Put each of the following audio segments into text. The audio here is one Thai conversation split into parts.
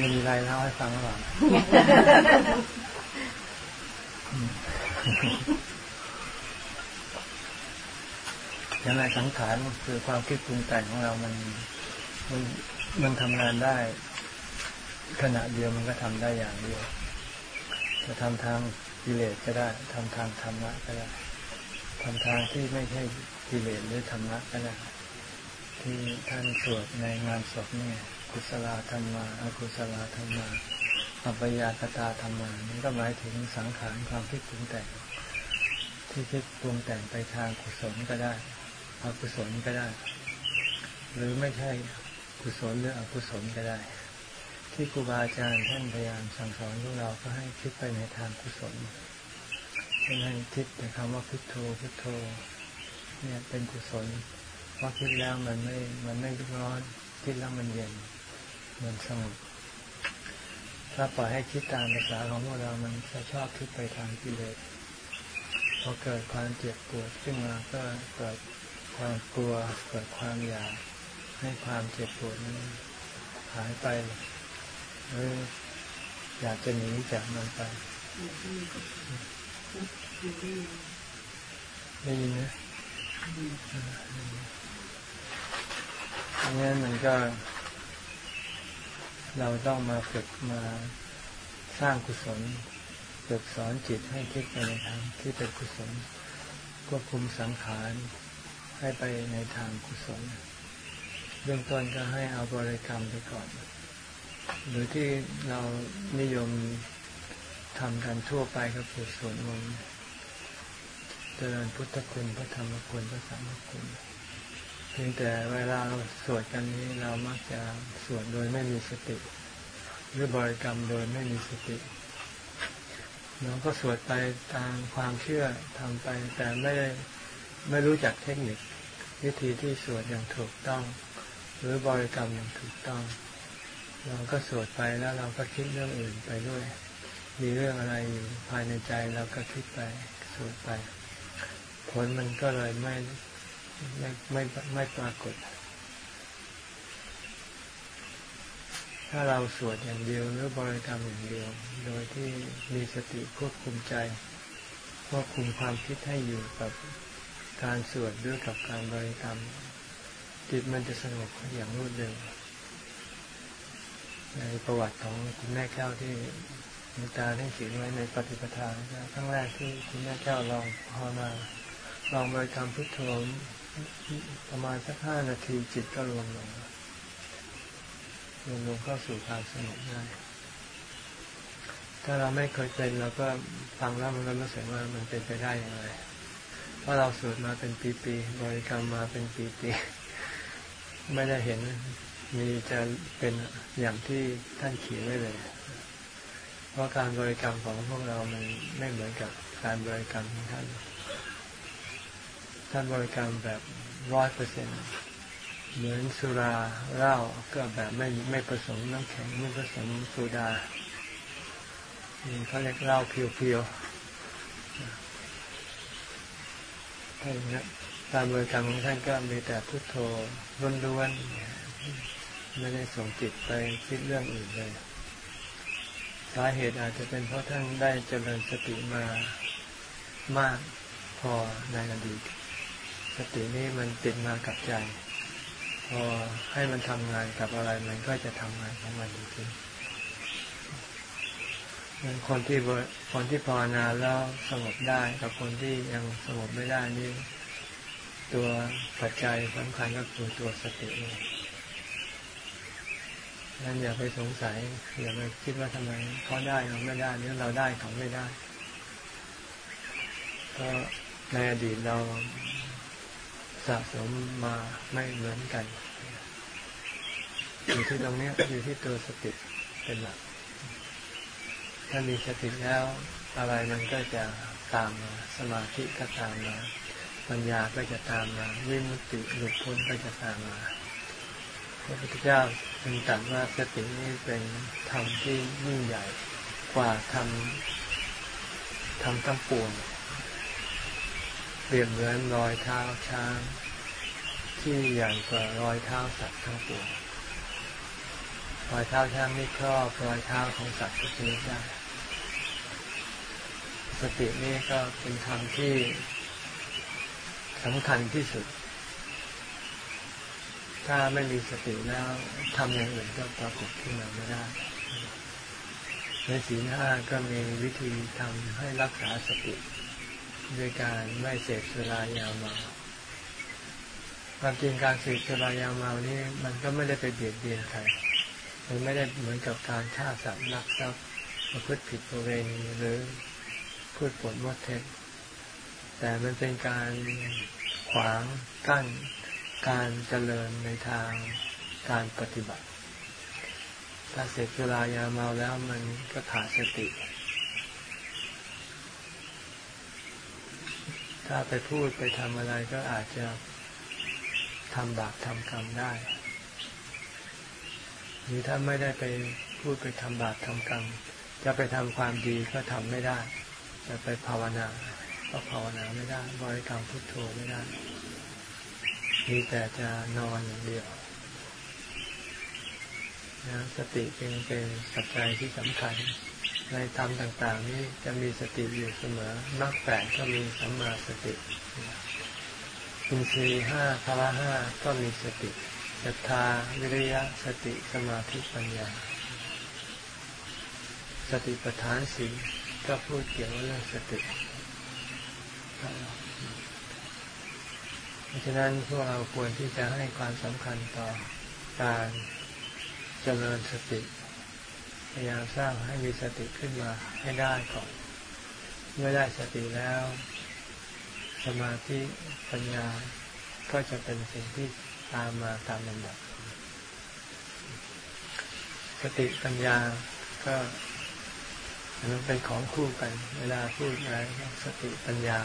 ใครจะมีอะไรเล่าให้ฟังหรือเปล่ายังไงสังขารคือความคิดปรุงแต่งของเรามันมันมันทำงานได้ ขณะเดียวมันก็ทำได้อย่างเดียว จะทำทางกิเลสก็ได้ทำทางธรรมะก็ได้ทำทางที่ไม่ใช่กิเลสหรือธรรมะก็ได้ที่ท่านสวดในงานศพนี่ กุศลธรรมาอกุศลธรรมาอัปยากตาธรรมานี่ก็หมายถึงสังขารความคิดปรุงแต่ง ที่คิดปรุงแต่งไปทางกุศลก็ได้อกุศลก็ได้ หรือไม่ใช่กุศลหรืออกุศลก็ได้ ที่ครูบาอาจารย์ท่านพยายามสั่งสอนพวกเราก็ให้คิดไปในทางกุศลไม่ให้คิดแต่คำว่าพุทโธพุทโธ เนี่ยเป็นกุศลเพราะคิดแล้วมันไม่มันไม่ร้อนคิดแล้วมันเย็น มันสงบถ้าปล่อยให้คิดตามภาษาของพวกเรามันจะชอบคิดไปทางกิเลสพอเกิดความเจ็บปวดขึ้นมาก็เกิดความกลัวเกิดความอยากให้ความเจ็บปวดนั้นหายไปหรืออยากจะหนีจากมันไปได้ยินไหมอันนี้มันก็ เราต้องมาฝึกมาสร้างกุศลฝึกสอนจิตให้คิดไปในทางที่เป็นกุศลควบคุมสังขารให้ไปในทางกุศลเบื้องต้นก็ให้เอาบริกรรมไปก่อน หรือที่เรานิยมทำกันทั่วไปก็คือสวดมนต์เจริญพุทธคุณพระธรรมคุณพระสังฆคุณ เพียงแต่เวลาเราสวดกันนี้เรามักจะสวดโดยไม่มีสติ หรือบริกรรมโดยไม่มีสติเราก็สวดไปตามความเชื่อทำไป แต่ไม่ได้ไม่รู้จักเทคนิค วิธีที่สวดอย่างถูกต้อง หรือบริกรรมอย่างถูกต้องเราก็สวดไปแล้วเราก็คิดเรื่องอื่นไปด้วย มีเรื่องอะไรอยู่ภายในใจเราก็คิดไปสวดไป ผลมันก็เลยไม่ ไม่ไม่ไม่ปรากฏ ถ้าเราสวดอย่างเดียวหรือบริกรรมอย่างเดียว โดยที่มีสติควบคุมใจควบคุมความคิดให้อยู่กับการสวดด้วยกับการบริกรรม จิตมันจะสงบอย่างรวดเร็วในประวัติของคุณแม่แก้วที่มีตาได้เขียนไว้ในปฏิปทาครั้งแรกที่คุณแม่แก้วลองพอมาลองบริกรรมพุทโธ ประมาณสักห้านาทีจิตก็รวมลงรวมลงเข้าสู่ความสงบได้ถ้าเราไม่เคยเป็นเราก็ฟังแล้วมันก็รู้สึกว่ามันเป็นไปได้อย่างไรเพราะเราสวดมาเป็นปีๆบริกรรมมาเป็นปีๆไม่ได้เห็นมีจะเป็นอย่างที่ท่านเขียนไว้เลย เพราะการบริกรรมของพวกเรามันไม่เหมือนกับการบริกรรมของท่าน ท่านบริกรรมแบบร้อยเปอร์เซ็นเหมือนสุราเหล้าก็แบบไม่ไม่ผสมน้ำแข็งไม่ผสมโซดาเขาเรียกเหล้าเพียวๆท่านนะการบริกรรมของท่านก็มีแต่พุทโธล้วนๆไม่ได้ส่งจิตไปคิดเรื่องอื่นเลย สาเหตุอาจจะเป็นเพราะท่านได้เจริญสติมามากพอในอดีต สตินี้มันติดมากับใจ พอให้มันทำงานกับอะไรมันก็จะทำงานของมันจริงคนที่คนที่ภาวนาแล้วสงบได้กับคนที่ยังสงบไม่ได้นี่ตัวปัจจัยสำคัญก็คือตัวสติเองนั้นอย่าไปสงสัยอย่าไปคิดว่าทำไมเขาได้เราไม่ได้หรือเราได้เขาไม่ได้ ก็ในอดีตเรา สะสมมาไม่เหมือนกัน อยู่ที่ตรงนี้อยู่ที่ตัวสติเป็นหลัก ถ้ามีสติแล้วอะไรมันก็จะตามมา สมาธิก็ตามมาปัญญาก็จะตามมาวิมุตติหลุดพ้นก็จะตามมาพระพุทธเจ้าจึงตรัสว่าสตินี้เป็นธรรมที่ยิ่งใหญ่กว่าธรรมธรรมทั้งปวง เปรียบเหมือนรอยเท้าช้าง ที่ใหญ่กว่ารอยเท้าสัตว์ทั้งปวงรอยเท้าช้างนี่ครอบรอยเท้าของสัตว์ทุกชนิดได้สตินี่ก็เป็นธรรมที่สำคัญที่สุด ถ้าไม่มีสติแล้วทำอย่างอื่นก็ปรากฏขึ้นมาไม่ได้ในสีห้าก็มีวิธีทำให้รักษาสติ ด้วยการไม่เสพสุรายาเมาความจริงการเสพสุรายาเมานี่มันก็ไม่ได้ไปเบียดเบียนใครมันไม่ได้เหมือนกับการฆ่าสัตว์ลักทรัพย์ประพฤติผิดประเวณีหรือพูดปดมดเท็จแต่มันเป็นการขวางกั้นการเจริญในทางการปฏิบัติ ถ้าเสพสุรายาเมาแล้วมันก็ขาดสติ ถ้าไปพูดไปทำอะไรก็อาจจะทำบาปทำกรรมได้ หรือถ้าไม่ได้ไปพูดไปทำบาปทำกรรม จะไปทำความดีก็ทำไม่ได้ จะไปภาวนา ก็ภาวนาไม่ได้บริกรรมพุทโธไม่ได้ มีแต่จะนอนอย่างเดียวนะสติเป็นเป็นปัจจัยที่สำคัญ ในธรรมต่าง ๆ นี้จะมีสติอยู่เสมอมรรคแปดก็มีสัมมาสติอินทรีห้าพละห้าก็มีสติศรัทธาวิริยะสติสมาธิปัญญา สติปัฏฐานสีก็พูดเกี่ยวกับเรื่องสติเพราะฉะนั้นพวกเราควรที่จะให้ความสำคัญต่อการเจริญสติ พยายามสร้างให้มีสติขึ้นมาให้ได้ก่อน เมื่อได้สติแล้ว สมาธิปัญญาก็จะเป็นสิ่งที่ตามมาตามลำดับ สติปัญญาก็มันเป็นของคู่กัน เวลาพูดอะไรสติปัญญา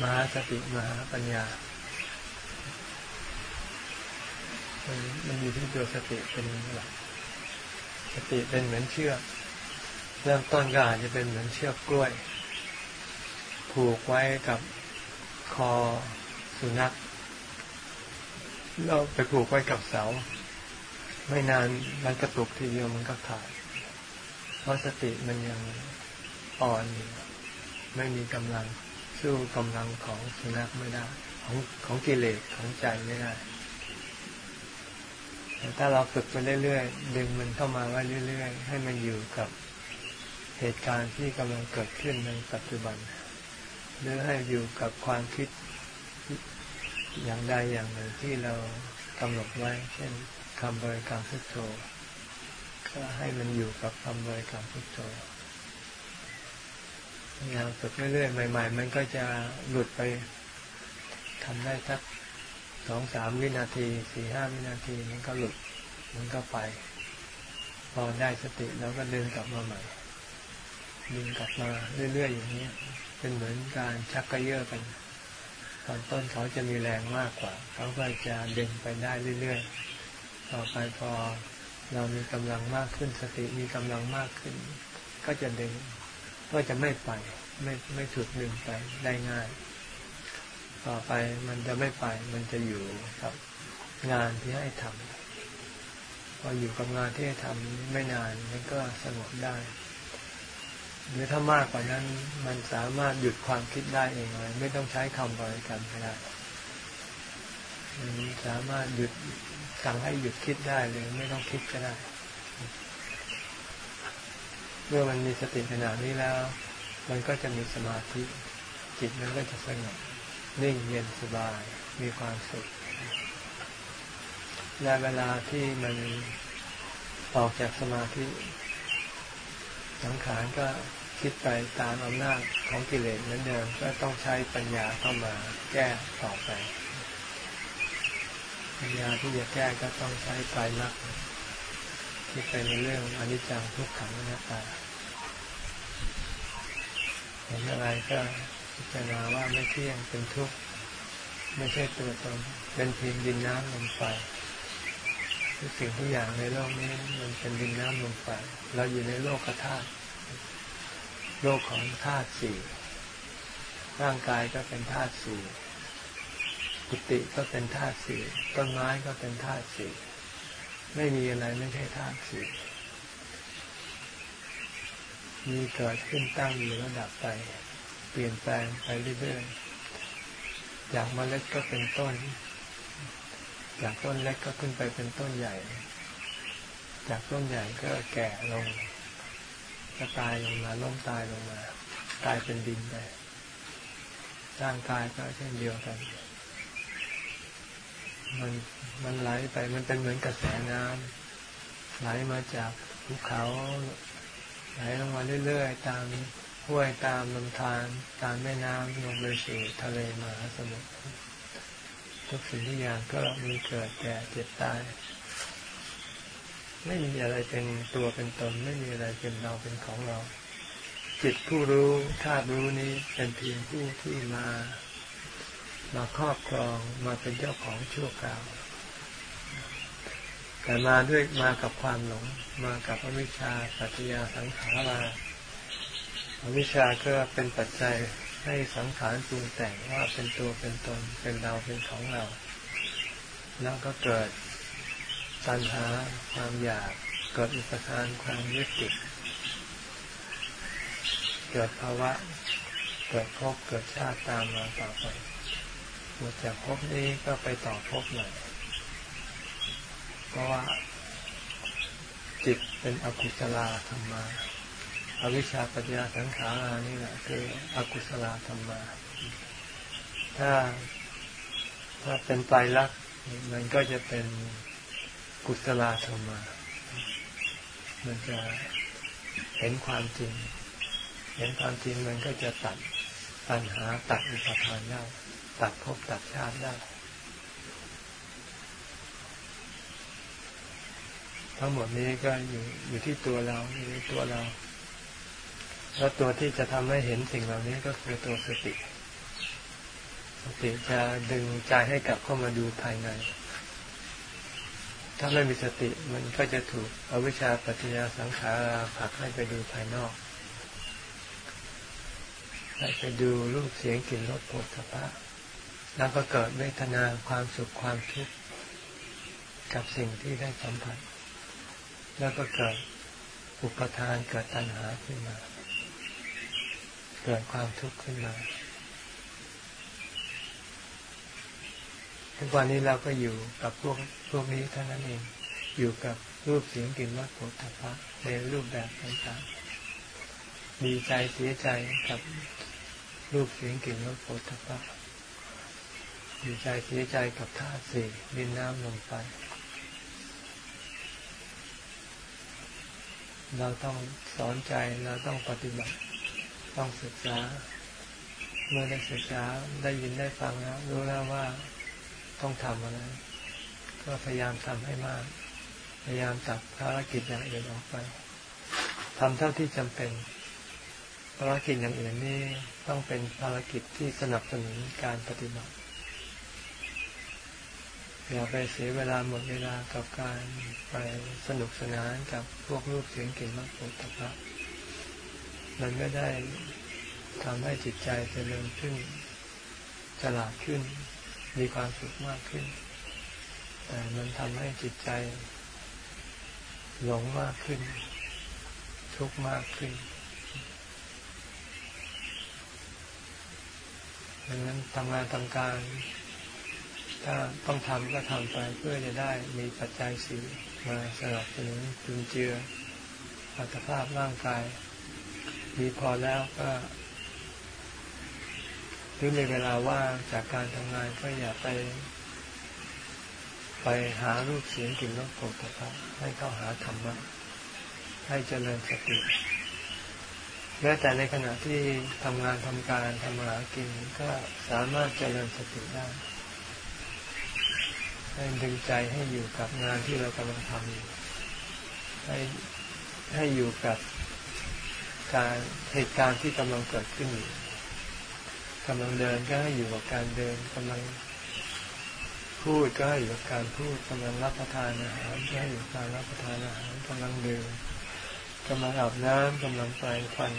มหาสติมหาปัญญา มันอยู่ที่ตัวสติเป็นหลัก สติเป็นเหมือนเชือก เริ่มต้นก็อาจจะเป็นเหมือนเชือกกล้วย ผูกไว้กับคอสุนัขเราไปผูกไว้กับเสา ไม่นานมันกระตุกทีเดียวมันก็ขาดเพราะสติมันยังอ่อนอยู่ไม่มีกำลังสู้กำลังของสุนัขไม่ได้ ของของกิเลสของใจไม่ได้ ถ้าเราฝึกไปเรื่อยๆ ดึงมันเข้ามาไว้เรื่อยๆ ให้มันอยู่กับเหตุการณ์ที่กำลังเกิดขึ้นในปัจจุบัน หรือให้อยู่กับความคิดอย่างใดอย่างหนึ่งที่เรากำหนดไว้ เช่นคำบริกรรมพุทโธก็ให้มันอยู่กับคำบริกรรมพุทโธพยายามฝึกเรื่อยๆ ใหม่ ๆ มันก็จะหลุดไปทำได้สัก สองสามวินาทีสี่ห้าวินาทีมันก็หลุดมันก็ไป พอได้สติแล้วก็เดินกลับมาใหม่ดึงกลับมาเรื่อยๆอย่างนี้เป็นเหมือนการชักกระเยาะกันตอนต้นเขาจะมีแรงมากกว่า เขาก็จะดึงไปได้เรื่อยๆ ต่อไปพอเรามีกำลังมากขึ้นสติมีกำลังมากขึ้น ก็จะดึงก็จะไม่ไป ไม่ไม่ถูกดึงไปได้ง่าย ต่อไปมันจะไม่ไป มันจะอยู่กับงานที่ให้ทำพออยู่กับงานที่ให้ทำไม่นานมันก็สงบได้ หรือถ้ามากกว่านั้นมันสามารถหยุดความคิดได้เองเลยไม่ต้องใช้คำบริกรรมก็ได้มันสามารถหยุดสั่งให้หยุดคิดได้เลยไม่ต้องคิดก็ได้ เมื่อมันมีสติขนาดนี้แล้ว มันก็จะมีสมาธิจิตมันก็จะสงบ นิ่งเย็นสบาย มีความสุข และเวลาที่มันออกจากสมาธิสังขารก็คิดไปตามอำนาจของกิเลสเหมือนเดิมก็ต้องใช้ปัญญาเข้ามาแก้ต่อไป ปัญญาที่จะแก้ก็ต้องใช้ไตรลักษณ์ที่เป็นเรื่องอนิจจังทุกขังนัตตาเห็นอะไรก็ พิจารณาว่าไม่เที่ยงเป็นทุกข์ไม่ใช่ตัวตนเป็นเพียงดินน้ำลมไฟทุกสิ่งทุกอย่างในโลกนี้มันเป็นดินน้ำลมไฟเราอยู่ในโลกธาตุโลกของธาตุสี่ร่างกายก็เป็นธาตุสี่กุฏิก็เป็นธาตุสี่ต้นไม้ก็เป็นธาตุสี่ไม่มีอะไรไม่ใช่ธาตุสี่มีเกิดขึ้นตั้งอยู่ระดับไป เปลี่ยนแปลงไปเรื่อยๆจากเมล็ดก็เป็นต้น จากต้นเล็กก็ขึ้นไปเป็นต้นใหญ่ จากต้นใหญ่ก็แก่ลงก็ตายลงมาล้มตายลงมา ตายเป็นดินไปร่างกายก็เช่นเดียวกัน มันมันไหลไปมันเป็นเหมือนกระแสน้ำไหลมาจากภูเขา ไหลลงมาเรื่อยๆ ตาม ห้วยตามลำธารตามแม่น้ำลงไปสู่ทะเลมหาสมุทรทุกสิ่งทุกอย่างก็มีเกิดแก่เจ็บตาย ไม่มีอะไรเป็นตัวเป็นตน ไม่มีอะไรเป็นเราเป็นของเรา จิตผู้รู้ธาตุรู้นี้เป็นเพียงผู้ที่มามาครอบครองมาเป็นเจ้าของชั่วคราวแต่มาด้วยมากับความหลง มากับอวิชชาปัจจยาสังขารา อวิชชาก็เป็นปัจจัยให้สังขารปรุงแต่งว่าเป็นตัวเป็นตนเป็นเราเป็นของเรา แล้วก็เกิดตัณหาความอยากเกิดอุปทานความยึดติดเกิดภาวะ เกิดภพเกิดชาติตามมาต่อไปหมดจากภพนี้ก็ไปต่อภพใหม่เพราะว่าจิตเป็นอกุศลธรรมา อวิชชาปัญญาสังขารานี่แหละคืออกุศลธรรมา ถ้าถ้าเป็นไตรลักษณ์มันก็จะเป็นกุศลธรรมา มันจะเห็นความจริง เห็นความจริงมันก็จะตัดปัญหาตัดอุปทานได้ตัดภพตัดชาติได้ทั้งหมดนี้ก็อยู่อยู่ที่ตัวเราอยู่ในตัวเรา แล้วตัวที่จะทำให้เห็นสิ่งเหล่านี้ก็คือตัวสติ สติจะดึงใจให้กลับเข้ามาดูภายใน ถ้าไม่มีสติมันก็จะถูกอวิชชาปัจจยาสังขาราผลักให้ไปดูภายนอกไปดูรูปเสียงกลิ่นรสโผฏฐัพพะแล้วก็เกิดเวทนาความสุขความทุกข์กับสิ่งที่ได้สัมผัส แล้วก็เกิดอุปทานเกิดตัณหาขึ้นมา เกิดความทุกข์ขึ้นมาทุกวันนี้เราก็อยู่กับพวกพวกนี้เท่านั้นเอง อยู่กับรูปเสียงกลิ่นรสโผฏฐัพพะในรูปแบบต่างๆดีใจเสียใจกับรูปเสียงกลิ่นรสโผฏฐัพพะดีใจเสียใจกับธาตุสี่ดินน้ำลมไฟเราต้องสอนใจเราต้องปฏิบัติ ต้องศึกษา เมื่อได้ศึกษาได้ยินได้ฟังแล้วรู้แล้วว่าต้องทำอะไร ก็พยายามทำให้มาก พยายามตัดภารกิจอย่างอื่นออกไปทำเท่าที่จำเป็น ภารกิจอย่างอื่นนี่ต้องเป็นภารกิจที่สนับสนุนการปฏิบัติอย่าไปเสียเวลาหมดเวลากับการไปสนุกสนานกับพวกรูปเสียงกลิ่นรสโผฏฐัพพะ มันไม่ได้ทำให้จิตใจเจริญขึ้นฉลาดขึ้น มีความสุขมากขึ้น แต่มันทำให้จิตใจหลงมากขึ้น ทุกข์มากขึ้นดังนั้นทำงานทำการ ถ้าต้องทำก็ทำไปเพื่อจะได้มีปัจจัยสีมาสนับสนุนจุนเจืออัตภาพร่างกาย มีพอแล้วก็หรือในเวลาว่างจากการทำงานก็อย่าไป ไปหารูปเสียงกลิ่นรสโผฏฐัพให้เข้าหาธรรมะให้เจริญสติแม้แต่ในขณะที่ทำงานทำการทำหากินก็สามารถเจริญสติได้ให้ดึงใจให้อยู่กับงานที่เรากำลังทำอยู่ให้ให้อยู่กับ การเหตุการณ์ที่กำลังเกิดขึ้นอยู่กำลังเดินก็ให้อยู่กับการเดินกำลังพูดก็ให้อยู่กับการพูดกำลังรับประทานอาหารก็ให้อยู่กับการรับประทานอาหารกำลังเดินกำลังอาบน้ำกำลังไปฟัน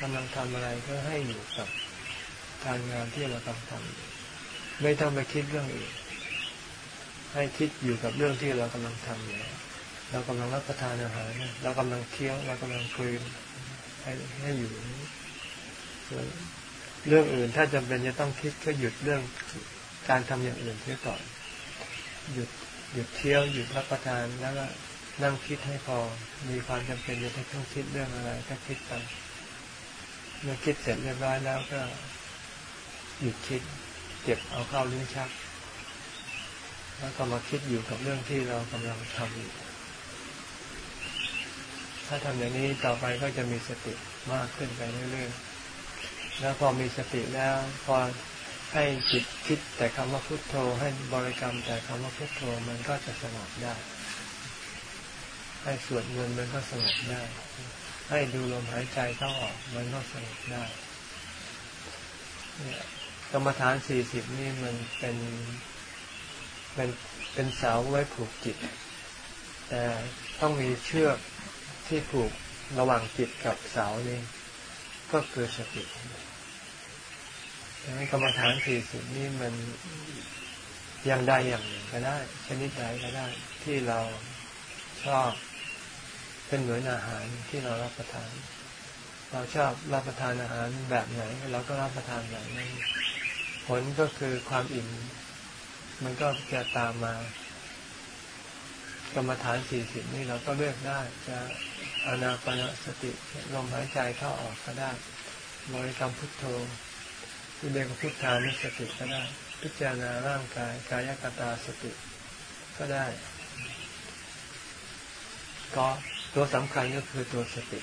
กำลังทำอะไรก็ให้อยู่กับการงานที่เรากำลังทำไม่ต้องไปคิดเรื่องอื่นให้คิดอยู่กับเรื่องที่เรากำลังทำอยู่เรากำลังรับประทานอาหารเรากำลังเคี้ยวเรากำลังคุย ให้ให้อยู่เรื่องอื่นถ้าจำเป็นจะต้องคิดก็หยุดเรื่องการทำอย่างอื่นเสียก่อน หยุดหยุดเที่ยวหยุดรับประทานแล้วก็นั่งคิดให้พอ มีความจำเป็นจะต้องคิดเรื่องอะไรก็คิดไปเมื่อคิดเสร็จเรียบร้อยแล้วก็ หยุดคิดเก็บเอาเข้าลิ้นชัก แล้วก็มาคิดอยู่กับเรื่องที่เรากำลังทำอยู่ ถ้าทำอย่างนี้ต่อไปก็จะมีสติมากขึ้นไปเรื่อยๆ แล้วพอมีสติแล้วพอให้จิตคิดแต่คำว่าพุทโธ ให้บริกรรมแต่คำว่าพุทโธมันก็จะสงบได้ ให้สวดมนต์มันก็สงบได้ ให้ดูลมหายใจเข้าออกมันก็สงบได้เนี่ยกรรมฐานสี่สิบนี่มันเป็นเป็นเป็นเสาไว้ผูกจิต แต่ต้องมีเชือก ที่ผูกระหว่างจิตกับเสานี่ก็คือสติดังนั้นกรรมฐานสี่สิบนี่มันอย่างใดอย่างหนึ่งก็ได้ ชนิดใดก็ได้ ที่เราชอบเป็นเหมือนอาหารที่เรารับประทาน เราชอบรับประทานอาหารแบบไหนเราก็รับประทานแบบนั้น ผลก็คือความอิ่มมันก็จะตามมากรรมฐานสี่สิบนี่เราก็เลือกได้จะ อนาปนสติลมหายใจเข้าออกก็ได้บริกรรมพุทโธที่เรียกว่าพุทธานุสติก็ได้ พิจารณาร่างกายกายกตาสติก็ได้ ก็ตัวสำคัญก็คือตัวสติ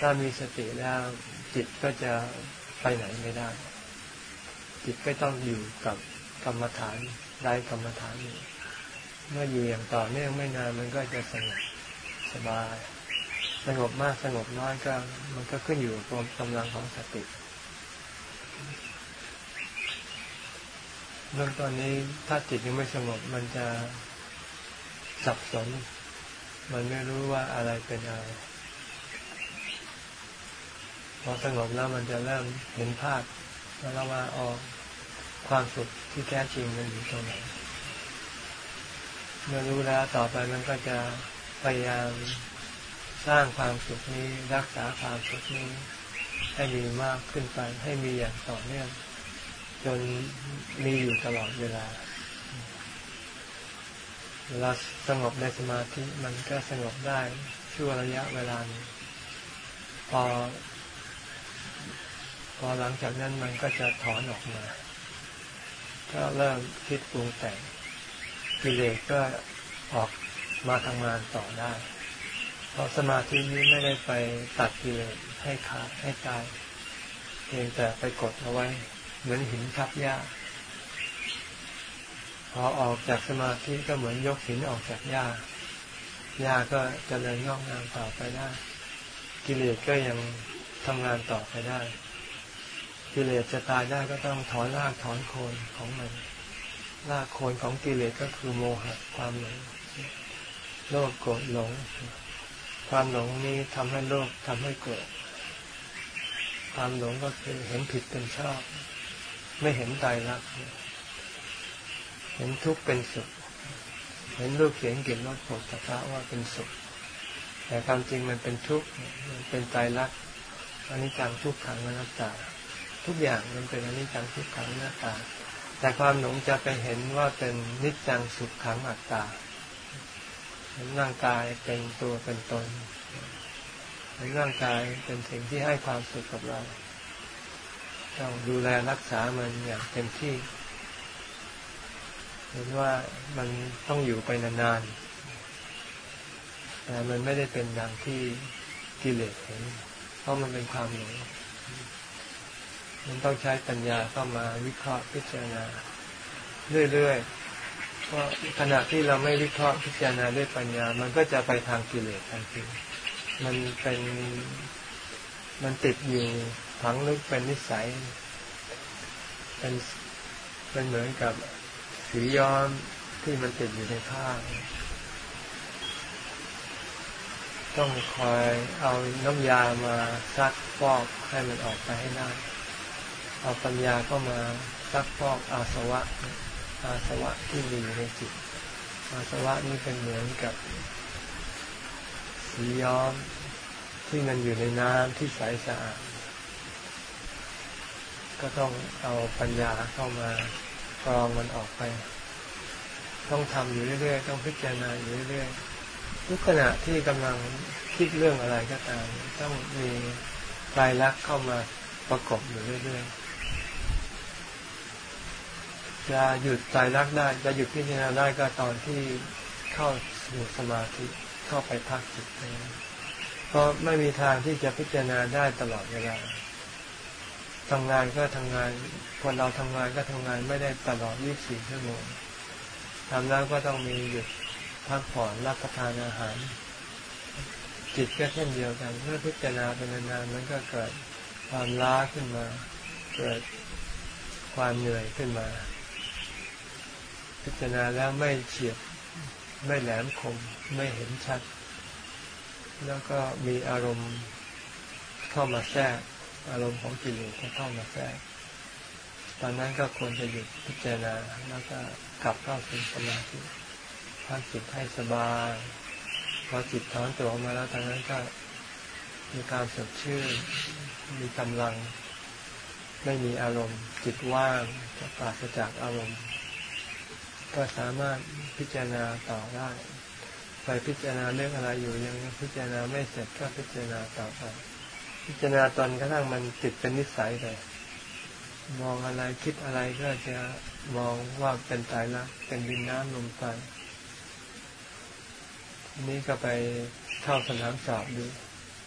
ถ้ามีสติแล้วจิตก็จะไปไหนไม่ได้ จิตก็ต้องอยู่กับกรรมฐานได้กรรมฐานอยู่เมื่ออยู่อย่างต่อเนื่องไม่นานมันก็จะสงบ สบาย สงบมากสงบน้อยก็ มันก็ขึ้นอยู่กับกำลังของสติเรื่องตอนนี้ถ้าจิตยังไม่สงบมันจะสับสน มันไม่รู้ว่าอะไรเป็นอะไรพอสงบแล้วมันจะเริ่มเห็นภาพแล้วว่าออกความสุขที่แท้จริงมันอยู่ตรงไหนเมื่อรู้แล้วต่อไปมันก็จะ พยายามสร้างความสุขนี้รักษาความสุขนี้ ให้มีมากขึ้นไป ให้มีอย่างต่อเนื่องจนมีอยู่ตลอดเวลาเวลาสงบในสมาธิมันก็สงบได้ชั่วระยะเวลานึงพอ พอหลังจากนั้นมันก็จะถอนออกมา ก็เริ่มคิดปรุงแต่งกิเลสก็ออก มาทำงานต่อได้ เพราะสมาธินี้ไม่ได้ไปตัดกิเลสให้ขาดให้ตาย เพียงแต่ไปกดเอาไว้ เหมือนหินทับหญ้าพอออกจากสมาธิก็เหมือนยกหินออกจากหญ้าหญ้าก็จเจริญงอกงามต่อไปได้ กิเลสก็ยังทำงานต่อไปได้ กิเลสจะตายได้ก็ต้องถอนรากถอนโคนของมันรากโคนของกิเลสก็คือโมหะความหลง โลภโกรธหลง ความหลงนี้ทำให้โลภทำให้โกรธความหลงก็คือเห็นผิดเป็นชอบ ไม่เห็นตายรักเห็นทุกข์เป็นสุข เห็นรูปเสียงกลิ่นรสผลสัพว่าเป็นสุข แต่ความจริงมันเป็นทุกข์มันเป็นตายรักอันนี้จังทุกขังอนัตตาทุกอย่างมันเป็นอนิจจังทุกขังอนัตตาแต่ความหลงจะไปเห็นว่าเป็นนิจจังสุขขังอัตตา เห็นร่างกายเป็นตัวเป็นตนเห็นร่างกายเป็นสิ่งที่ให้ความสุขกับเราต้องดูแลรักษามันอย่างเต็มที่ เห็นว่ามันต้องอยู่ไปนานๆ แต่มันไม่ได้เป็นดังที่กิเลสเห็น เพราะมันเป็นความหลงมันต้องใช้ปัญญาเข้ามาวิเคราะห์พิจารณาเรื่อยๆ เพราะขณะที่เราไม่วิเคราะห์พิจารณาด้วยปัญญา มันก็จะไปทางกิเลสทันทีมันเป็นมันติดอยู่ฝังลึกเป็นนิสัย เป็นเป็นเหมือนกับสีย้อมที่มันติดอยู่ในผ้าต้องคอยเอาน้ำยามาซักฟอกให้มันออกไปให้ได้ เอาปัญญาก็มาซักฟอกอาสวะ อาสวะที่มีในจิต อาสวะนี่เป็นเหมือนกับสีย้อมที่มันอยู่ในน้ำที่ใสสะอาด ก็ต้องเอาปัญญาเข้ามากรองมันออกไป ต้องทำอยู่เรื่อยๆ ต้องพิจารณาอยู่เรื่อยๆ ทุกขณะที่กำลังคิดเรื่องอะไรก็ตาม ต้องมีไตรลักษณ์เข้ามาประกบอยู่เรื่อยๆ จะหยุดไตรลักได้ จะหยุดพิจารณาได้ก็ตอนที่เข้าสู่สมาธิเข้าไปพักจิตเองเพราะไม่มีทางที่จะพิจารณาได้ตลอดเวลาทำงานก็ทำงาน คนเราทำงานก็ทำงานไม่ได้ตลอด 24 ชั่วโมงทำแล้วก็ต้องมีหยุดพักผ่อนรับประทานอาหาร จิตก็เช่นเดียวกัน เมื่อพิจารณาเป็นนานๆมันก็เกิดความล้าขึ้นมา เกิดความเหนื่อยขึ้นมา พิจารณาแล้วไม่เฉียบไม่แหลมคมไม่เห็นชัด แล้วก็มีอารมณ์เข้ามาแทรกอารมณ์ของกิเลสก็เข้ามาแทรกตอนนั้นก็ควรจะหยุดพิจารณาแล้วก็กลับเข้าสู่สมาธิพักจิตให้สบายพอจิตถอนตัวออกมาแล้วตอนนั้นก็มีการสดชื่นมีกำลัง ไม่มีอารมณ์ จิตว่างปราศจากอารมณ์ ก็สามารถพิจารณาต่อได้ไปพิจารณาเรื่องอะไรอยู่ยังพิจารณาไม่เสร็จก็พิจารณาต่อไปพิจารณาตอนกระทั่งมันจิตเป็นนิสัยเลยมองอะไรคิดอะไรก็จะมองว่าเป็นตายละเป็นดินน้ำลมไฟนี่ก็ไปเข้าสนามสอบดู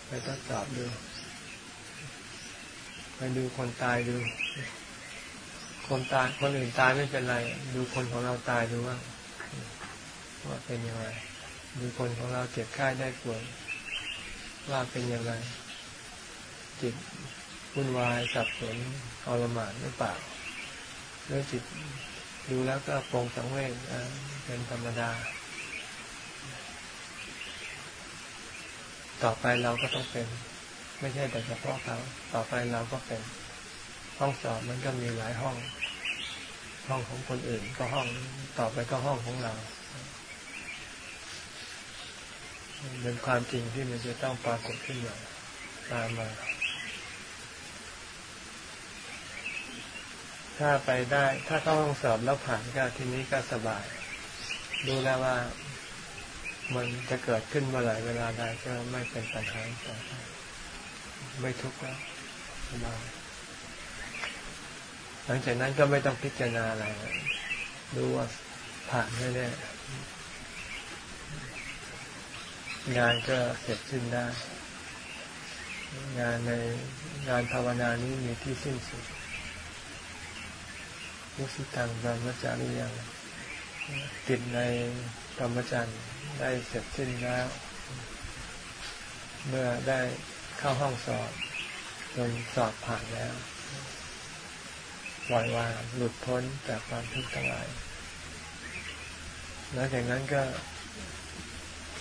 ไปทดสอบดู ไปดูคนตายดู คนตายคนอื่นตายไม่เป็นไร ดูคนของเราตายดูว่าว่าเป็นยังไงดูคนของเราเจ็บไข้ได้ป่วยว่าเป็นยังไงจิตวุ่นวายสับสนอรมานหรือเปล่าเรื่องจิตดูแล้วก็ปรงสังเวชเป็นธรรมดา ต่อไปเราก็ต้องเป็น ไม่ใช่แต่เฉพาะเขา ต่อไปเราก็เป็น ห้องสอบมันก็มีหลายห้อง ห้องของคนอื่น ก็ห้องต่อไปก็ห้องของเราเป็นความจริงที่มันจะต้องปรากฏขึ้นมาตามมา ถ้าไปได้ ถ้าเข้าห้องสอบแล้วผ่านก็ทีนี้ก็สบาย ดูแล้วว่ามันจะเกิดขึ้นเมื่อไหร่เวลาใดก็ไม่เป็นปัญหาต่อไปไม่ทุกข์แล้วสบาย หลังจากนั้นก็ไม่ต้องพิจารณาอะไรดูว่าผ่านแน่ๆงานก็เสร็จสิ้นได้ งานในงานภาวนานี้มีที่สิ้นสุดมุสิตังบรมจารียังติดในธรรมจันทร์ได้เสร็จสิ้นแล้ว เมื่อได้เข้าห้องสอบจนสอบผ่านแล้ว ปล่อยวางหลุดพ้นจากความทุกข์ทั้งหลายแล้วจากนั้นก็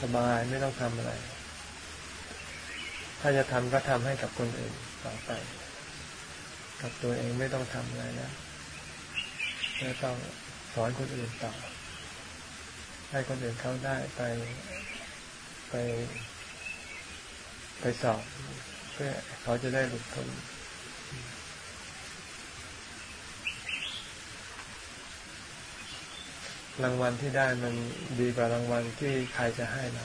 สบายไม่ต้องทำอะไร ถ้าจะทำก็ทำให้กับคนอื่นต่อไป กับตัวเองไม่ต้องทำอะไรนะไม่ต้องสอนคนอื่นต่อ ให้คนอื่นเขาได้ไปไป ไปสอบเพื่อเขาจะได้หลุดพ้น รางวัลที่ได้มันดีกว่ารางวัลที่ใครจะให้เรา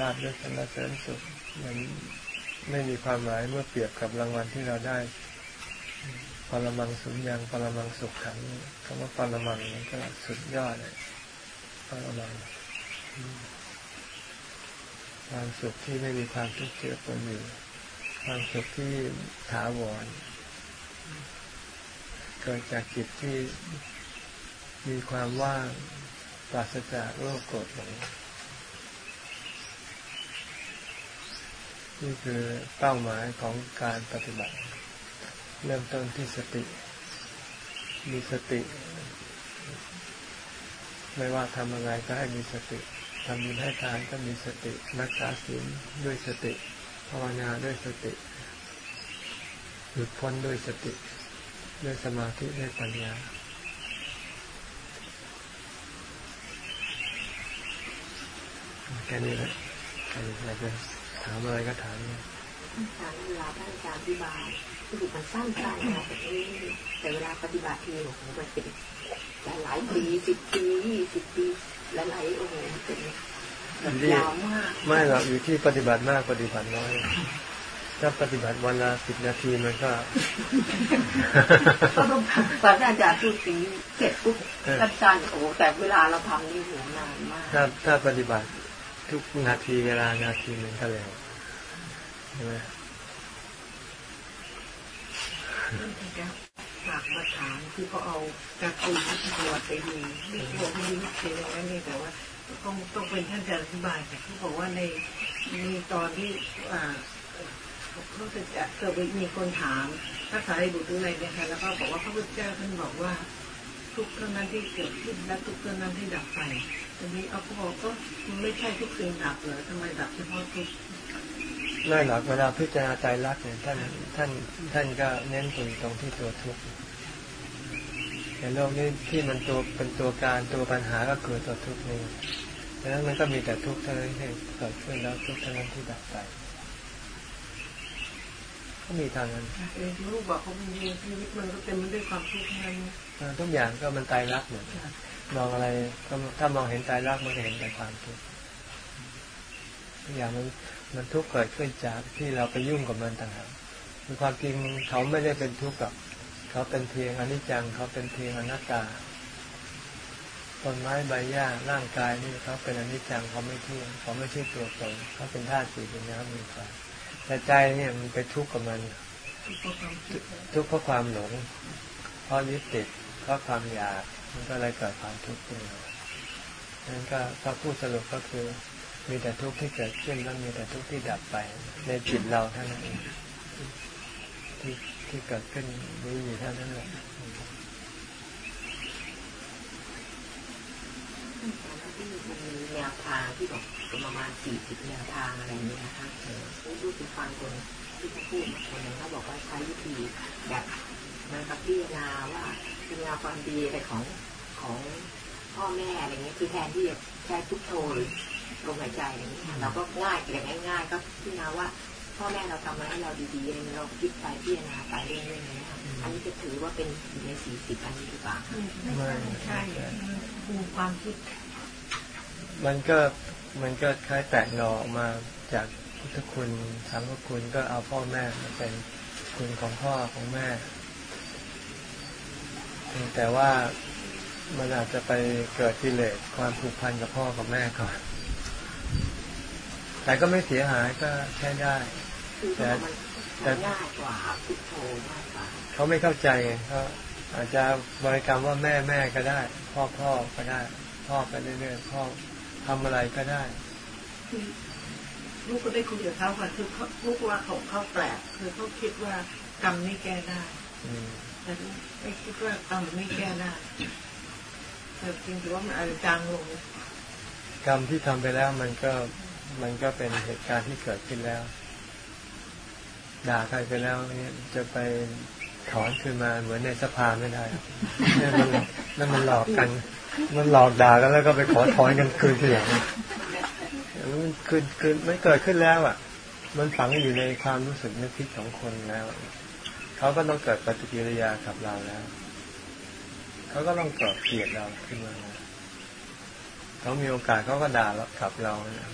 ลาบยศสรรเสริญสุขมันไม่มีความหมายเมื่อเปรียบกับรางวัลที่เราได้ปรมังสุญญ์ยังปรมังสุขขังคำว่าปรมังมันก็สุดยอดเลยปรมังความสุขที่ไม่มีความทุกข์เจือปนอยู่ความสุขที่ถาวรเกิดจากจิตที่ มีความว่างปราศจากโลภโกรธหลงนี่คือเป้าหมายของการปฏิบัติ เริ่มต้นที่สติ มีสติ ไม่ว่าทำอะไรก็ให้มีสติทำบุญให้ทานก็มีสติรักษาศีลด้วยสติภาวนาด้วยสติหลุดพ้นด้วยสติ ด้วยสมาธิด้วยปัญญา ค่นี้แหละใครอยากจะถามอะไรก็ถามเลยท่านเวลาท่านอาจารย์อธิบายรู้สึกมันสั้นๆนะแต่ไม่แต่เวลาปฏิบัติทีโอ้โหมันเป็นหลายหลายปีสิบปียี่สิบปีหลายหลายโอ้โหเป็นยาวมากไม่หรอกอยู่ที่ปฏิบัติมากปฏิบัติน้อยถ้าปฏิบัติวันละสิบนาทีมันก็ก็ต้องตอนอาจารย์พูดถึงเสร็จปุ๊บสั้นๆโอ้แต่เวลาเราทำนี่โหนานมากถ้าถ้าปฏิบัติ ทุกนาทีเวลานาทีหนึ่งก็เร็วใช่ไหมฝากมาถามคือเขาเอาการ์ตูนที่ตรวจไปดูไม่บอกไม่รู้เขียนอย่างนั้นเลยแต่ว่าต้องต้องเป็นท่านจะอธิบายแต่เขาบอกว่าในมีตอนที่อ่ารู้สึกจะเกิดมีคนถามภาษาไอบุตรอะไรเนี่ยค่ะแล้วก็บอกว่าพระพุทธเจ้าท่านบอกว่า ทุกเท่านั้นที่เกิดขึ้นและทุกเท่านั้นที่ดับไป ทีนี้เอาเขาบอกก็ไม่ใช่ทุกสิ่งดับเหรอทำไมดับเฉพาะทุกไม่หรอกเวลาพิจารณาใจรักเนี่ยท่านท่านท่านก็เน้นตรงตรงที่ตัวทุกข์ในโลกนี้ที่มันตัวเป็นตัวการตัวปัญหาก็คือตัวทุกข์นี่ดังนั้นมันก็มีแต่ทุกข์เท่านั้นที่เกิดขึ้นแล้วทุกข์เท่านั้นที่ดับไป ก็มีทางนั้นเออลูกบอกเขาเป็นยังชีวิตมันก็เต็มไปด้วยความทุกข์ทั้งนั้นเออทุกอย่างก็มันตายรักหมดมองอะไรก็ถ้ามองเห็นตายรักมันก็เห็นแต่ความทุกข์ทุกอย่างมันมันทุกข์เกิดขึ้นจากที่เราไปยุ่งกับมันต่างหากคือความจริงเขาไม่ได้เป็นทุกข์กับเขาเป็นเพียงอนิจจังเขาเป็นเพียงอนัตตาต้นไม้ใบหญ้าร่างกายนี่เขาเป็นอนิจจังเขาไม่เที่ยงเขาไม่ใช่ตัวตนเขาเป็นธาตุสี่เป็นน้ำมีไฟ แต่ใจเนี่ยมันไปทุกข์กับมัน ทุกข์เพราะความหลง เพราะยึดติด เพราะความอยาก มันก็เลยเกิดความทุกข์ขึ้นมานั่นก็ถ้าพูดสรุปก็คือ มีแต่ทุกข์ที่เกิดขึ้นแล้วมีแต่ทุกข์ที่ดับไป ในจิตเราเท่านั้นเองที่ที่เกิดขึ้นมีอยู่เท่านั้นแหละมีแนวทางที่บอกประมาณสี่สิบแนวทางอะไรอย่างเงี้ยนะคะ รู้สึกฟังคนที่เขาพูดมาคนหนึงเขาบอกว่าใช้วิธีแบบมันกับพิจารณาว่าพิจารณาความดีอะไรของของพ่อแม่อะไรเงี้ยคือแทนที่จะใช้พุทโธหรือลมหายใจอะไรเงี้ยเราก็ง่ายอย่างง่ายๆ ก็พิจารณาว่าพ่อแม่เราทำมาให้เราดีๆอะไรเงี้ยเราคิดไปพิจารณาไปเรื่อยๆอย่างเงี้ยค่ะอันนี้จะถือว่าเป็นอยู่ในสี่สิบอันนี้หรือเปล่าคะไม่ใช่คูความคิด มันก็มันก็คล้ายแตกหน่อออกมาจาก พุทธคุณสังฆคุณก็เอาพ่อแม่มาเป็นคุณของพ่อของแม่แต่ว่ามันอาจจะไปเกิดกิเลสความผูกพันกับพ่อกับแม่ก่อน แต่ก็ไม่เสียหายก็ใช้ได้คือเพราะว่ามันมันง่เขาไม่เข้าใจเขาอาจจะบริกรรมว่าแม่แม่ก็ได้ พ่อพ่อก็ได้ พ่อไปเรื่อยๆพ่อทำอะไรก็ได้ ลูกก็ได้คุยกับเขาค่ะคือเขาลูกว่าของเขาแปลกคือเขาคิดว่ากรรมนี่แก้ได้แต่ไม่คิดว่ากรรมไม่แก้ได้แต่จริงๆว่ามันอาจจะจางลงกรรมที่ทำไปแล้วมันก็มันก็เป็นเหตุการณ์ที่เกิดขึ้นแล้ว ด่าใครไปแล้วเนี่ยจะไปถอนคืนมาเหมือนในสภาไม่ได้นั่นมันนั่นมันหลอกกัน มันหลอกด่ากันแล้วก็ไปขอถอนกันคืนทีหลัง มันคืนคืนไม่เกิดขึ้นแล้ว อะ มันฝังอยู่ในความรู้สึกนึกคิดของคนแล้วเขาก็ต้องเกิดปฏิกิริยากับเราแล้วเขาก็ต้องเกิดเกลียดเราขึ้นมาเขามีโอกาสเขาก็ด่าเรากับเรานะ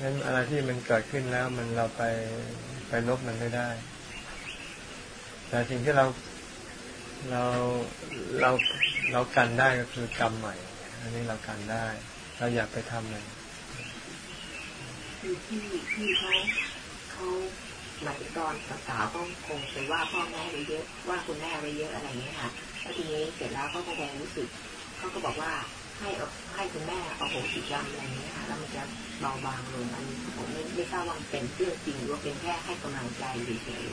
งั้นอะไรที่มันเกิดขึ้นแล้ว มันเราไปไปลบมันไม่ได้ แต่สิ่งที่เราเราเราเรากันได้ก็คือกรรมใหม่ อันนี้เรากันได้ เราอยากไปทำมันคือที่ที่เขาเขาหมายถึงตอนสาวๆก็คงไปว่าพ่อแม่ไปเยอะว่าคุณแม่ไปเยอะอะไรอย่างเงี้ยค่ะแล้วทีนี้เสร็จแล้วเขาก็คงรู้สึกเขาก็บอกว่าให้เอาให้คุณแม่เอาโหสิกรรมอะไรอย่างเงี้ยค่ะแล้วมันจะเบาบางลงอันนี้ผมไม่ไม่ทราบว่ามันเป็นเรื่องจริงหรือว่าเป็นแค่ให้กำลังใจเฉย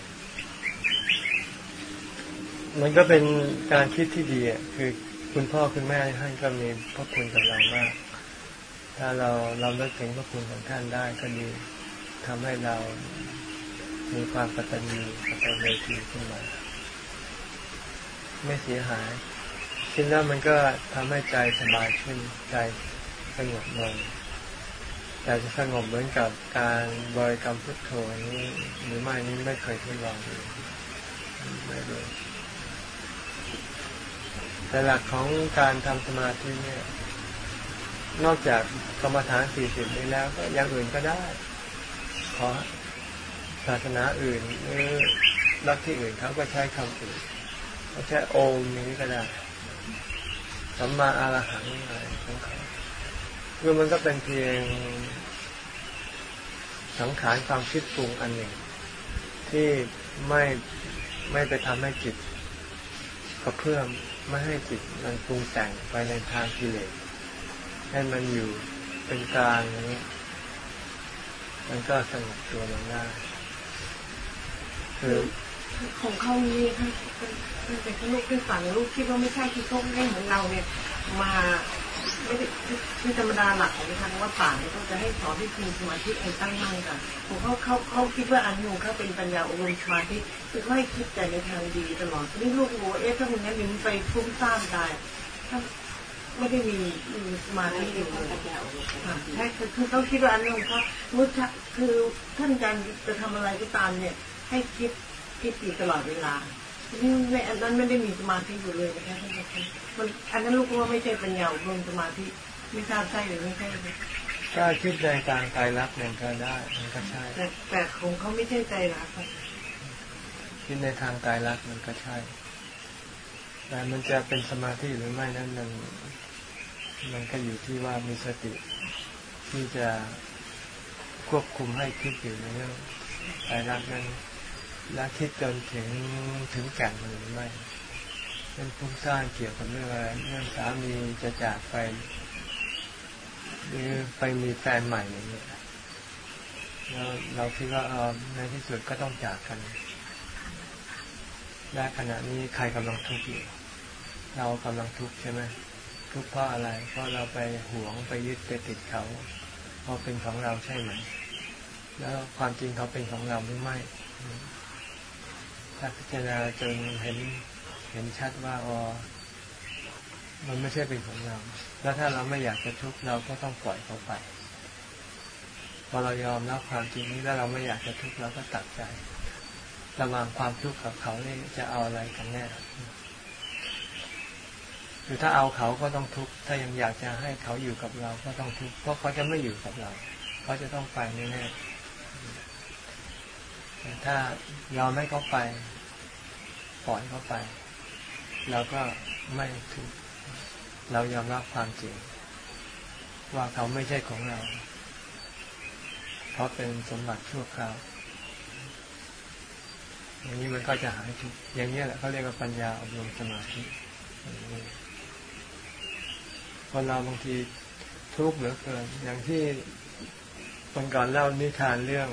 มันก็เป็นการคิดที่ดีอะคือคุณพ่อคุณแม่ท่านก็มีพระคุณกับเรามาก ถ้าเราเราเลิกถึงพระคุณของท่านได้ก็ดีทำให้เรามีความกตัญญูกตเวทีขึ้นมา ไม่เสียหายคิดแล้วมันก็ทำให้ใจสบายขึ้นใจใจสงบลงแต่จะสงบเหมือนกับการบริกรรมพุทโธนี้หรือไม่นี้ไม่เคยทดลองเลยไม่เลยแต่หลักของการทำสมาธิเนี่ย นอกจากกรรมฐานสี่สิบนี้แล้ว ก็อย่างอื่นก็ได้ ขอศาสนาอื่นหรือลัทธิอื่นเขาก็ใช้คำอื่นเขาใช้โอมนี้ก็ได้สัมมาอารหังอะไรของเขาคือมันก็เป็นเพียงสังขารความคิดปรุงอันหนึ่ง ที่ไม่ไม่ไปทำให้จิตกระเพื่อมไม่ให้จิตมันปรุงแต่งไปในทางกิเลส ให้มันอยู่เป็นกลางอย่างนี้ มันก็สงบตัวลงได้คือของเขานี่ค่ะมันเป็นลูกด้วยฝันลูกคิดว่าไม่ใช่ที่เขาให้เหมือนเราเนี่ย มาไม่ได้ที่ธรรมดาหลักของทางวัดป่าเนี่ยเขาจะให้สอนที่คุณสมาธิไอ้ตั้งมั่นกันผมเขาเขาเขาคิดว่าอันนูเขาเป็นปัญญาอบรมสมาธิคือเขาให้คิดแต่ในทางดีตลอดนี่ลูกโหเอ๊ะถ้ามันงั้นมันไปฟุ้งซ่านได้ถ้า ไม่ได้มีมีสมาธิอยู่เลยใช่คือคือเขาคิดว่าอันนี้ของเขามุชคือท่านอาจารย์จะทำอะไรก็ตามเนี่ย ให้คิดคิดอยู่ตลอดเวลานี่ในอันนั้นไม่ได้มีสมาธิอยู่เลยนะคะท่านอาจารย์มันอันนั้นลูกว่าไม่ใช่ปัญญาอบรมสมาธิไม่ทราบใช่หรือไม่ใช่ก็คิดในการไกลรักเนี่ยก็ได้มันก็ใช่ แต่แต่ของเขาไม่ใช่ใจรักค่ะคิดในทางกายรักมันก็ใช่แต่มันจะเป็นสมาธิหรือไม่นั้นมัน มันก็อยู่ที่ว่ามีสติที่จะควบคุมให้คิดอยู่ในเรื่องกายรักนั้นและคิดจนถึงถึงแก่นมันหรือไม่เป็นฟุ้งซ่านเกี่ยวกับเรื่องอะไรเรื่องสามีจะจากไป หรือไปมีแฟนใหม่อย่างเงี้ยแล้วเราคิดว่าเออในที่สุดก็ต้องจากกันและขณะนี้ใครกำลังทุกข์อยู่ เรากำลังทุกข์ใช่ไหม ทุกข์เพราะอะไร เพราะเราไปหวงไปยึดไปติดเขาเพราะเป็นของเราใช่ไหม แล้วความจริงเขาเป็นของเราหรือไม่ ถ้าพิจารณาจนเห็นเห็นชัดว่าอ๋อมันไม่ใช่เป็นของเรา แล้วถ้าเราไม่อยากจะทุกข์เราก็ต้องปล่อยเขาไป พอเรายอมรับความจริงนี้แล้วเราไม่อยากจะทุกข์เราก็ตัดใจ ระหว่างความทุกข์กับเขาเนี่จะเอาอะไรกันแน่ คือถ้าเอาเขาก็ต้องทุกข์ถ้ายังอยากจะให้เขาอยู่กับเราก็ต้องทุกข์เพราะเขาจะไม่อยู่กับเราเขาจะต้องไปแน่ๆแต่ถ้ายอมให้เขาไปปล่อยเขาไปเราก็ไม่ทุกข์เรายอมรับความจริง ว่าเขาไม่ใช่ของเราเพราะเป็นสมบัติชั่วคราวอย่างนี้มันก็จะหายทุกข์อย่างนี้แหละเขาเรียกว่าปัญญาอบรมสมาธิ คนเราบางทีทุกข์เหลือเกินอย่างที่คนก่อนเล่านิทานเรื่อง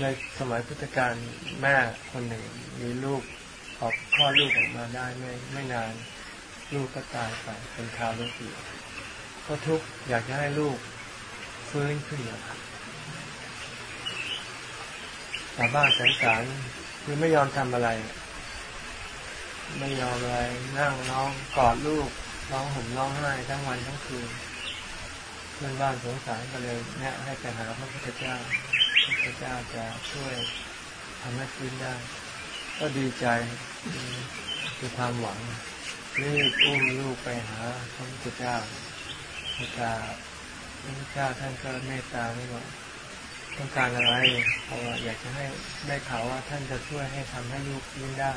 ในสมัยพุทธกาลแม่คนหนึ่ง มีลูกออกคลอดลูกออกมาได้ไม่ไม่นาน ลูกก็ตายไปเป็นคาวลูกอยู่ก็ทุกข์อยากจะให้ลูกฟื้นขึ้นมาแต่บ้านสงสารคือไม่ยอมทำอะไร ไม่ยอมอะไรนั่งร้องกอดลูก ร้องห่มร้องไห้ทั้งวันทั้งคืนเพื่อนบ้านสงสารก็เลยแนะให้ไปหาพระพุทธเจ้าพระพุทธเจ้าจะช่วยทำให้ฟื้นได้ ก็ดีใจมีความหวังรีบอุ้มลูกไปหาพระพุทธเจ้าพระเจ้าพระพุทธเจ้าท่านก็เมตตาไม่ว่าต้องการอะไรเพราะว่าอยากจะให้ได้ข่าวว่าท่านจะช่วยให้ทำให้ลูกยิ้มได้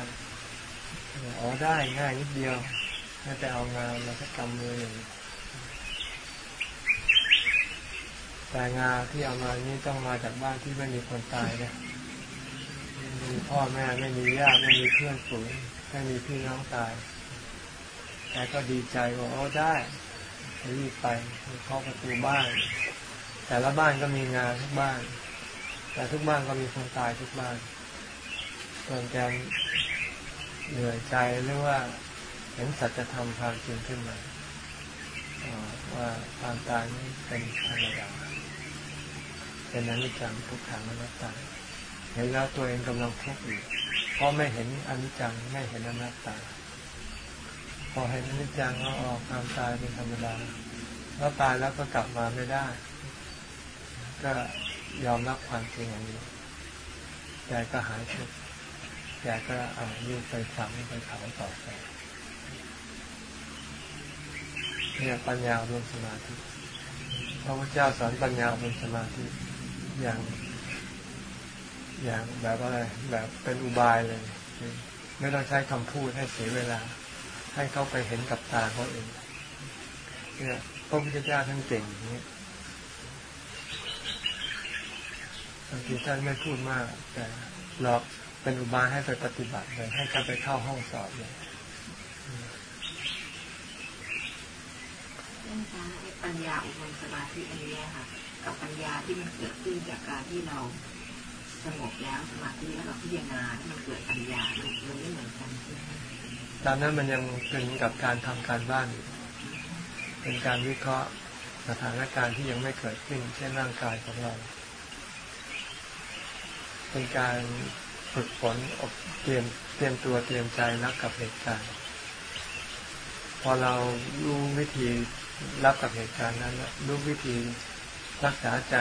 อ๋อได้ง่ายนิดเดียว ถ้าจะเอางานมาสักกำมือหนึ่งแต่งานที่เอามานี่ต้องมาจากบ้านที่ไม่มีคนตายนะไม่มีพ่อแม่ไม่มีญาติไม่มีเพื่อนฝูงไม่มีพี่น้องตาย แต่ก็ดีใจว่าโอ้ได้รีบไปเข้าประตูบ้าน แต่ละบ้านก็มีงานทุกบ้าน แต่ทุกบ้านก็มีคนตายทุกบ้านส่วนแกเหนื่อยใจหรือว่า เห็นสัจธรรมความจริงขึ้นมาว่าความตายนี้เป็นธรรมดาเป็นอนิจจังทุกขังอนัตตาเห็นแล้วตัวเองกำลังทุกข์อยู่เพราะไม่เห็นอนิจจังไม่เห็นอนัตตา พอเห็นอนิจจังก็ออกความตายเป็นธรรมดาแล้วตายแล้วก็กลับมาไม่ได้ ก็ยอมรับความจริงอย่างนี้ใจก็หายทุกข์ใจก็เอายื่ไปฝังไปเผาต่อไป เนี่ยปัญญาลงสมาธิพระพุทธเจ้าสอนปัญญาลงสมาธิอย่าง อย่างแบบอะไรแบบเป็นอุบายเลย ไม่ต้องใช้คำพูดให้เสียเวลา ให้เขาไปเห็นกับตาเขาเองเนี่ยพระพุทธเจ้าท่านเก่งอย่างนี้บางทีท่านไม่พูดมาก แต่หลอกเป็นอุบายให้ไปปฏิบัติเลยให้เขาไปเข้าห้องสอบเลยท่านคะปั ญญาอุปสมาธิอันนี้ค่ะกับปัญญาที่มันเกิดขึ้นจากการที่เราสงบแล้วสมาธิแล้วเราพิจารณาที่มันเกิดปัญญามันไม่เหมือนกันตอนนั้นมันยังเป็นกับการทำการบ้านเป็นการวิเคราะห์สถานการณ์ที่ยังไม่เกิดขึ้น เช่นร่างกายของเรา เป็นการฝึกฝนอบเตรียมเตรียมตัวเตรียมใจรับกับเหตุการณ์พอเรารู้วิธี รับกับเหตุการณ์นั้นรู้วิธีรักษาใจ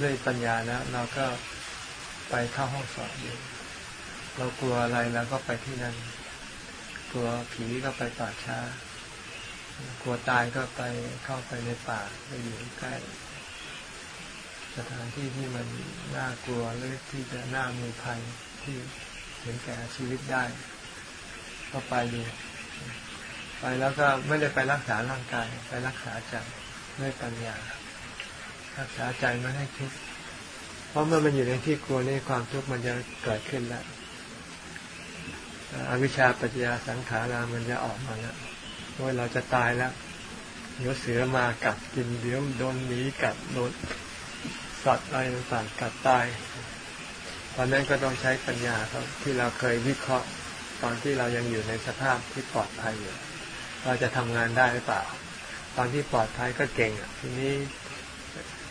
ด้วยปัญญาแล้วเราก็ไปเข้าห้องสอบอยู่เรากลัวอะไรเราก็ไปที่นั่นกลัวผีก็ไปป่าช้ากลัวตายก็ไปเข้าไปในป่าไปอยู่ใกล้ สถานที่ที่มันน่ากลัวหรือที่จะน่ามีภัยที่เห็นแก่ชีวิตได้ ก็ไปอยู่ ไปแล้วก็ไม่ได้ไปรักษาร่างกาย ไปรักษาใจด้วยปัญญา รักษาใจไม่ให้ทุกข์เพราะเมื่อมันอยู่ในที่กลัวนี่ความทุกข์มันจะเกิดขึ้นแล้วอวิชชาปัญญาสังขารามันจะออกมาแล้วว่าเราจะตายแล้วเดี๋ยวเสือมากัดกินเดี๋ยวโดนหมีกัดโดนสัตว์อะไรต่างกัดตายตอนนั้นก็ต้องใช้ปัญญาครับที่เราเคยวิเคราะห์ตอนที่เรายังอยู่ในสภาพที่ปลอดภัยอยู่ เราจะทำงานได้หรือเปล่า ตอนที่ปลอดภัยก็เก่งอะทีนี้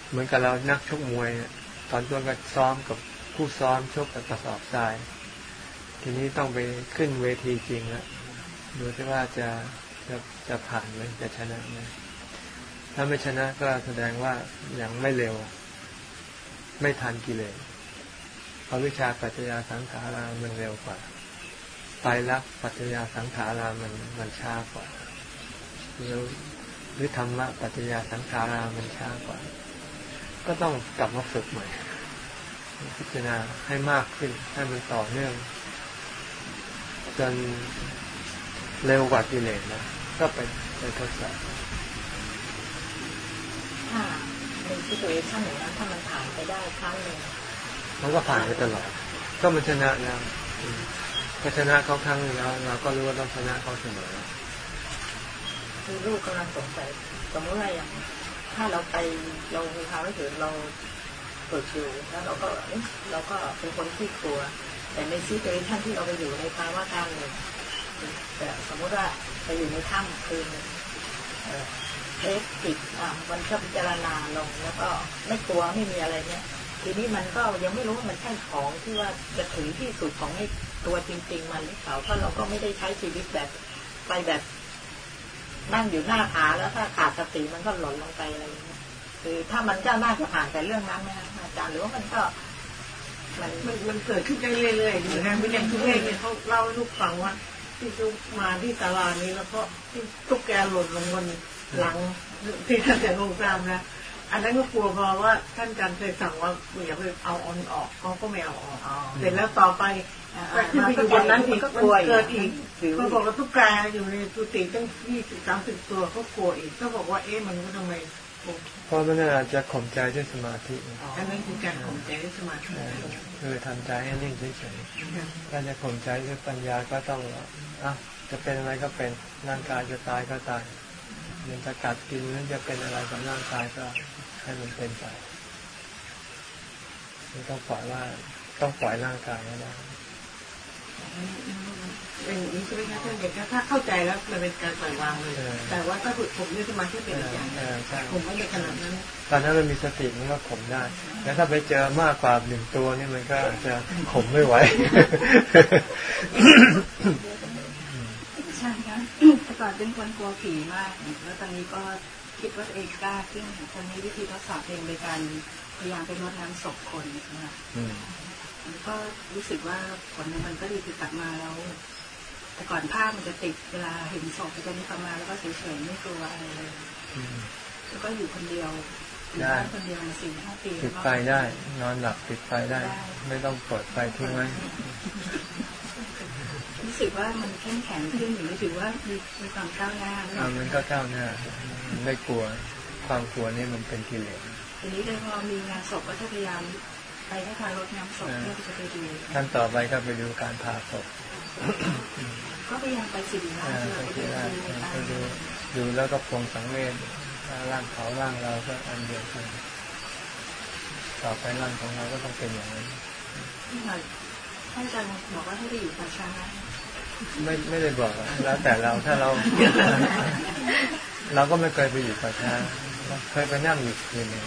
เหมือนกับเรานักชกมวย ตอนต้นก็ซ้อมกับผู้ซ้อมชกกับกระสอบทราย ทีนี้ต้องไปขึ้นเวทีจริงแล้วดูที่ว่าจะจะจะผ่านไหมจะชนะไหมถ้าไม่ชนะก็แสดงว่ายังไม่เร็ว ไม่ทันกิเลสเพราะวิชาปัจจยาสังขารามันเร็วกว่าไตรลักษณ์ปัจจยาสังขารามันมันช้ากว่า หรือหรือธรรมะปัจจยาสังขารามันช้ากว่า ก็ต้องกลับมาฝึกใหม่ พิจารณาให้มากขึ้น ให้มันต่อเนื่อง จนเร็วกว่ากิเลสนะก็ไปไปทดสอบถ้าในที่ตัวเองถ้าหนึ่งนั้นถ้ามันผ่านไปได้ครั้งหนึ่งมันก็ผ่านไปตลอด ก็มันชนะแล้วพอชนะเขาครั้งนึงแล้วเราก็รู้ว่าต้องชนะเขาเสมอคื อลูกกำลังสงสัยสมมติว่าอย่างถ้าเราไปเรามีความรู้สึกเราฝึกอยู่แล้วเราก็เราก็เป็นคนที่กลัว แต่ใน situation ที่เราไปอยู่ในภาวะการหนึ่งแต่สมมติว่าไปอยู่ในถ้ำคือ test จิตอะมันก็พิจารณาลงแล้วก็ไม่กลัวไม่มีอะไรเนี่ยทีนี้มันก็ยังไม่รู้ว่ามันใช่ของที่ว่าจะถึงที่สุดของไอ้ตัวจริง ๆ มันหรือเปล่าเพราะเราก็ไม่ได้ใช้ชีวิตแบบไปแบบ นั่งอยู่หน้าผาแล้วถ้าขาดสติมันก็หล่นลงไปอะไรอย่างเงี้ยคือถ้ามันก็น่าจะผ่านแต่เรื่องนั้นนะอาจารย์หรือว่ามันก็มันมันเกิดขึ้นได้เรื่อยๆอยู่นะไม่อย่ทุกเรื่องเขาเล่าให้ลูกฟังว่าที่ทุกมาที่ตลาดนี้แล้วก็ที่ตุ๊กแกหล่นลงบนหลังที่ท่านจะลงตามนะอันนั้นก็กลัวเพราะว่าท่านอาจารย์เคยสั่งว่าอย่าไปเอาออนออกเขาก็ไม่เอาออกเสร็จแล้วต่อไป ขึ้นไปอยู่บนนั้นอีกมันเกิดอีกเขาบอกว่าตุ๊กแกอยู่ในตุติตั้งยี่สิบสามสิบตัวเขากลัวอีกก็บอกว่าเอ๊ะมันก็ทำไมเพราะมันอาจจะข่มใจด้วยสมาธิอันนั้นคือการข่มใจด้วยสมาธิคือทำใจให้นิ่งเฉยๆถ้าจะข่มใจด้วยปัญญาก็ต้องอะจะเป็นอะไรก็เป็นร่างกายจะตายก็ตายมันจะกัดกินหรือจะเป็นอะไรกับร่างกายก็ให้มันเป็นไปไม่ต้องปล่อยว่าต้องปล่อยร่างกายนะ เป็นอย่างนี้ใช่ไหมคะท่านเด็กถ้าเข้าใจแล้วมันเป็นการปล่อยวางเลย แต่ว่าถ้าฝึกผมนี่สมาธิเป็นอย่างผมไม่ได้ขนาดนั้น ตอนนั้นมันมีสติมันก็ข่มได้แต่ถ้าไปเจอมากกว่าหนึ่งตัวนี่มันก็จะข่มไม่ไหวใช่ค่ะก่อนเป็นคนกลัวผีมาก แล้วตอนนี้ก็คิดว่าตัวเองกล้าขึ้นตอนนี้วิธีทดสอบเองโดยการพยายามไปรดน้ำศพคนนะคะอืม ก็รู้สึกว่าผลมันก็ดีคือกลับมาแล้ว แต่ก่อนภาพมันจะติดเวลาเห็นศพจะมีประมาณแล้วก็เฉยๆไม่กลัวอะไรเลยอืมแล้วก็อยู่คนเดียวอยู่ได้บ้านคนเดียวมาสี่ห้าปีปิดไฟได้ นอนหลับปิดไฟได้ ไม่ต้องเปิดไฟทิ้งไว้รู้สึกว่ามันเข้มแข็งขึ้นหรือถือว่ามีมีความก้าวหน้าอ่ามันก็ก้าวหน้ามันไม่กลัวความกลัวนี่มันเป็นกิเลสทีนี้เลยพอมีงานศพก็จะพยายาม ไปให้ทางรถน้ำศพเพื่อที่จะไปดูขั้นต่อไปก็ไปดูการผ่าศพก็พยายามไปสิริราอ่าชไปเพื่อดูไปดูตามได้ไปดูดูแล้วก็ปรงสังเวชร่างเขาร่างเราก็อันเดียวกันต่อไปร่างของเราก็ต้องเป็นอย่างนั้นที่หน่อยท่านอาจารย์บอกว่าให้ไปอยู่ป่าช้าไม่ไม่ได้บอกอะแล้วแต่เราถ้าเรา เราก็ไม่เคยไปอยู่ป่าช้าเคยไปนั่งอยู่คืนหนึ่ง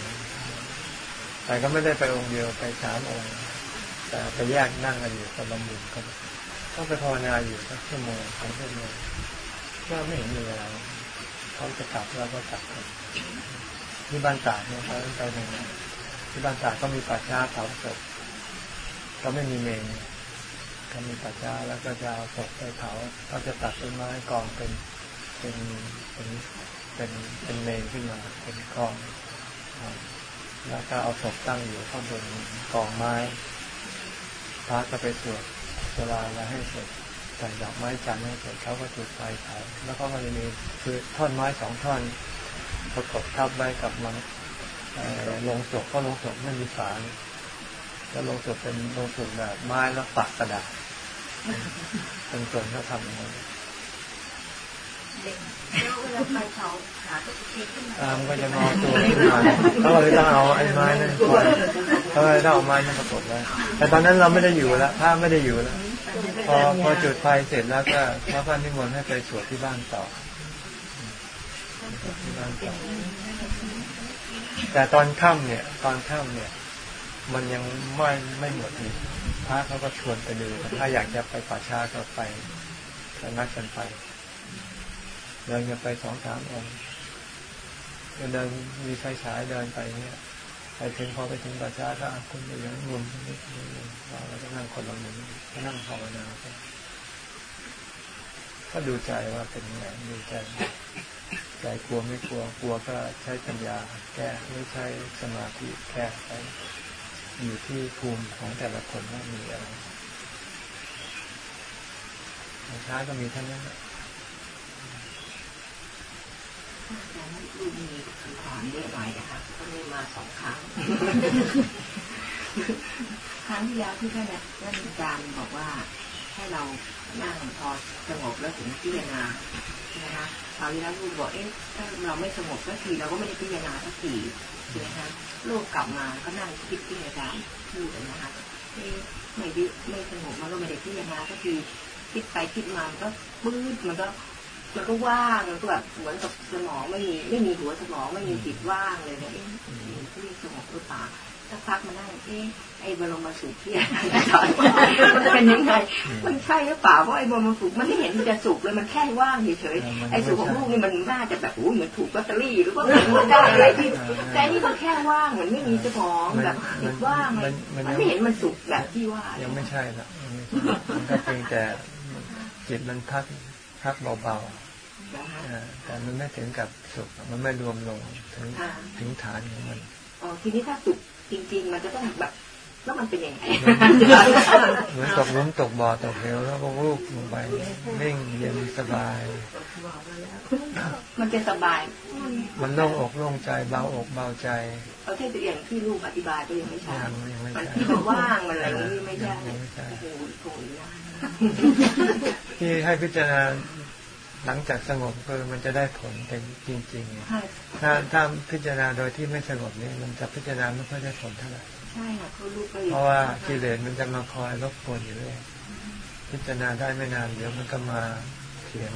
แต่ก็ไม่ได้ไปองค์เดียวไปสามองค์ แต่ไปแยกนั่งกันอยู่คนละมุมกันต้องไปภาวนาอยู่สักชั่วโมงสองชั่วโมงก็ไม่เห็นมีอะไรเขาจะกลับเราก็กลับกันที่บ้านตากเนี่ยเขาไปหนึ่งที่บ้านตากก็มีป่าช้าเผาศพก็ไม่มีเมนก็มีป่าช้าแล้วก็จะเอาศพไปเผาก็จะตัดต้นไม้กองเป็นเป็นเป็นเป็นเป็นเมนขึ้นมาเป็นกองอ แล้วก็เอาศพตั้งอยู่ข้างบนกองไม้พระก็ไปสวดสวดแล้วให้เสร็จใส่ดอกไม้จันทร์ให้เสร็จเขาก็จุดไฟเผาแล้วก็มันจะมีคือท่อนไม้สองท่อนประกบทับไว้กับมันลงศพเพราะลงศพไม่มีฝาแล้วลงศพเป็นลงศพแบบไม้แล้วปักกระดาษเป็นส่วนเขาทำอย่างนั้แล้วเวลาไปเผามาอ่ามันก็จะงอตัวขึ้นมาเขาเลยต้องเอาไอ้ไม้นั่นปล่อยเขาเลยต้องเอาไม้นั่นประกบไว้แต่ตอนนั้นเราไม่ได้อยู่แล้วพระไม่ได้อยู่แล้วพอพอจุดไฟเสร็จแล้วก็พระพันนิมนต์ให้ไปสวดที่บ้านต่อที่บ้านต่อแต่ตอนค่ำเนี่ย ตอนค่ำเนี่ย มันยังไม่ไม่หมดนี่พระเขาก็ชวนไปดูถ้าอยากจะไปป่าช้าก็ไปก็นัดกันไปเดินกันไปสองสามองค์ เดินมีไฟฉายเดินไปเนี่ยไปถึงพอไปถึงป่าช้าก็อะคุณไปอยังมุมนี้เราก็นั่งคนละมุมก็นั่งภาวนาไปก็ดูใจว่าเป็นยังไงดูใจใจกลัวไม่กลัวกลัวก็ใช้ปัญญาแก้ไม่ใช้สมาธิแก้ไปอยู่ที่ภูมิของแต่ละคนว่ามีอะไรช้าก็มีเท่านั้นแหละ แต่นั้นดู มีคำถามเยอะหน่อยนะคะก็เลยมาสองครั้ง ครั้งที่แล้วที่ท่านท่านอาจารย์บอกว่าให้เรานั่งพอสงบแล้วถึงพิจารณานะคะคราวที่แล้วลูกบอกเอ๊ะถ้าเราไม่สงบสักทีเราก็ไม่ได้พิจารณาสักทีใช่ไหมคะลูกกลับมาก็นั่งคิดที่อาจารย์พูดนะคะเอ๊ะไม่ได้ไม่สงบมันก็ไม่ได้พิจารณาสักทีคิดไปคิดมาก็ปื้ดมันก็ มันก็ว่างมันก็แบบเหมือนกับสมองไม่มีไม่มีหัวสมองไม่มีจิตว่างเลยนี่ยเอ๊ะที่สมองหรือเปล่าสักพักมานั่งเอ๊ะไอ้บรมสุขที่อาจารย์มันจะเป็นยังไงมันใช่หรือเปล่าเพราะไอ้บรมสุขมันไม่เห็นมันจะสุขเลยมันแค่ว่างเฉยๆไอ้สุขของลูกนี่มันน่าจะแบบโอ้เหมือนถูกลอตเตอรี่หรือว่าเหมือนได้อะไรที่แต่นี่ก็แค่ว่างเหมือนไม่มีสมองแบบจิตว่างมันไม่เห็นมันสุขแบบที่ว่ายังไม่ใช่ละยังไม่ใช่มันก็เพียงแต่จิตมันพักพักเบาๆ นะคะอ่าแต่มันไม่ถึงกับสุขมันไม่รวมลงถึงค่ะถึงฐานของมันอ๋อทีนี้ถ้าสุขจริง ๆ มันจะต้องแบบแล้วมันเป็นยังไงเหมือนตกหลุมตกบ่อตกเหวแล้วก็วูบลงไปนิ่งเย็นสบาย มันจะสบาย มันโล่งอกโล่งใจเบาอกเบาใจเอาที่ตัวอย่างที่ลูกอธิบายก็ยังไม่ใช่ยังยังไม่มันใช่ที่มันว่างมันอะไรอย่างนี้ไม่ใช่ยังไม่ใช่โอ้โหโอ้โหยากที่ให้พิจารณา หลังจากสงบคือมันจะได้ผลเป็นจริงๆไงใช่ถ้าถ้าพิจารณาโดยที่ไม่สงบนี่มันจะพิจารณาไม่ค่อยได้ผลเท่าไหร่ใช่ค่ะเขาลูกก็เพราะว่ากิเลสมันจะมาคอยรบกวนอยู่เรื่อยพิจารณาได้ไม่นานเดี๋ยวมันก็มาเถียง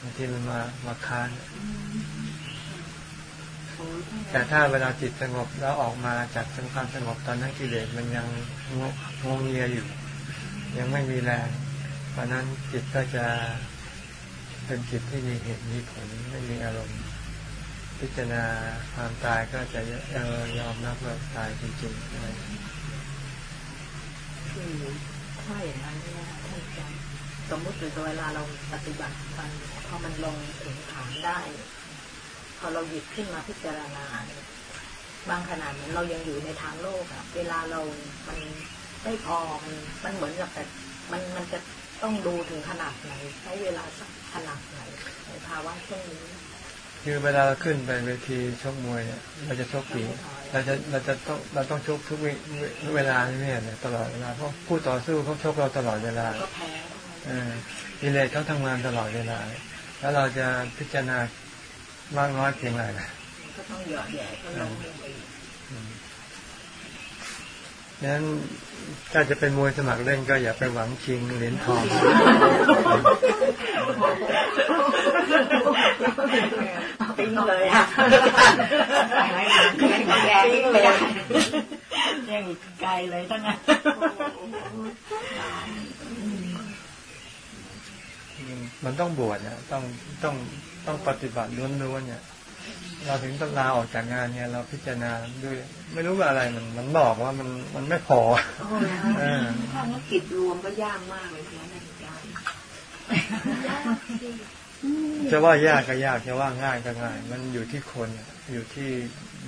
บางทีมันมามาค้านโอ้ยแต่ถ้าเวลาจิตสงบแล้วออกมาจากความสงบตอนนั้นกิเลสมันยังงงงเงียอยู่ ยังไม่มีแรงเพราะนั้นจิตก็จะ เป็นจิตที่มีเหตุมีผลไม่มีอารมณ์ พิจารณาความตายก็จะเออยอมรับว่าตายจริงๆอะไรคือถ้าอย่างนั้นเนี่ยท่านอาจารย์สมมติเวลาเราปฏิบัติมันพอมันลงถึงฐานได้ พอเราหยิบขึ้นมาพิจารณาเนี่ยบางขนาดเหมือนเรายังอยู่ในทางโลกอะเวลาเรา มันไม่พอมันมันเหมือนกับแต่มันมันจะต้องดูถึงขนาดไหนใช้เวลาสัก ขนาดไหนในภาวะเช่นนี้คือเวลาเราขึ้นไปเวทีชกมวยเนี่ยเราจะชกกี่เราจะเราจะต้องเราต้องชกทุกเวเวลาเนี่ยเนี่ยตลอดเวลาเพราะผู้ต่อสู้เขาชกเราตลอดเวลาก็แพ้เออกิเลสเขาทำงานตลอดเวลา แล้วเราจะพิจารณามากน้อยเพียงไรนะก็ต้องหยอดแย่ก็ลงลงไป ดังนั้นถ้าจะเป็นมวยสมัครเล่นก็อย่าไปหวังชิงเหรียญทองติ้งเลยอะยังแย่ติ้งไม่ได้ยังอีกไกลเลยทั้งนั้นมันต้องบวชนะต้องต้องต้องปฏิบัติล้วนๆเนี่ย เราถึงต้องลาออกจากงานเนี่ย เราพิจารณาด้วย ไม่รู้ว่าอะไรมันมันบอกว่ามันมันไม่พอเออถ้านักกิจรวมก็ยากมากเลยนะอาจารย์จะว่ายากก็ยากจะว่าง่ายก็ง่าย มันอยู่ที่คนอะอยู่ที่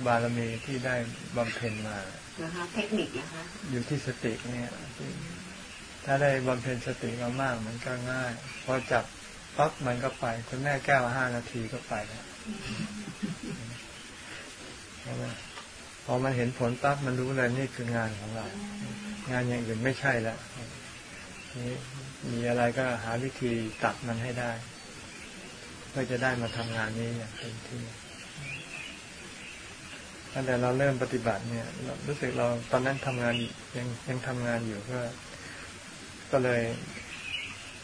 บารมีที่ได้บำเพ็ญมานะคะเทคนิคนะคะอยู่ที่สติเนี่ยที่ถ้าได้บำเพ็ญสติมามากมันก็ง่าย พอจับปั๊บมันก็ไป คุณแม่แก้วห้านาทีก็ไปแล้วใช่ไหมพอมันเห็นผลปั๊บมันรู้เลยนี่คืองานของเรา งานอย่างอื่นไม่ใช่ล้วนี่มีอะไรก็หาวิธีตัดมันให้ได้เพื่อจะได้มาทำงานนี้อย่างเต็มที่ตั้งแต่เราเริ่มปฏิบัติเนี่ยร,รู้สึกเราตอนนั้นทำงานยังยังทำงานอยู่ก็ ก็เลย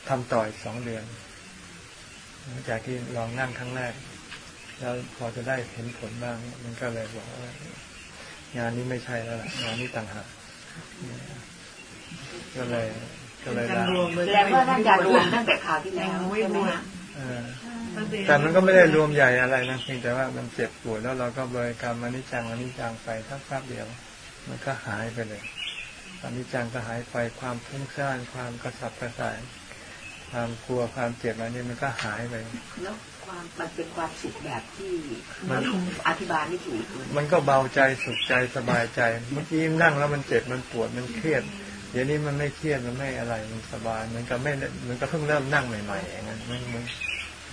ทำต่ออีกสองเดือนหลังจากที่ลองนั่งครั้งแรก แล้วพอจะได้เห็นผลบ้าง มันก็เลยบอกว่างานนี้ไม่ใช่แล้วล่ะงานนี้ต่างหากก็เลย ก็เลยการลารวมเลยแสดงว่าท่านจะรวมตั้งแต่ข่าวที่แล้วใช่ไหมคะเออแต่มันก็ไม่ได้รวมใหญ่อะไรนะเพียงแต่ว่ามันเจ็บปวดแล้วเราก็บริกรรมอนิจจังอนิจจังไปทักแป๊บเดียว มันก็หายไปเลยอนิจจังก็หายไปความฟุ้งซ่านความกระสับกระส่ายความกลัวความเจ็บอะไรนี่มันก็หายไปแล้ว ความมันเป็นความสุขแบบที่มันอธิบายไม่ถูกเลยมันก็เบาใจสุขใจสบายใจ เมื่อกี้นั่งแล้วมันเจ็บมันปวดมันเครียดเดี๋ยวนี้มันไม่เครียดมันไม่อะไรมันสบายเหมันก็ไม่เหมันก็เพิ่งเริ่มนั่งใหม่ๆอย่างนั้นมันมัน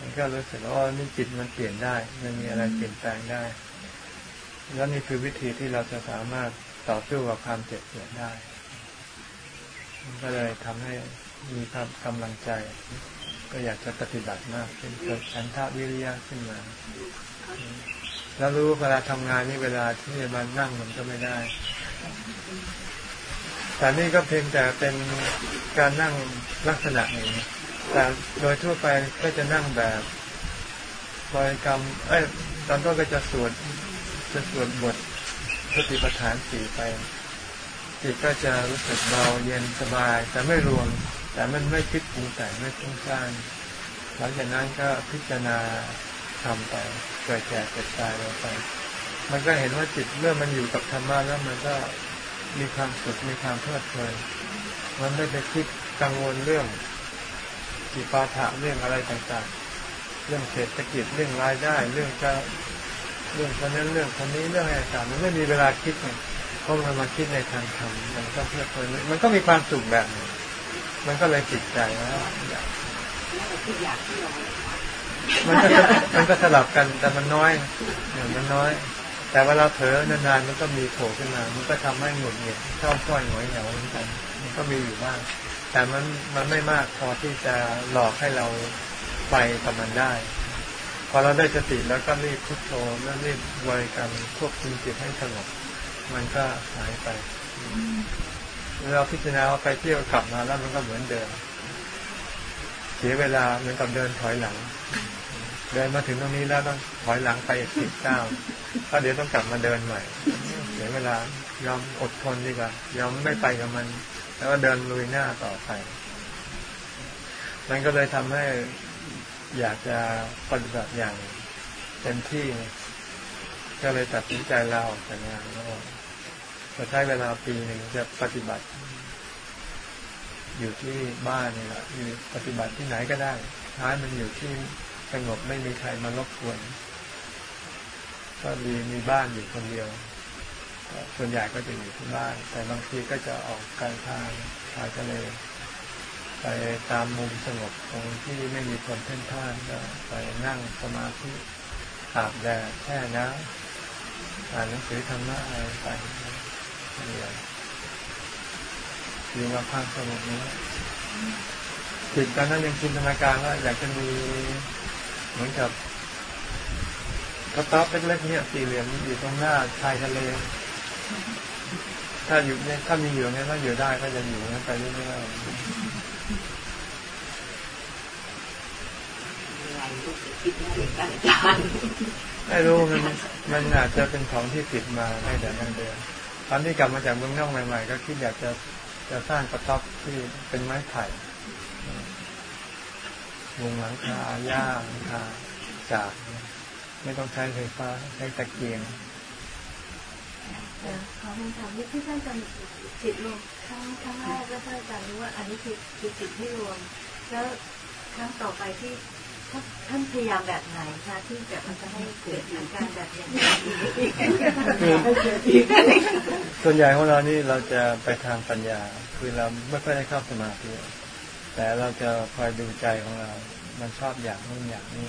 มันก็รู้สึกว่าอ๋อนี่จิตมันเปลี่ยนได้ มันมีอะไรเปลี่ยนแปลงได้ แล้วนี่คือวิธีที่เราจะสามารถต่อสู้กับความเจ็บปวดได้ มันก็เลยทำให้มีความกำลังใจ ก็อยากจะปฏิบัติมากขึ้นเกิดฉันทะวิริยะขึ้นมา แล้วรู้เวลาทำงานนี่เวลาที่มันนั่งมันก็ไม่ได้ แต่นี่ก็เพียงแต่เป็นการนั่งลักษณะหนึ่งแต่โดยทั่วไปก็จะนั่งแบบบริกรรม เอ้ยตอนต้นก็จะสวดจะสวดบทสติปัฏฐานสี่ไปจิตก็จะรู้สึกเบาเย็นสบาย แต่ไม่รวม แต่มันไม่คิดปรุงแต่งไม่ฟุ้งซ่านหลังจากนั้นก็พิจารณาทำไปเกิดแก่เกิดตายเราไป มันก็เห็นว่าจิตเมื่อมันอยู่กับธรรมะแล้วมันก็มีความสุขมีความเพลิดเพลินมันไม่ไปคิดกังวลเรื่องจิปาถะเรื่องอะไรต่างๆ เรื่องเศรษฐกิจเรื่องรายได้ เรื่องจะเรื่องคนนั้นเรื่องคนนี้เรื่องอะไรต่างๆมันไม่มีเวลาคิดไงเพราะมันมาคิดในทางธรรมมันก็เพลิดเพลินมันก็มีความสุขแบบนึง มันก็เลยติดใจว่าอยากแล้วเราคิดอยากที่เรามันก็จะมันก็สลับกันแต่มันน้อยเนี่ยมันน้อย แต่เวลาเผลอนานๆมันก็มีโผล่ขึ้นมา มันก็ทำให้หงุดหงิดชอบก้อยหงอยเหงาเหมือนกัน มันก็มีอยู่บ้างแต่มันมันไม่มากพอที่จะหลอกให้เราไปกับมันได้ พอเราได้สติแล้วก็รีบพุทโธแล้วรีบบริกรรมควบคุมจิตให้สงบมันก็หายไป เราพิจารณาว่าไปเที่ยวกลับมาแล้วมันก็เหมือนเดิม เสียเวลาเหมือนกับเดินถอยหลัง เดินมาถึงตรงนี้แล้วต้องถอยหลังไปอีกสิบเก้าก็เดี๋ยวต้องกลับมาเดินใหม่ เสียเวลายอมอดทนดีกว่ายอมไม่ไปกับมัน แล้วก็เดินลุยหน้าต่อไปมันก็เลยทำให้อยากจะปฏิบัติอย่างเต็มที่ ก็เลยตัดสินใจลาออกจากงานแล้ว ใช้เวลาปีหนึ่งจะปฏิบัติ อยู่ที่บ้านนี่แหละอยู่ปฏิบัติที่ไหนก็ได้ท้ายมันอยู่ที่สงบไม่มีใครมารบกวนก็มีมีบ้านอยู่คนเดียว ส่วนใหญ่ก็จะอยู่ที่บ้าน แต่บางทีก็จะออกการทางชายทะเลไปตามมุมสงบตรงที่ไม่มีคนเพ่นพ่านก็ไปนั่งสมาธิอาบแดดแช่น้ำอ่านหนังสือธรรมะอะไรไป อยู่กับความสงบนี้จิตตอนนั้นยังจินตนาการว่าอยากจะมีเหมือนกับกระต๊อบเล็กๆเนี่ยสี่เหลี่ยมอยู่ตรงหน้าชายทะเล ถ้าอยู่เนี่ยถ้ามีอยู่เนี่ยก็อยู่ได้ก็จะอยู่นั้นไปเรื่อยๆไม่รู้มันมันอาจจะเป็นของที่ติดมาให้แต่นั่นเดียว ตอนที่กลับมาจากเมืองนอกใหม่ๆ ก็คิดอยากจะจะสร้างกระต๊อบที่เป็นไม้ไผ่วงหลังคาหญ้าหลังคาจาก ไม่ต้องใช้ไฟฟ้าใช้ตะเกียงขอคำถามนี้ที่ท่านจำจิตรวมครั้งครั้งแรกแล้วท่านจารย์รู้ว่าอันนี้คือคือจิตที่รวม แล้วครั้งต่อไปที่ ท่านพยายามแบบไหนคะที่จะมันจะให้เกิดอาการแบบอย่างนี้ส่วนใหญ่ของเรานี่เราจะไปทางปัญญา คือเราไม่ค่อยได้เข้าสมาธิแต่เราจะคอยดูใจของเรา มันชอบอยากนู่นอยากนี่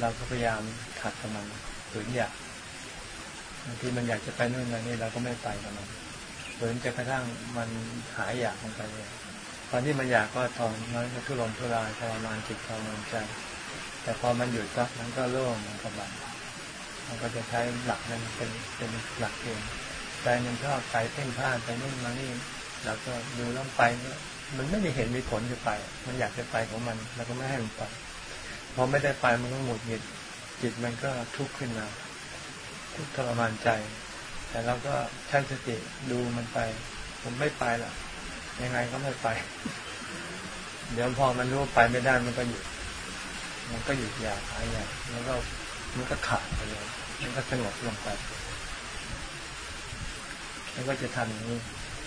เราก็พยายามขัดกับมันฝืนอยากบางทีมันอยากจะไปนู่นมานี่เราก็ไม่ไปกับมันฝืนจะกระทั่งมันหายอยากลงไปเลยตอนที่มันอยากก็ทอนน้อยก็ทุรนทุรายทรมานจิตทรมานใจ แต่พอมันหยุดซักมันก็โล่งมันก็บันมันก็จะใช้หลักนั้นเป็นเป็นหลักเองใจมันชอบไปเพ่งพ่านไปนู่นมานี่เราก็ดูแล้วไปมันไม่มีเห็นมีผลจะไป มันอยากจะไปของมันเราก็ไม่ให้มันไปพอไม่ได้ไปมันก็หงุดหงิดจิตมันก็ทุกข์ขึ้นมาทุกข์ทรมานใจ แต่เราก็ใช้สติดูมันไป ผมไม่ไปละยังไงก็ไม่ไป เดี๋ยวพอมันรู้ไปไม่ได้มันก็หยุด มันก็หยุดอยากหายอยากแล้วก็มันก็ขาดไปเลยมันก็สงบลงไปแล้วก็จะทำอย่างนี้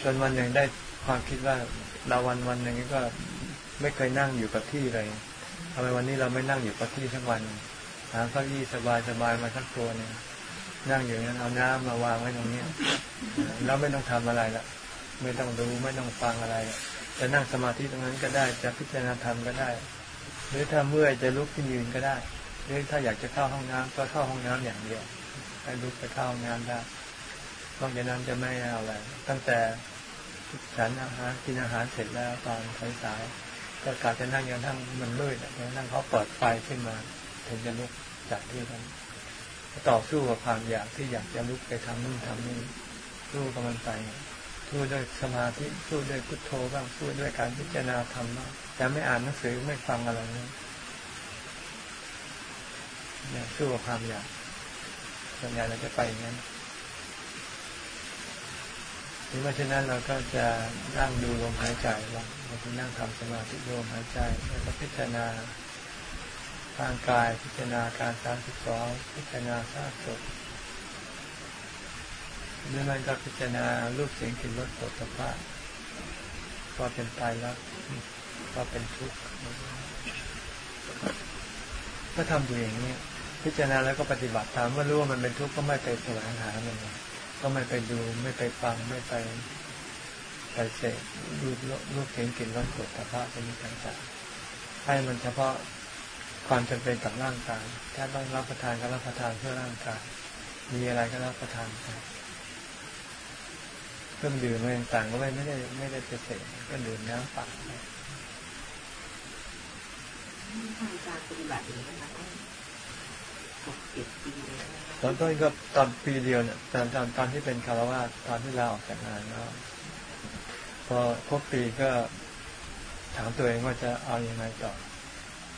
จนวันหนึ่งได้ความคิดว่าเราวันวันหนึ่งก็ไม่เคยนั่งอยู่กับที่เลยทำไมวันนี้เราไม่นั่งอยู่กับที่สักวันหาเก้าอี้สบายสบายมาสักตัวเนึงนั่งอยู่นั้นเอาน้ำมาวางไว้ตรงนี้แล้วไม่ต้องทำอะไรละไม่ต้องดูไม่ต้องฟังอะไร จะนั่งสมาธิตรงนั้นก็ได้ จะพิจารณาธรรมก็ได้ หรือถ้าเมื่อยจะลุกขึ้นยืนก็ได้ หรือถ้าอยากจะเข้าห้องน้ำก็เข้าห้องน้ำอย่างเดียวให้ลุกไปเข้าห้องน้ำได้นอกจากนั้นจะไม่เอาอะไร ตั้งแต่ฉันอาหารกินอาหารเสร็จแล้วตอนสายก็กาจะนั่งยันทั้งมันมืดยันนั่งเขาเปิดไฟขึ้นมา ถึงจะลุกจากที่นั้นต่อสู้กับความอยากที่อยากจะลุกไปทำนู่นทำนี่สู้กับมันไปสู้ด้วยสมาธิสู้ด้วยพุทโธบ้างสู้ด้วยการพิจารณาธรรมบ้าง แต่ไม่อ่านหนังสือไม่ฟังอะไรนี่เนี่ยสู้กับความอยากส่วนใหญ่เราจะไปอย่างนั้นเพราฉะนั้นเราก็จะนั่งดูลมหายใจบ้างเราจะนั่งทำสมาธิลมหายใจแล้วก็พิจารณาทางกายพิจารณาการสามสิบสองพิจารณาสาสดหรือมันก็พิจารณารูปเสียงกลิ่นรสสัมผัสก็เป็นตายแล้ว ก็เป็นทุกข์ก็ทำอยู่อย่างนี้พิจารณาแล้วก็ปฏิบัติตามเมื่อรู้ว่ามันเป็นทุกข์ก็ไม่ไปแสวงหามันก็ไม่ไปดูไม่ไปฟังไม่ไปไปเสกรูปรูปเสียงกลิ่นรสสัมผัสเป็นต่างๆให้มันเฉพาะความจำเป็นกับร่างกายถ้าต้องรับประทานก็รับประทานเพื่อร่างกายมีอะไรก็รับประทานไปเครื่องดื่มอะไรต่างก็ไม่ได้ไม่ได้เสกก็ดื่มน้ำปั่ นไปการปฏิบัติอย่างนี้นะหกเจ็ดปีเลยตอนต้นก็ตอนปีเดียวเนี่ยตอนตอนตอนที่เป็นคารวะตอนที่ลาออกจากงานแล้วพอครบปีก็ถามตัวเองว่าจะเอาอยัางไงต่อ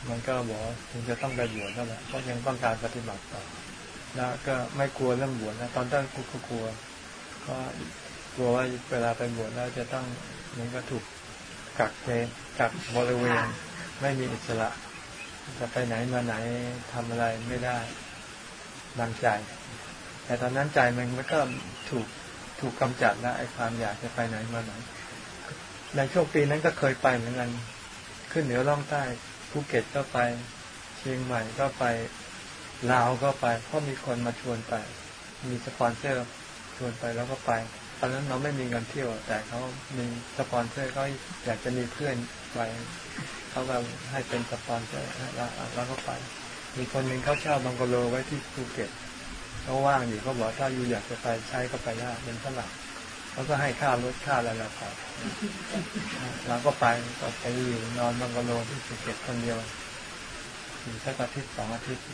มันก็บอกถึงจะต้องไปบวชแล้วแหละก็ยังต้องการปฏิบัติต่อ แล้วก็ไม่กลัวเรื่องบวชนะตอนต้นก็กลัว ก็กลัวว่าเวลาไปบวชแล้วจะต้องมันก็ถูกกักเกณฑ์กักบริเวณ ไม่มีอิสระ จะไปไหนมาไหนทำอะไรไม่ได้ดังใจ แต่ตอนนั้นใจมันมันก็ถูกถูกกำจัดแล้วไอ้ความอยากจะไปไหนมาไหน ในช่วงปีนั้นก็เคยไปเหมือนกันขึ้นเหนือล่องใต้ภูเก็ตก็ไป เชียงใหม่ก็ไปลาวก็ไป เพราะมีคนมาชวนไป มีสปอนเซอร์ชวนไปแล้วก็ไป ตอนนั้นเราไม่มีเงินเที่ยว แต่เขามีสปอนเซอร์ก็อยากจะมีเพื่อนไป เขาก็ให้เป็นสปอนเซอร์แล้วเราก็ไป มีคนหนึ่งเขาเช่าบังกะโลไว้ที่ภูเก็ตเขาว่างอยู่เขาบอกถ้าอยู่อยากจะไปใช้ก็ไปได้เป็นฝรั่งเขาก็ให้ค่ารถค่าอะไรเราไปเราก็ไปก็ไปอยู่นอนบังกะโลที่ภูเก็ตคนเดียวอยู่สักอาทิตย์สองอาทิตย์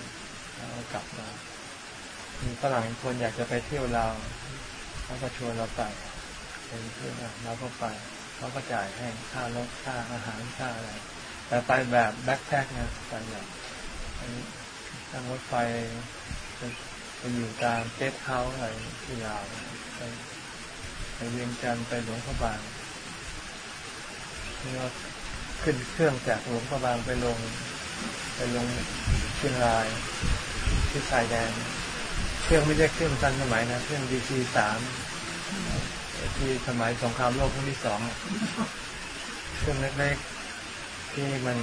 แล้วกลับมามีฝรั่งคนอยากจะไปเที่ยวลาเขาก็ชวนเราไปเป็นเพื่อนเราก็ไปเขาก็จ่ายให้ค่ารถค่าอาหารค่าอะไร แต่ไปแบบแบ็คแพ็คนะไปแบบนั่งรถไฟไปไปอยู่ตามเกสเฮาส์อะไรที่ลาวไปไปเวียงจันทร์ไปหลวงพระบางนี่ก็ขึ้นเครื่องจากหลวงพระบางไปลง ไปลงเชียงรายที่ชายแดนเครื่องไม่ใช่เครื่องทันสมัยนะเครื่องดีซีสามที่สมัยสงครามโลกครั้งที่สองเครื่องเล็กๆ ที่มัน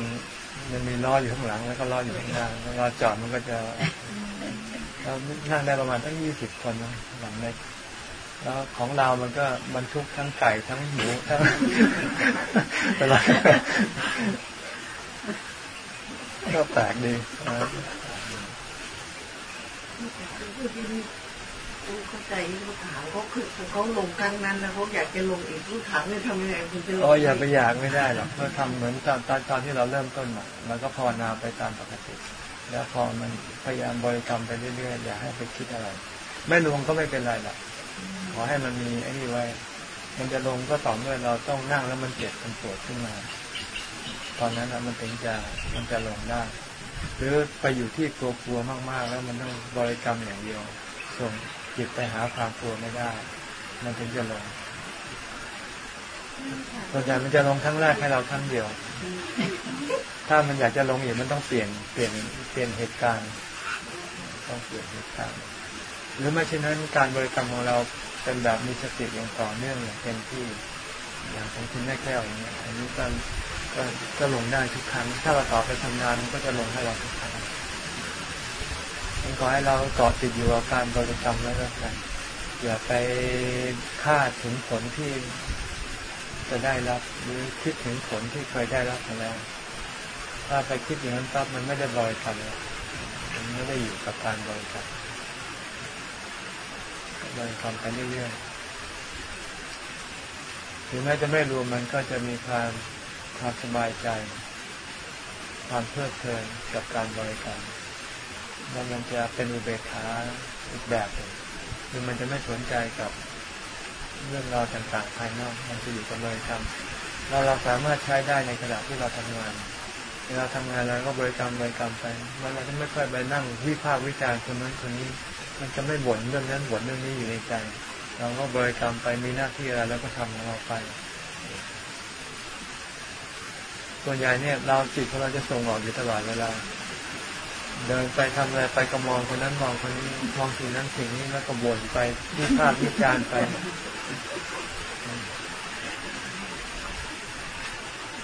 มันมีล้ออยู่ข้างหลังแล้วก็ล้ออยู่ข้างหน้าแล้วเราจอดมันก็จะเรานั่งได้ประมาณตั้งยี่สิบคนนะหลังเล็กแล้วของเรามันก็บรรทุกทั้งไก่ทั้งหมูทั้งอะไรก็แปลกดีนะ เข้าใจที่เขาถามเขาคือเขาลงครั้งนั้นนะเขาอยากจะลงอีกผู้ถามเนี่ยทำยังไงคุณจะลงอ้ยอย่าไปอยากไม่ได้หรอกเพราทำเหมือนตอนตอนตอนที่เราเริ่มต้นมาเราก็ภาวนาไปตามปกติ แล้วพอมันพยายามบริกรรมไปเรื่อยๆอย่าให้ไปคิดอะไร ไม่ลงก็ไม่เป็นไรหรอกขอให้มันมีไอ้นี่ไว้ มันจะลงก็ต่อเมื่อเราต้องนั่งแล้วมันเจ็บมันปวดขึ้นมา ตอนนั้นนะมันถึงจะมันจะลงได้ หรือไปอยู่ที่กลัวๆมากๆ แล้วมันต้องบริกรรมอย่างเดียวส่ง จิตไปหาความกลัวไม่ได้ มันถึงจะลงส่วนใหญ่มันจะลงครั้งแรกให้เราครั้งเดียว ถ้ามันอยากจะลงอีกมันต้องเปลี่ยนเปลี่ยนเปลี่ยนเหตุการณ์ ต้องเปลี่ยนเหตุการณ์ หรือไม่เช่นนั้นการบริกรรมของเราเป็นแบบมีสติอย่างต่อเนื่องอย่างเต็มที่ อย่างของคุณแม่แก้วอย่างเงี้ยอันนี้ก็ก็ก็ลงได้ทุกครั้ง ถ้าเราต่อไปทำงานมันก็จะลงให้เราทุกครั้งมัน ขอให้เราเกาะติดอยู่กับการบริกรรมแล้วกันอย่าไปคาดถึงผลที่จะได้รับหรือคิดถึงผลที่เคยได้รับมาแล้ว ถ้าไปคิดอย่างนั้นปั๊บมันไม่ได้บริกรรมแล้วมันไม่ได้อยู่กับการบริกรรมบริกรรมไปเรื่อยๆถึงแม้จะไม่รวมมันก็จะมีความความสบายใจ ความเพลิดเพลินกับการบริกรรม แล้วมันจะเป็นอุเบกขาอีกแบบหนึ่งคือมันจะไม่สนใจกับเรื่องราวต่างๆภายนอก มันจะอยู่กับบริกรรมเราเราสามารถใช้ได้ในขณะที่เราทำงานเวลาทำงานเราก็บริกรรมบริกรรมไปมันเราจะไม่ค่อยไปนั่งวิพากษ์วิจารณ์คนนั้นคนนี้ มันจะไม่บ่นเรื่องนั้นบ่นเรื่องนี้อยู่ในใจ เราก็บริกรรมไปมีหน้าที่อะไรแล้วก็ทำของเราไปส่วนใหญ่เนี่ยเราจิตของเราจะส่งออกอยู่ตลอดเวลา เดินไปทำอะไรไปก็มองคนนั้นมองคนนี้มองสิ่งนั้นสิ่งนี้แล้วก็บ่นไปวิพากษ์วิจารไป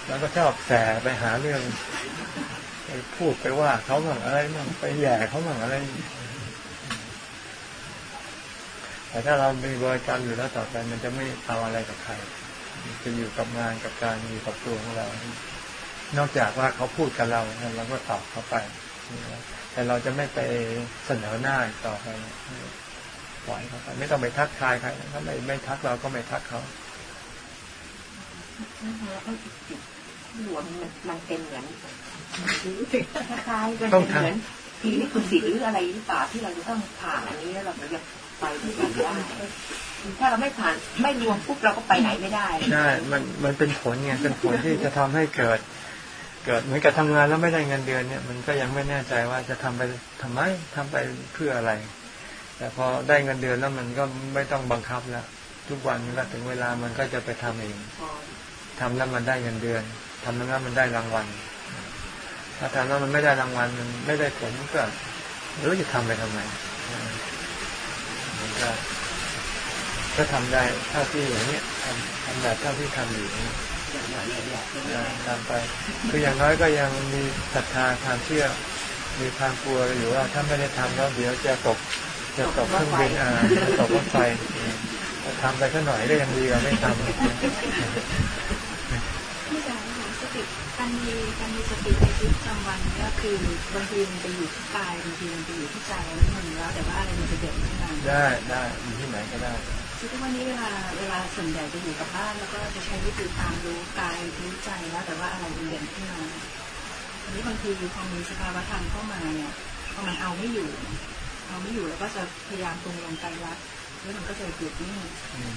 แล้วก็ชอบแสไปหาเรื่องไปพูดไปว่าเขาหมั่งอะไรมั่งไปแย่เขาหมั่งอะไร แต่ถ้าเรามีบริการอยู่แล้วต่อไปมันจะไม่เอาอะไรกับใคร จะอยู่กับงานกับการอยู่กับตัวของเรา นอกจากว่าเขาพูดกับเราเราก็ตอบเขาไป แต่เราจะไม่ไปเสนอหน้าต่อไปปล่อยเขาไปไม่ต้องไปทักทายใครถ้าไม่ไม่ทักเราก็ไม่ทักเขาแล้วก็จิตหลวมมันมันเป็นเหมือนคล้ายๆกันต้องเป็นทำเหมือนทีนี้คุณสิทธิ์หรืออะไรหรือเปล่าที่เราจะต้องผ่านอันนี้แล้วเราถึงจะไปที่ไหนได้ถ้าเราไม่ผ่านไม่รวมปุ๊บเราก็ไปไหนไม่ได้ใช่มันมันเป็นผลไงเป็นผลที่จะทำให้เกิด เกิดเหมือนกับทำงานแล้วไม่ได้เงินเดือนเนี่ย มันก็ยังไม่แน่ใจว่าจะทำไปทำไมทำไปเพื่ออะไร แต่พอได้เงินเดือนแล้วมันก็ไม่ต้องบังคับแล้วทุกวันก็ถึงเวลามันก็จะไปทำเองทำแล้วมันได้เงินเดือนทำแล้วมันได้รางวัลถ้าทำแล้วมันไม่ได้รางวัลมันไม่ได้ผลก็รู้จะทำไปทำไมมันก็ก็ทำได้เท่าที่อย่างเนี้ยทำทำแบบเท่าที่ทำอยู่ นี้ทำไป คืออย่างน้อยก็ยังมีศรัทธาความเชื่อ มีความกลัวอยู่ว่าถ้าไม่ได้ทำแล้วเดี๋ยวจะตกจะตกเครื่องบินอ่าจะตกรถไฟทำไปสักหน่อยก็ยังดีกว่าไม่ทำที่จะสติการมีการมีสติในชีวิตประจำวันเนี่ยคือบางทีมันจะอยู่ที่กายบางทีมันจะอยู่ที่ใจนี่มันแล้วแต่ว่าอะไรมันจะเด่นขึ้นมาได้ได้อยู่ที่ไหนก็ได้ คือทุกวันนี้เวลาเวลาส่วนใหญ่จะอยู่กับบ้านแล้วก็จะใช้วิธีตามรู้กายรู้ใจแล้วแต่ว่าอะไรมันเด่นขึ้นมาทีนี้บางทีพอมีสภาวะธรรมเข้ามาเนี่ยพอมันเอาไม่อยู่ เอาไม่อยู่แล้วก็จะพยายามตรงลงใจรักแล้วมันก็จะหยุดนิ่ง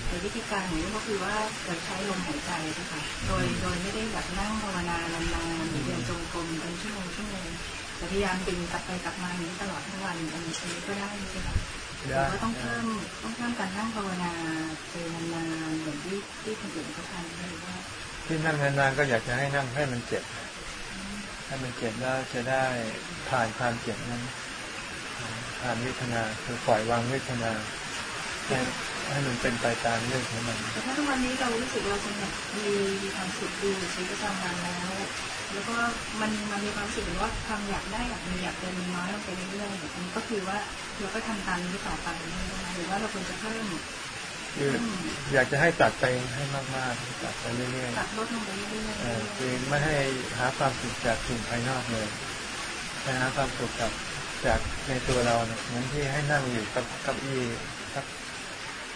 แต่วิธีการของนี้ก็คือว่าจะใช้ลมหายใจนะคะโดยโดยไม่ได้แบบนั่งภาวนานานๆหรือเดินจงกรมเป็นชั่วโมงชั่วโมงแต่พยายามดึงกลับไปกลับมาอย่างนี้ตลอดทั้งวันอันนี้ใช้ก็ได้ใช่ไหมคะ แต่ว่าต้องเพิ่มต้องเพิ่มการนั่งภาวนาเจนานๆเหมือนที่ที่คนอื่นเขาทำเลยว่าที่นั่งนานๆก็อยากจะให้นั่งให้มันเจ็บให้มันเจ็บแล้วจะได้ผ่านความเจ็บนั้นผ่านเวทนาคือปล่อยวางเวทนาให้ให้มันเป็นไปตามเรื่องของมันแต่ถ้าทุกวันนี้เรารู้สึกเราสงบดีมีความสุขดีในชีวิตประจำวันแล้ว แล้วก็มันมันมีความรู้สึกว่าความอยากได้อยากมีอยากเป็นน้อยลงไปเรื่อยๆอันนี้ก็คือว่าเราก็ทำตามนี้ต่อไปหรือว่าเราควรจะเพิ่มคืออยากจะให้ตัดไปให้มากๆตัดไปเรื่อยตัดลดลงไปเรื่อยๆเออคือไม่ให้หาความสุขจากสิ่งภายนอกเลยให้หาความสุขจากจากในตัวเราเนี่ยเหมือนที่ให้นั่งอยู่กับกับอี้สัก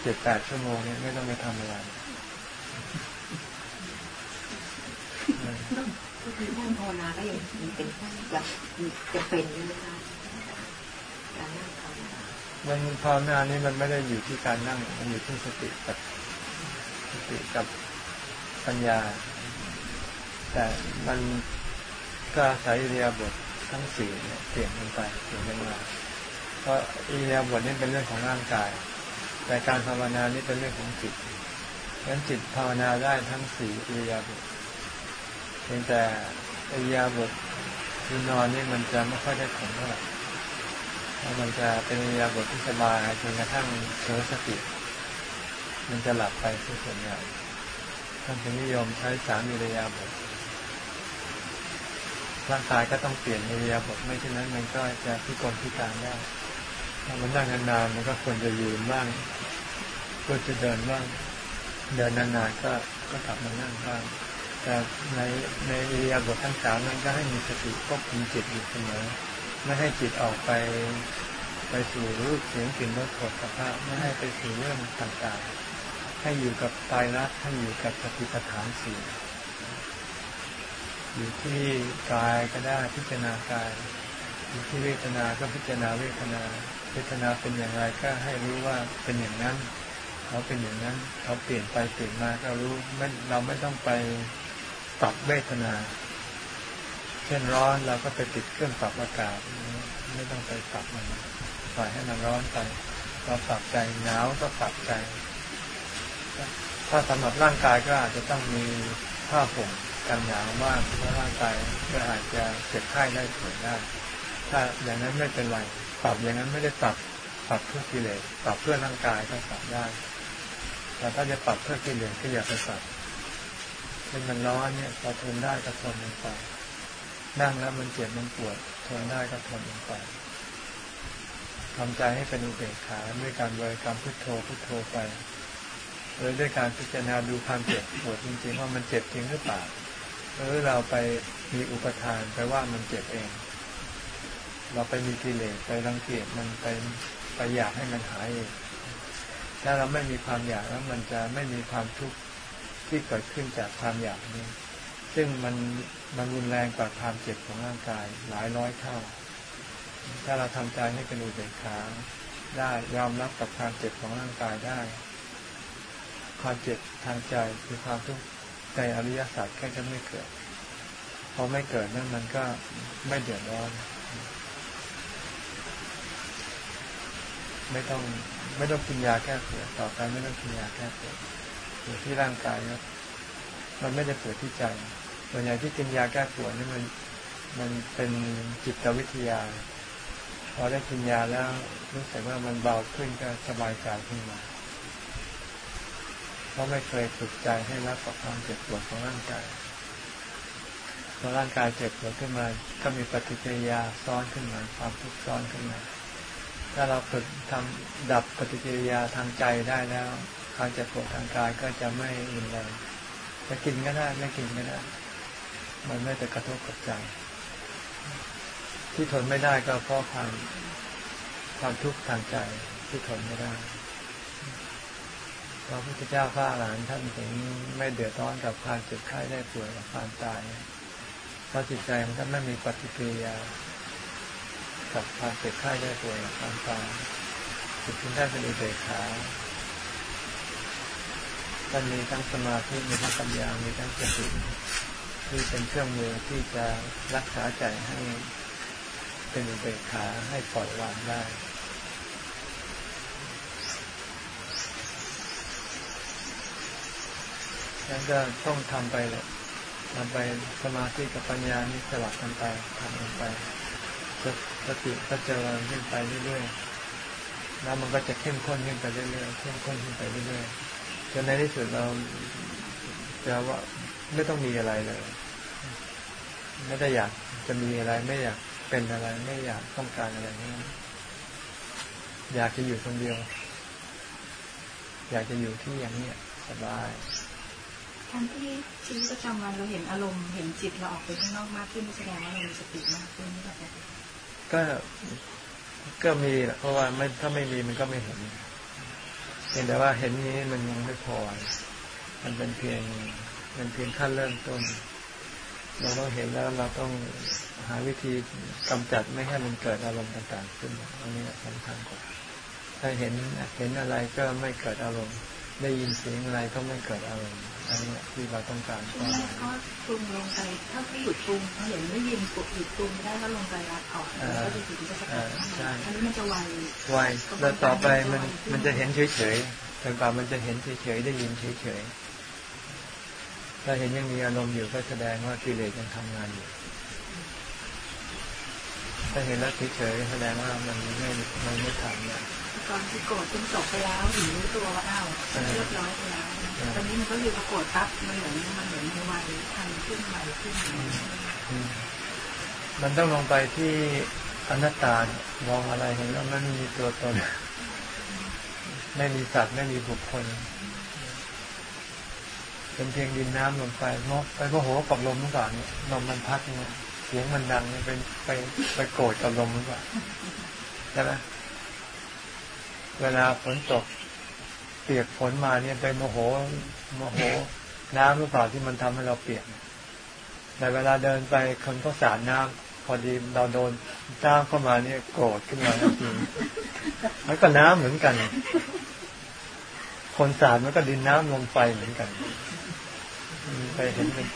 เจ็ดแปดชั่วโมงเนี่ยไม่ต้องไปทำอะไร ก็คือนั่งภาวนาก็ยังเป็นแบบจะเป็นนะคะการนั่งภาวนามันภาวนานี่มันไม่ได้อยู่ที่การนั่ง มันอยู่ที่สติกับสติกับปัญญา แต่มันก็อาศัยอิริยาบถทั้งสี่เนี่ยเปลี่ยนกันไปเปลี่ยนกันมาเพราะอิริยาบถนี่เป็นเรื่องของร่างกาย แต่การภาวนานี่เป็นเรื่องของจิตเพราะฉะนั้นจิตภาวนาได้ทั้งสี่อิริยาบถ เพียงแต่อิยาบถคือนอนนี่มันจะไม่ค่อยได้ผลเท่าไหร่เพราะมันจะเป็นอิยาบทที่สบายจนกระทั่งเผลอสติ มันจะหลับไปส่วนใหญ่ท่านจึงนิยมใช้สามอิริยาบถร่างกายก็ต้องเปลี่ยนอิยาบถไม่เช่นนั้นมันก็จะพิกลพิการได้ถ้ามันนั่งนานๆมันก็ควรจะยืนบ้างควรจะเดินบ้างเดินนานๆก็ก็กลับมานั่งบ้าง แต่ในในอิริยาบถทั้งสามนั้นก็ให้มีสติควบคุมจิตอยู่เสมอไม่ให้จิตออกไปไปสู่รูปเสียงกลิ่นรสผลสภาพไม่ให้ไปสู่เรื่องต่างๆ ให้อยู่กับตายรักให้อยู่กับสติปัฏฐานสี่อยู่ที่กายก็ได้พิจารณากายอยู่ที่เวทนาก็พิจารณาเวทนา เวทนาเป็นอย่างไรก็ให้รู้ว่าเป็นอย่างนั้น เขาเป็นอย่างนั้น เขาเปลี่ยนไปเปลี่ยนมาก็รู้ไม่เราไม่ต้องไป ปรับเวทนา เช่นร้อนเราก็ไปติดเครื่องปรับอากาศ ไม่ต้องไปปรับมันปล่อยให้มันร้อนไปเราปรับใจหนาวก็ปรับใจ ถ้าสำหรับร่างกายก็อาจจะต้องมีผ้าห่มกันหนาวบ้างเพราะร่างกายก็อาจจะเจ็บไข้ได้ป่วยได้ถ้าอย่างนั้นไม่เป็นไรปรับอย่างนั้นไม่ได้ปรับปรับเพื่อกิเลสปรับเพื่อร่างกายก็ปรับได้แต่ถ้าจะปรับเพื่อกิเลสก็อย่าไปปรับ เป็นมันร้อนเนี่ยพอทนได้ก็ทนมันไปนั่งแล้วมันเจ็บมันปวดทนได้ก็ทนมันไปทำใจให้เป็นอุเบกขาด้วยการบริกรรมพุทโธพุทโธไปหรือด้วยการพิจารณาดูความเจ็บปวดจริงๆ ว่ามันเจ็บจริงหรือเปล่าหรือเราไปมีอุปทานไปว่ามันเจ็บเอง เราไปมีกิเลสไปรังเกียจมันไปไปอยากให้มันหายเองถ้าเราไม่มีความอยากแล้วมันจะไม่มีความทุกข์ ที่เกิดขึ้นจากความอยากนี้ ซึ่งมันมันรุนแรงกว่าความเจ็บของร่างกายหลายร้อยเท่า ถ้าเราทำใจให้เป็นอุเบกขาได้ยอมรับกับความเจ็บของร่างกายได้ ความเจ็บทางใจคือความทุกข์ในอริยสัจแค่จะไม่เกิดพอไม่เกิดนั่นมันก็ไม่เดือดร้อน ไม่ต้องไม่ต้องกินยาแก้ปวดต่อไปไม่ต้องกินยาแก้ปวด อยู่ที่ร่างกายครับมันไม่ได้ปวดที่ใจส่วนใหญ่ที่กินยาแก้ปวดนี่มันมันเป็นจิตวิทยา พอได้กินยาแล้วรู้สึกว่ามันเบาขึ้นก็สบายใจขึ้นมาเพราะไม่เคยฝึกใจให้รับกับความเจ็บปวดของร่างกายพอร่างกายเจ็บปวดขึ้นมา ก็มีปฏิกิริยาซ้อนขึ้นมา ความทุกข์ซ้อนขึ้นมา ถ้าเราฝึกทำดับปฏิกิริยาทางใจได้แล้ว ความเจ็บปวดทางกายก็จะไม่รุนแรงจะกินก็ได้ไม่กินก็ได้มันไม่จะกระทบกับใจ ที่ทนไม่ได้ก็เพราะความความทุกข์ทางใจที่ทนไม่ได้พระพุทธเจ้าพระอรหันท่านถึงไม่เดือดร้อนกับความเจ็บไข้ได้ป่วยกับความตายเพราะจิตใจของท่านไม่มีปฏิกิริยา กับความเจ็บไข้ได้ป่วยกับความตายจิตของท่านเป็นอุเบกขา ท่านมีทั้งสมาธิมีทั้งปัญญา มีทั้งสติที่เป็นเครื่องมือที่จะรักษาใจให้เป็นเบกขาให้ปล่อยวางได้ดังนั้นก็ต้องทำไปเลยทำไปสมาธิกับปัญญานี่สลับกันไปทำกันไปสติก็เจริญขึ้นไปเรื่อยๆแล้วมันก็จะเข้มข้นขึ้นไปเรื่อยๆเข้มข้นขึ้นไปเรื่อยๆ จนในที่สุดเราจะว่าไม่ต้องมีอะไรเลย ไม่ได้อยากจะมีอะไร ไม่อยากเป็นอะไร ไม่อยากต้องการอะไรนี่อยากจะอยู่คนเดียว อยากจะอยู่ที่อย่างนี้สบายการที่ชีวิตประจำวันเราเห็นอารมณ์เห็นจิตเราออกไปข้างนอกมากขึ้นแสดงว่าเรามีสติมากขึ้นนี่แหละก็ก็มีแหละเพราะว่าไม่ถ้าไม่มีมันก็ไม่เห็นเพียงแต่ว่าเห็นนี้มันยังไม่พอ มันเป็นเพียงเป็นเพียงขั้นเริ่มต้น เราต้องเห็นแล้วเราต้องหาวิธีกำจัดไม่ให้มันเกิดอารมณ์ต่างๆขึ้นอันนี้สำคัญกว่า ถ้าเห็นเห็นอะไรก็ไม่เกิดอารมณ์ ได้ยินเสียงอะไรก็ไม่เกิดอารมณ์ อันนี้ที่เราต้องการช่วงแรกก็ปรุงลงไปถ้าไม่หยุดปรุงถ้าเห็นไม่ยินกดหยุดปรุงได้ก็ลงไปรับออกแล้วก็จะถึงจะสกัดอันนี้มันจะไวไวแล้วต่อไปมันมันจะเห็นเฉยๆจนกว่ามันจะเห็นเฉยๆได้ยินเฉยๆถ้าเห็นยังมีอารมณ์อยู่ก็แสดงว่ากิเลสยังทำงานอยู่ ถ้าเห็นแล้วเฉยๆแสดงว่ามันไม่มันไม่ทำเนี่ยตอนที่โกรธจนจบไปแล้วถึงรู้ตัวว่าอ้าวเรียบร้อยไปแล้ว ตอนนี้มันก็อยู่กับโกรธปั๊บมันเหมือนมันเหมือนมันไวทันขึ้นไวขึ้นมันต้องลงไปที่อนัตตามองอะไรเห็นแล้วมันมีตัวตน ไม่มีสัตว์ไม่มีบุคคลเป็นเพียงดินน้ำลมไฟมกไปโมโหกับลมหรือเปล่าเนี่ยลมมันพัดเนี่ยเสียงมันดังเนี่ยเป็นไปไปโกรธกับลมหรือเปล่าใช่ไหมเวลาฝนตก เปียกฝนมาเนี่ยไปโมโหโมโห น้ำหรือเปล่าที่มันทำให้เราเปียกแต่เวลาเดินไปคนก็สาดน้ำพอดีเราโดนจ้างเข้ามาเนี่ยโกรธขึ้นมาทันทีมันก็น้ำเหมือนกัน คนสาดมันก็ดินน้ำลมไฟเหมือนกันไปเห็นมัน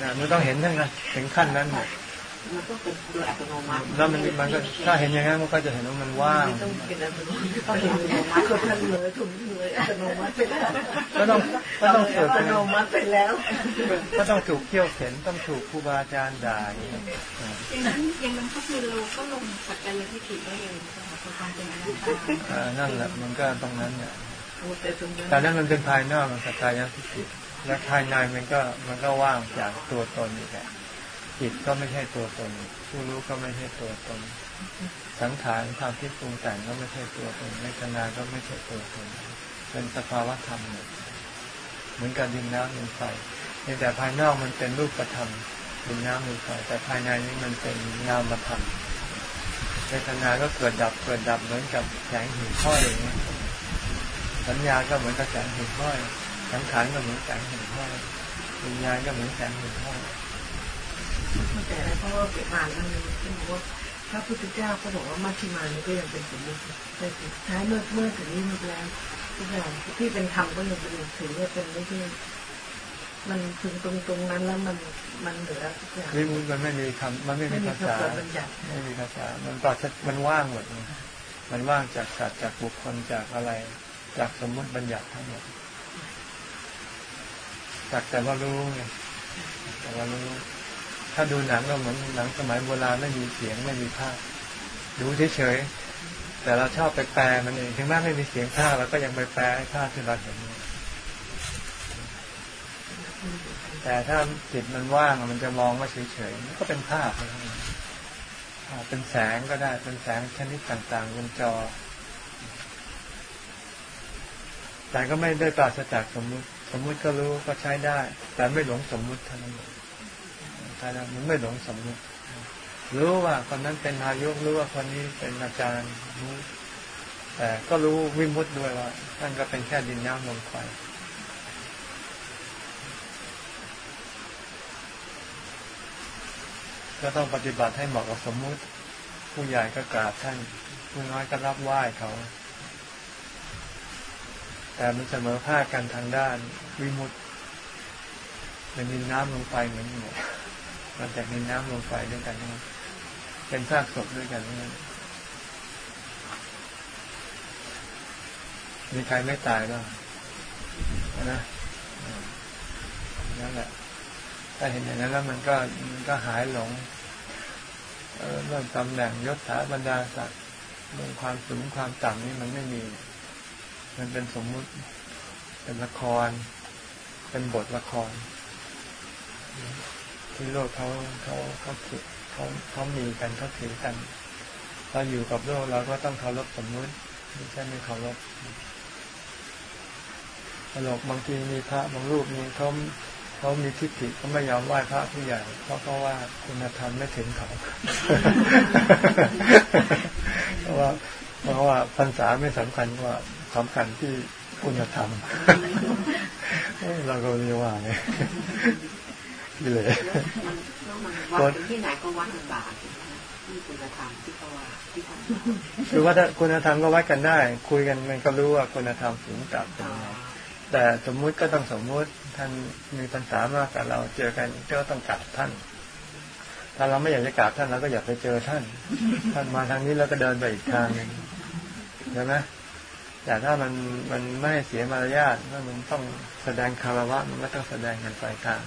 นะมันต้องเห็นทั้งนั้นถึงขั้นนั้นเนี่ย มันก็เป็นโดยอัตโนมัติแล้วมันมันก็ถ้าเห็นอย่างนั้นมันก็จะเห็นว่ามันว่างต้องเป็นอัตโนมัติต้องเป็นอัตโนมัติก็ทันเลยถุงเลยอัตโนมัติไปแล้วก็ต้องก็ต้องฝึกอัตโนมัติไปแล้ว ก็ต้องถูกเที่ยวเข็นต้องถูกครูบาอาจารย์ด่าอย่างนี้อย่างนั้นอย่างนั้นก็คือเราก็ลงสักกายทิฏฐิได้เลยใช่ไหมคือความเป็นอนัตตาอ่านั่นแหละมันก็ตรงนั้นเนี่ยแต่ตรงนั้นแต่นั้นมันเป็นภายนอกมันสกายทิฏฐิและภายในมันก็มันก็ว่างจากตัวตนอีกแหละ จิตก็ไม่ใช่ตัวตนผู้รู้ก็ไม่ใช่ตัวตน สังขารความคิดปรุงแต่งก็ไม่ใช่ตัวตนเวทนาก็ไม่ใช่ตัวตน เป็นสภาวะธรรมหมดเหมือนกับดินน้ำลมไฟเพียงแต่ภายนอกมันเป็นรูปธรรมดินน้ำลมไฟแต่ภายในนี้มันเป็นนามธรรมเวทนาก็เกิดดับเกิดดับเหมือนกับแสงหิ่งห้อยอย่างเงี้ยสัญญาก็เหมือนกับแสงหิ่งห้อยสังขารก็เหมือนแสงหิ่งห้อยวิญญาณก็เหมือนแสงหิ่งห้อย แต่เพราะว่าเกิดมามันเป็นว่าพระพุทธเจ้าก็บอกว่ามัชฌิมานี่ก็ยังเป็นสมมติแต่สุดท้ายเมื่อเมื่อถึงนี้มันแล้วทุกอย่างที่เป็นธรรมก็ยังเป็นถือว่าเป็นไม่ใช่มันถึงตรงตรงนั้นแล้วมันมันเหลือทุกอย่างวิมุตมันไม่มีคำมันไม่มีภาษาไม่มีภาษา มันปราศมันว่างหมดมันว่างจากสัตว์จากบุคคลจากอะไร จากสมมติบัญญัติทั้งหมดจากแต่ว่ารู้ไงแต่ว่ารู้ ถ้าดูหนังก็เหมือนหนังสมัยโบราณไม่มีเสียงไม่มีภาพ ดูเฉยๆแต่เราชอบไปแปลมันเองถึงแม้ไม่มีเสียงภาพเราก็ยังไปแปลให้ภาพที่เราเห็นแต่ถ้าจิตมันว่างมันจะมองว่าเฉยๆมันก็เป็นภาพเป็นแสงก็ได้เป็นแสงชนิดต่างๆบนจอ แต่ก็ไม่ได้ปราศจากสมมุติ สมมุติก็รู้ก็ใช้ได้ แต่ไม่หลงสมมุติเท่านั้น ใช่แล้วมันไม่หลงสมมุติรู้ว่าคนนั้นเป็นนายกรู้ว่าคนนี้เป็นอาจารย์รู้แต่ก็รู้วิมุตด้วยว่าท่านก็เป็นแค่ดินน้ำลมไฟก็ต้องปฏิบัติให้เหมาะกับสมมุติ ผู้ใหญ่ก็กราบท่าน ผู้น้อยก็รับไหว้เขา แต่มันเสมอภาคกันทางด้านวิมุตเป็นดินน้ำลงไปเหมือนหมด มันจากดินน้ำลงไปด้วยกันนะเป็นซากศพด้วยกันนะมีใครไม่ตายบ้างนะนั่นแหละถ้าเห็นอย่างนั้นแล้วมันก็มันก็หายหลงเรื่องตำแหน่งยศถาบรรดาศักดิ์เรื่องความสูงความต่ำนี่มันไม่มี มันเป็นสมมุติเป็นละคร เป็นบทละคร ที่โลกเขาเขาเขาคิดเขาเขามีกันเขาถือกันเราอยู่กับโลกเราก็ต้องเคารพสมมุติไม่ใช่ไม่เคารพตลกบางทีมีพระบางรูปนี่เขาเขามีทิฏฐิเขาไม่ยอมไหว้พระผู้ใหญ่เพราะเขาว่าคุณธรรมไม่ถึงเขาเพราะว่าเพราะว่าพรรษาไม่สำคัญกว่าสำคัญที่คุณธรรมเราก็เรียกว่าไง ที่เลยวัดที่ไหนก็วัดบาทที่คุณธรรมที่เขาว่าที่ทำคือว่าถ้าคุณธรรมก็วัดกันได้ คุยกันมันก็รู้ว่าคุณธรรมสูงต่ำเป็นไงแต่สมมุติก็ต้องสมมุติท่านมีภาษามากกับเราเจอกันก็ต้องกราบท่าน ถ้าเราไม่อยากจะกราบท่านเราก็อยากไปเจอท่าน ท่านมาทางนี้แล้วก็เดินไปอีกทางหนึ่งใช่ไหมแต่ถ้ามันมันไม่เสียมารยาทถ้ามันต้องแสดงคารวะมันก็ต้องแสดงกันไปตาม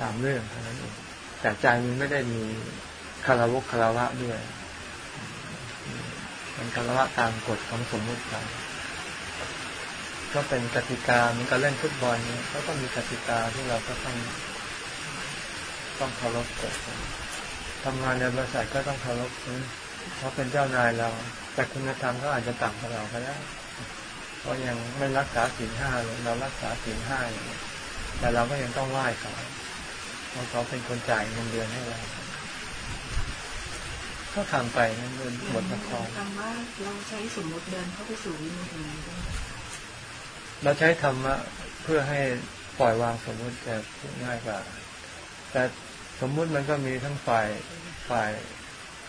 ตามเรื่องเท่านั้นเองแต่ใจมันไม่ได้มีคารวะคารวะด้วยมันคารวะตามกฎของสมมติไปก็เป็นกติกาเหมือนกับเล่นฟุตบอลเนี่ยเขาก็มีกติกาที่เราก็ต้องต้องเคารพกฎทำงานในบริษัทก็ต้องเคารพเขาเป็นเจ้านายเรา แต่คุณธรรมเขาอาจจะต่ำกว่าเราก็ได้เพราะยังไม่รักษาศีลห้าเลยเรารักษาศีลห้าอยู่แต่เราก็ยังต้องไหว้เขา เพราะเขาเป็นคนจ่ายเงินเดือนให้เราก็ทำไปนั่นเป็นบทละครคำว่าเราใช้สมมติเดินเข้าไปสู่วิมุตติเราใช้ธรรมะเพื่อให้ปล่อยวางสมมุติจะง่ายกว่า แต่สมมุติมันก็มีทั้งฝ่ายฝ่าย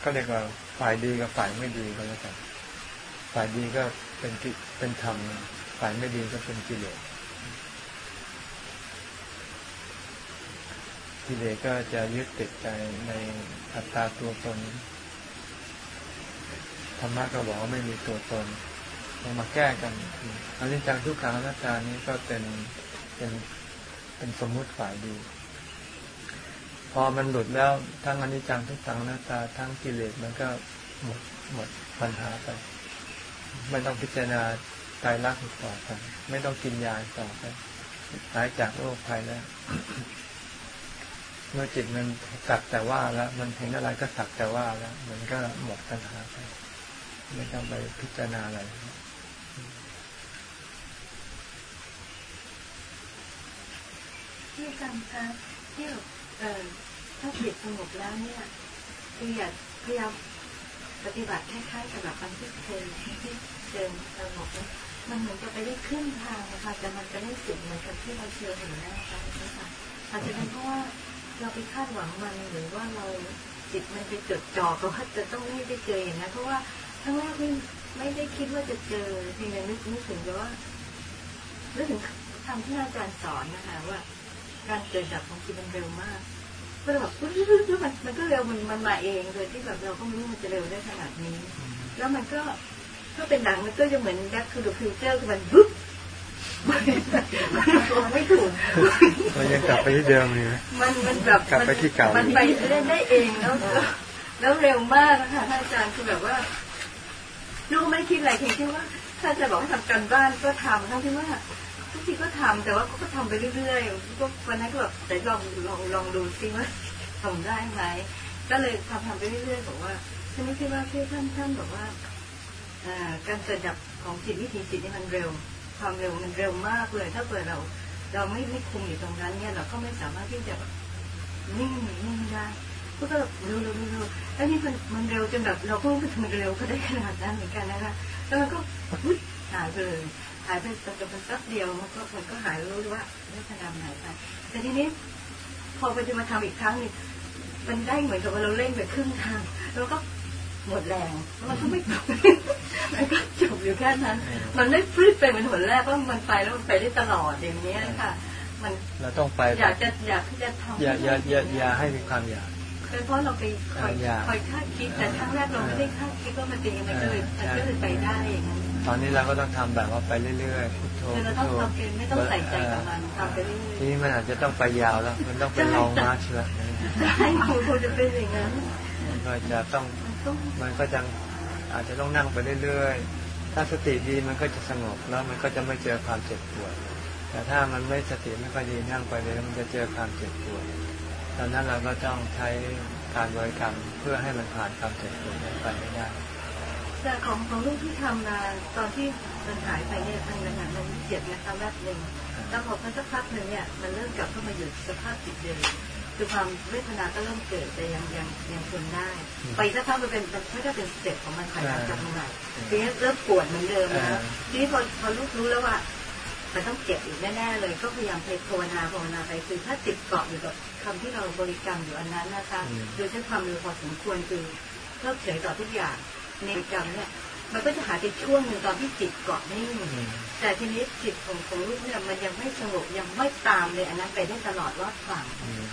ก็เรียกว่าฝ่ายดีกับฝ่ายไม่ดีก็แล้วกันฝ่ายดีก็เป็นกิเป็นธรรม ฝ่ายไม่ดีก็เป็นกิเลส กิเลสก็จะยึดติดใจในอัตตาตัวตนธรรมะก็บอกว่าไม่มีตัวตนเรามาแก้กันอันนี้จังทุกขังอนัตตานี้ก็เป็นเป็นเป็นสมมุติฝ่ายดี พอมันหลุดแล้วทั้งอนิจจังทุกขังอนัตตา ทั้งกิเลสมันก็หมดหมดปัญหาไปไม่ต้องพิจารณาตายรักต่อไปไม่ต้องกินยาต่อไปหายจากโรคภัยแล้ว เมื่อจิตมันสักแต่ว่าแล้ว มันเห็นอะไรก็สักแต่ว่าแล้ว มันก็หมดปัญหาไปไม่ต้องไปพิจารณาอะไรที่อาจารย์คะที่เอ่อถ้าจิตสงบแล้วเนี่ยคืออยากพยายามปฏิบัติคล้ายๆกับแบบอันที่เคยที่เจอสงบมันเหมือนจะไปได้ขึ้นทางนะคะแต่มันจะได้สุดเหมือนกับที่เราเชื่อเห็นนะคะนะคะอาจจะเป็นเพราะว่า เราไปคาดหวังมันหรือว่าเราจิตมันไปจดจ่อกับว่าจะต้องให้ได้เจออย่างนั้นเพราะว่าทั้งแรกไม่ไม่ได้คิดว่าจะเจอเพียงแต่นึกนึกถึงว่านึกถึงทำที่อาจารย์สอนนะคะ ว่าการเกิดดับของจิตมันเร็วมากก็แบบมันมันก็เร็วมันมันมาเองโดยที่แบบเราก็ไม่รู้มันจะเร็วได้ขนาดนี้ แล้วมันก็ถ้าเป็นหนังมันก็จะเหมือน Back to the Future คือมันปุ๊บ ไม่ถูกเรายังกลับไปที่เดิมอยู่มันมันแบบกลับไปที่เก่า มันไปเล่นได้เองแล้วแล้วเร็วมากนะคะท่านอาจารย์คือแบบว่าลูกไม่คิดอะไรเพียงแค่ว่า ถ้าจะบอกให้ทำการบ้านก็ทำทั้งที่ว่าทุกทีก็ทำแต่ว่าก็ทำไปเรื่อยๆก็วันนั้นก็แบบแต่ลองลองลองดูซิว่าทำได้ไหมก็เลยทำทำไปเรื่อยๆบอกว่าฉันไม่คิดว่าที่ท่านท่านบอกว่าอ่าการเกิดดับของจิตวิถีจิตนี่มันเร็ว ความเร็วมันเร็วมากเลย ถ้าเกิดเราเราไม่ไม่คุมอยู่ตรงนั้นเนี่ยเราก็ไม่สามารถที่จะแบบนิ่งนิ่งได้ก็แบบเร็วเร็วเร็วแล้วนี่มันมันเร็วจนแบบเราก็ไม่รู้ว่ามันเร็วก็ได้ขนาดนั้นเหมือนกันนะคะแล้วมันก็หายไปเลยหายไปแต่เป็นแป๊บเดียวมันก็มันก็หายรู้ว่าเวทนาหายไปแต่ทีนี้พอไปจะมาทำอีกครั้งหนึงมันได้เหมือนกับว่าเราเล่นไปครึ่งทางแล้วก็ หมดแรงแล้วมันก็ไม่จบมันก็จบอยู่แค่นั้น มันไม่ฟลิปไปเหมือนหนแรกว่ามันไปแล้วมันไปได้ตลอดอย่างเนี้ยค่ะ มันเราต้องไปอยากจะอยากที่จะทำอย่าอย่าอย่าอย่าให้มีความอยากเป็นเพราะเราไปคอยอยากคอยคาดคิดแต่ครั้งแรกเราไม่ได้คาดคิดว่ามันเป็นยังไงก็เลยมันก็เลยไปได้อย่างนั้นตอนนี้เราก็ต้องทำแบบว่าไปเรื่อยๆพุทโธคือเราพุทต้องโธทำเป็นไม่ต้องใส่ใจกับมันทำไปเรื่อยทีนี้มันอาจจะต้องไปยาวแล้ว มันต้องเป็นลองมาร์ชแล้วๆได้ครูคงจะเป็นอย่างนั้นมันก็จะต้อง มันก็จะอาจจะต้องนั่งไปเรื่อยๆ ถ้าสติดีมันก็จะสงบแล้วมันก็จะไม่เจอความเจ็บปวด แต่ถ้ามันไม่สติไม่ค่อยดีนั่งไปเลยมันจะเจอความเจ็บปวดตอนนั้นเราก็ต้องใช้การบริกรรมเพื่อให้มันผ่านความเจ็บปวดไปได้แต่ของของลูกที่ทำมาตอนที่มันหายไปเนี่ยทางนั้นมันเจ็บนะคะแรกหนึ่งแล้วพอสักพักหนึ่งเนี่ยมันเริ่มกลับเข้ามาอยู่สภาพจิตเดิม คือความเวทนาก็เริ่มเกิดแต่ยังยังยังทนได้ ไปสักพักมันเป็นมันไม่ได้เป็น step ของมันถอยหลังกลับมาใหม่ทีนี้เริ่มปวดเหมือนเดิมแล้วทีนี้พอพอลูกรู้แล้วว่ามันต้องเจ็บอีกแน่ๆเลยก็พยายามไปภาวนาภาวนาไปคือถ้าจิตเกาะอยู่กับคำที่เราบริกรรมอยู่อันนั้นนะคะโดยใช้ความเร็วพอสมควรคือเพิกเฉยต่อทุกอย่างในบริกรรมเนี่ยมันก็จะหายไปช่วงหนึ่งตอนที่จิตเกาะนิ่งแต่ทีนี้จิตของของลูกเนี่ยมันยังไม่สงบยังไม่ตามเลยอันนั้นไปได้ตลอดรอดฝั่งอืม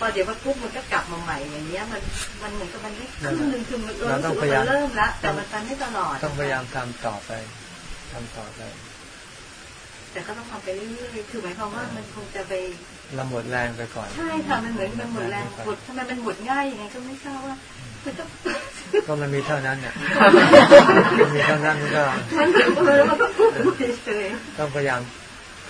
พอเดี๋ยวมันปุ๊บมันก็กลับมาใหม่อย่างเงี้ย มันมันเหมือนกับมันได้ครึ่งหนึ่งคือมันเราต้รู้องสึกพยายามว่ามันเริ่มละแต่มันไปไม่ตลอดต้องพยายามทำต่อไปทำต่อไป แต่ก็ต้องทำไปเรื่อยๆคือหมายความว่ามันคงจะไปเราหมดแรงไปก่อน ใช่ค่ะมันเหมือนมันหมดแรงหมดทำไมมันหมดง่ายยังไงก็ไม่ทราบว่ามันก็ก็มันมีเท่านั้นเนี่ยมันมีเท่านั้นมันก็มันก็แล้วมันก็พูดเฉยต้องพยายาม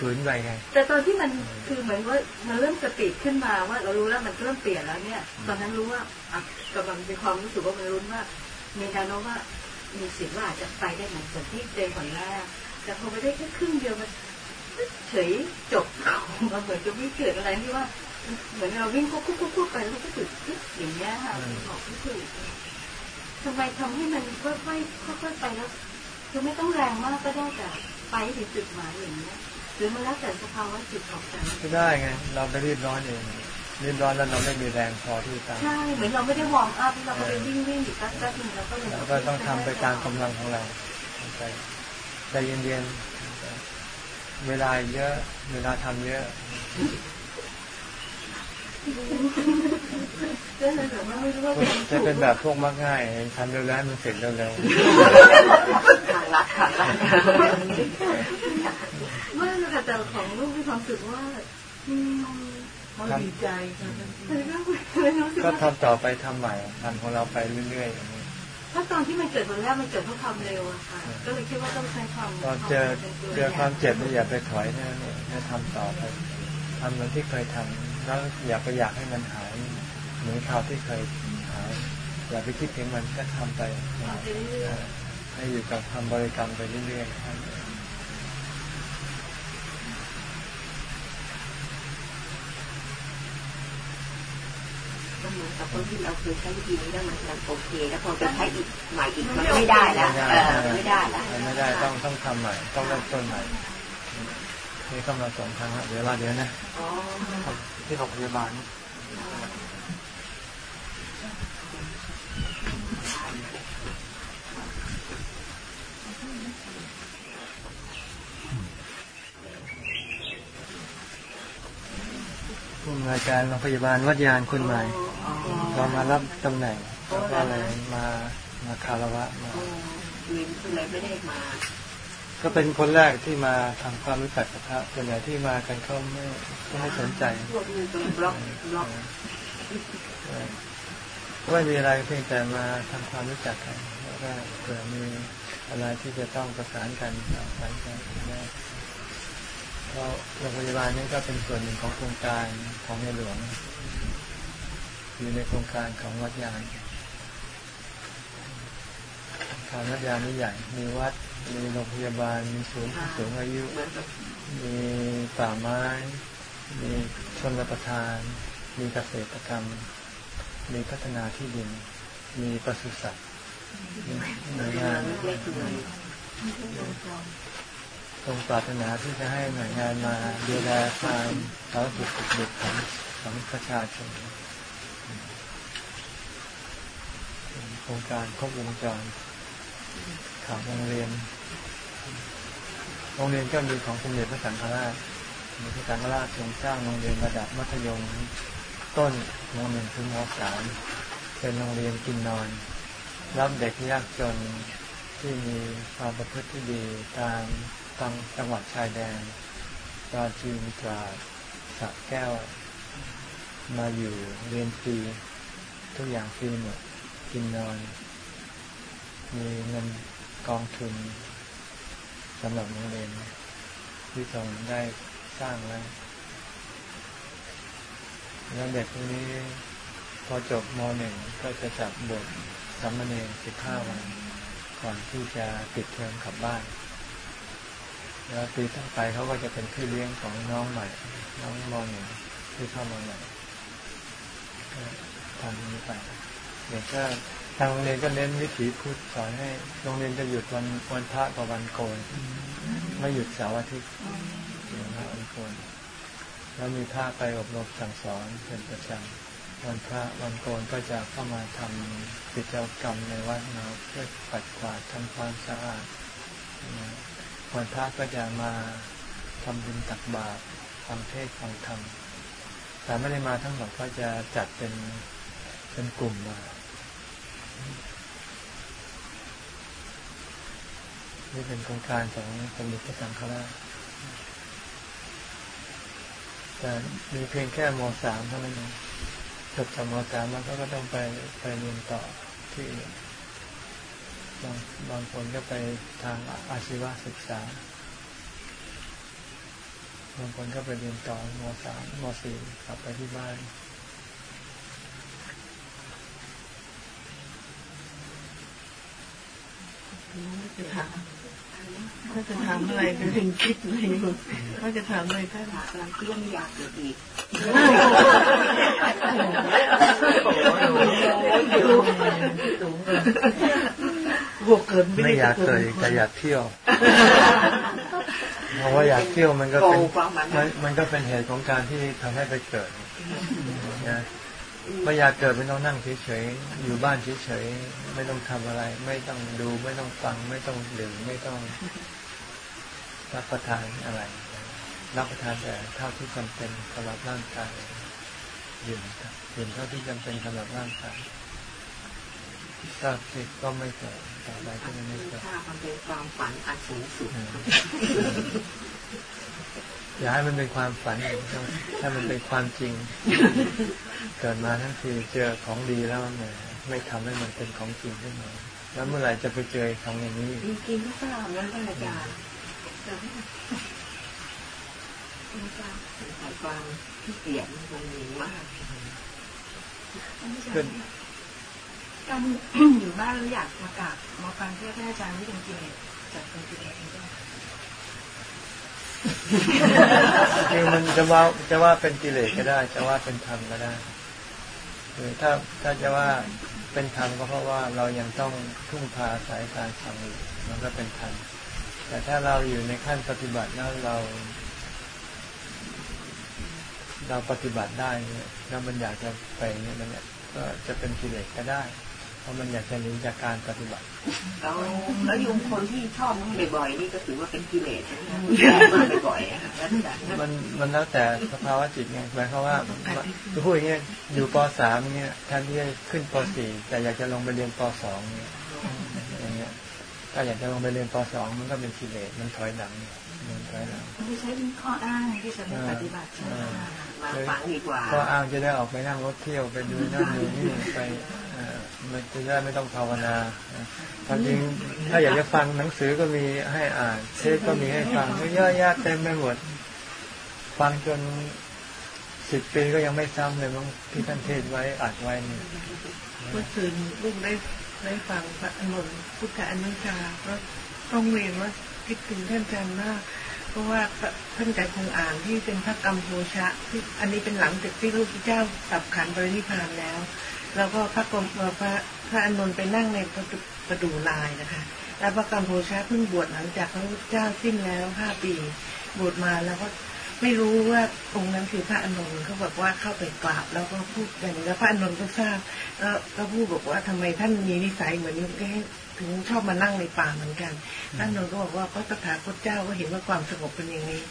ฝืนไปไงแต่ตอนที่มันคือเหมือนว่ามันเริ่มสติขึ้นมาว่าเรารู้แล้วมันเริ่มเปลี่ยนแล้วเนี่ย ตอนนั้นรู้ว่าอะกำลังมีความรู้สึกว่ามันรุนว่ามีแนวโน้มว่ามีสิทธิ์ว่าจะไปได้เหมือนส่วนที่เจอก่อนแรกแต่พอไปได้แค่ครึ่งเดียวมันเฉยจบมันเหมือนจะไม่เกิดอะไรที่ว่า เหมือนเราวิ่งควบควบควบควบไปแล้วก็จุดปึ๊บอย่างเงี้ยค่ะบอกไม่ถูกทำไมทำให้มันค่อยๆค่อยๆไปแล้วคือไม่ต้องแรงมากก็ได้แต่ไปถึงจุดหมายอย่างเงี้ย หรือมันแล้วแต่สภาวะจิตของแต่ละไม่ได้ไง เราไปรีบร้อนเองรีบร้อนแล้วเราไม่มีแรงพอที่จะใช่เหมือนเราไม่ได้วอร์มอัพเราก็ไปวิ่งวิ่งอยู่แป๊บแป๊บนึงแล้วก็เลยเราก็ต้องทำไปตามกำลังของเราทำไปใจเย็นๆเวลาเยอะเวลาทำเยอะก็เลยแบบว่าไม่รู้ว่าจะเป็นแบบพวกมักง่ายทำเร็วๆให้มันเสร็จเร็วทางลัดทางลัดไม่ค่ะแต่ของลูกมีความรู้สึกว่าอืมเขาดีใจค่ะคือก็ไม่รู้สึกๆก็ว่าทำต่อไปทำใหม่ทำของเราไปเรื่อยๆอย่างนี้เพราะตอนที่มันเกิดวันแรกมันเกิดเพราะความเร็วอะค่ะ ก็เลยคิดว่าต้องใช้ความตอนเจอเจอความเจ็บนี่อย่าไปถอยนะให้ทำต่อไปทำเหมือนที่เคยทำแล้วอย่าไปอยากให้มันหายเหมือนคราวที่เคยหายอย่าไปคิดถึงมันก็ทำไปทำไปเรื่อย ให้อยู่กับคำบริกรรมไปเรื่อยๆครับก็เหมือนกับคนที่เราเคยใช้วิธีนี้แล้วมันจะโอเคแล้วพอไปใช้อีกใหม่อีกมันไม่ได้แล้วเออไม่ได้แล้วไม่ได้ต้องต้องทำใหม่ ต้องเริ่มต้นใหม่นี่เข้ามาสองครั้งแล้วเดี๋ยวรอเดี๋ยวนะอ๋อที่โรงพยาบาล ผู้อำนวยการโรงพยาบาลวัดยานคนใหม่เรามารับตำแหน่งก็เลยมามาคารวะมาเลยไม่ได้มา ก็เป็นคนแรกที่มาทำความรู้จักกับพระส่วนใหญ่ที่มากันเขาไม่ไม่สนใจพวกนี้เป็นบล็อกบล็อกไม่มีอะไรเพียงแต่มาทำความรู้จักกันแล้วก็เผื่อมีอะไรที่จะต้องประสานกันสานกันได้ เพราะโรงพยาบาลนี้ก็เป็นส่วนหนึ่งของโครงการของในหลวง อยู่ในโครงการของวัดยานทางวัดยานนี่ใหญ่ มีวัด มีโรงพยาบาล มีศูนย์ผู้สูงอายุเหมือนกับมีป่าไม้ มีชนรับประทาน มีเกษตรกรรม มีพัฒนาที่ดิน มีปศุสัตว์มีหน่วยงาน เล็กๆเลยตรงปรารถนาที่จะให้หน่วยงานมาดูแลความสาธารณสุขสุขดิบของของประชาชนโครงการครบวงจรข่าวโรงเรียน โรงเรียนก็มีของสมเด็จพระสังฆราชมเด็จพระสังฆราชทรงสร้างโรงเรียนระดับมัธยมต้นมหนึ่งถึงมสามเป็นโรงเรียนกินนอน รับเด็กยากจนที่มีความประพฤติที่ดีตาม ตามจังหวัดชายแดนปราจีนตราดสระแก้ว มาอยู่เรียนฟรีทุกอย่างฟรีหมดกินนอน มีเงินกองทุนสำหรับโรงเรียนที่ทรงได้สร้างไว้แล้วเด็กพวกนี้พอจบมหนึ่งก็จะจับบทสัมมเนสิบห้าวัน ก่อนที่จะปิดเทอมกลับบ้าน แล้วปีต่อไปเขาก็จะเป็นพี่เลี้ยงของน้องใหม่ น้องมหนึ่งที่เข้ามาใหม่ทำอย่นี้ไปเด็กก็ทางโรงเรียนก็เน้นวิถีพุทธสอนให้โรงเรียนจะหยุดวันวันพระกับวันโกนไม่หยุดเสาร์อาทิตย์หยุดวันพระวันโกนแล้วมีพระไปอบรมสั่งสอนเป็นประจำวันพระวันโกนก็จะเข้ามาทำกิจกรรมในวัดเราเพื่อปัดกวาดทำความสะอาดนะ วันพระก็จะมาทำบุญตักบาตรฟังเทศฟังธรรมแต่ไม่ได้มาทั้งหมดก็จะจัดเป็นเป็นกลุ่มมานี่เป็นโครงการของสมเด็จพระสังฆราชแต่มีเพียงแค่มสามเท่านั้นจบจากมสามแล้วก็ก็ต้องไปไปเรียนต่อที่อื่น บางบางคนก็ไปทางอาชีวศึกษา บางคนก็ไปเรียนต่อมสามมสี่กลับไปที่บ้านจะถามถ้าจะถามอะไรก็ถึงคิดเลยอยู่ถ้าจะถามอะไรท่านกำลังเครื่องอยากเกิดอี กบวกเกินไม่อยากเกิดอีกแต่อยากเที่ยวเพราะว่าอยากเที่ยวมันก็โกเป็นความมันมันมันก็เป็นเหตุของการที่ทำให้ไปเกิดนะไม่อยากเกิดไม่ต้องนั่งเฉยๆอยู่บ้านเฉยๆไม่ต้องทำอะไร ไม่ต้องดูไม่ต้องฟัง ไม่ต้องดื่มไม่ต้องรับประทานอะไร รับประทานแต่เท่าที่จำเป็นสำหรับร่างกายดื่มครับดื่มเท่าที่จำเป็นสำหรับร่างกายถ้าติดก็ไม่เกิด ต่อไปก็จะไม่เกิดถ้ามันเป็นความฝันอันสูงสุดอย่าให้มันเป็นความฝันถ้ามันเป็นความจริง เกิดมาทั้งทีเจอของดีแล้วเนี่ยไม่ทำให้มันเป็นของจริงขึ้นมาแล้วเมื่อไหร่จะไปเจอของอย่างนี้จริงๆก็ทราบนั้นท่านอาจารย์แต่ความที่เกียดมันมีมากขึ้น การอยู่บ้านแล้วอยากมากราบมาฟังเทศน์ให้อาจารย์ที่เป็นกิเลสจัดเป็นกิเลสเองด้วยคือมันจะว่าจะว่าเป็นกิเลสก็ได้ จะว่าเป็นธรรมก็ได้คือถ้าถ้าจะว่าเป็นธรรมก็เพราะว่าเรายังต้องทุ่งพาสายการฟังอยู่มันก็เป็นธรรมแต่ถ้าเราอยู่ในขั้นปฏิบัติแล้วเรา เราปฏิบัติได้เนี่ยแล้วมันอยากจะไปเนี่ยมันเนี่ยก็จะเป็นกิเลสก็ได้ เพราะมันอยากจะหนีจากการปฏิบัติแล้วแล้วโยมคนที่ชอบมันบ่อยๆนี่ก็ถือว่าเป็นกิเลสนะมาบ่อยๆอะแล้วแต่มันมันแล้วแต่สภาวะจิตไงหมายความว่าคือพูดอย่างเงี้ยอยู่ปสามเงี้ยแทนที่จะขึ้นปสี่แต่อยากจะลงไปเรียนปสองเงี้ยอย่างเงี้ยถ้าอยากจะลงไปเรียนปสองมันก็เป็นกิเลสมันถอยหลังเนี่ย มันถอยหลังไม่ใช่เป็นข้ออ้างที่จะไม่ปฏิบัติใช่ไหมคะมาฝังดีกว่าก็อ้างจะได้ออกไปนั่งรถเที่ยวไปดูนั่นดูนี่ไปเอ่อมันจะได้ไม่ต้องภาวนาความจริงถ้าอยากจะฟังหนังสือก็มีให้อ่านเทปก็มีให้ฟังเยอะแยะเต็มไปหมด ฟังจนสิบปีก็ยังไม่ซ้ำเลยมั้งที่ท่านเทศไว้อัดไว้นี่เมื่อคืนลูกได้ได้ฟังพระอนุนพุทธอนุชาก็ต้องเรียนว่าคิดถึงท่านอาจารย์มาก เพราะว่าท่านอาจารย์คงอ่านที่เป็นพระกรรมโพชะที่อันนี้เป็นหลังจากที่พระพุทธเจ้าตับขันบรินิพานแล้ว แล้วก็พระกรมเอ่อพระพระอานนท์ไปนั่งในประตูประดูลายนะคะ แล้วพระกรรมโพชะเพิ่งบวชหลังจากพระพุทธเจ้าสิ้นแล้วห้าปีบวชมาแล้วก็ไม่รู้ว่าองค์นั้นคือพระอานนท์เขาบอกว่าเข้าไปกราบแล้วก็พูดอย่างนี้แล้วพระอานนท์ก็ทราบแล้วก็พูดบอกว่าทำไมท่านมีนิสัยเหมือนนี้ ถึงชอบมานั่งในป่าเหมือนกันท่านนนก็บอกว่าพระตถาคตเจ้าก็เห็นว่าความสงบเป็นอย่างนี้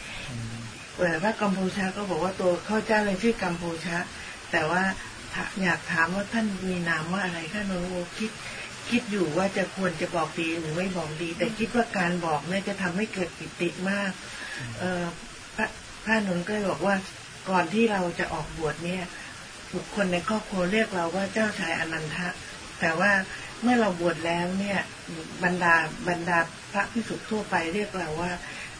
แต่พระกัมพูชาก็บอกว่าตัวข้าเจ้าเลยชื่อกัมพูชาแต่ว่าอยากถามว่าท่านมีนามว่าอะไรท่านนนท์ก็คิดคิดอยู่ว่าจะควรจะบอกดีหรือไม่บอกดี แต่คิดว่าการบอกเนี่ยจะทำให้เกิดปิติมาก เออพระพระนนท์ก็เลยบอกว่าก่อนที่เราจะออกบวชเนี่ยบุคคลในครอบครัวเรียกเราว่าเจ้าชายอนันทะ แต่ว่า เมื่อเราบวชแล้วเนี่ยบรรดาบรรดาพระพิสุทธ์ทั่วไปเรียกเราว่า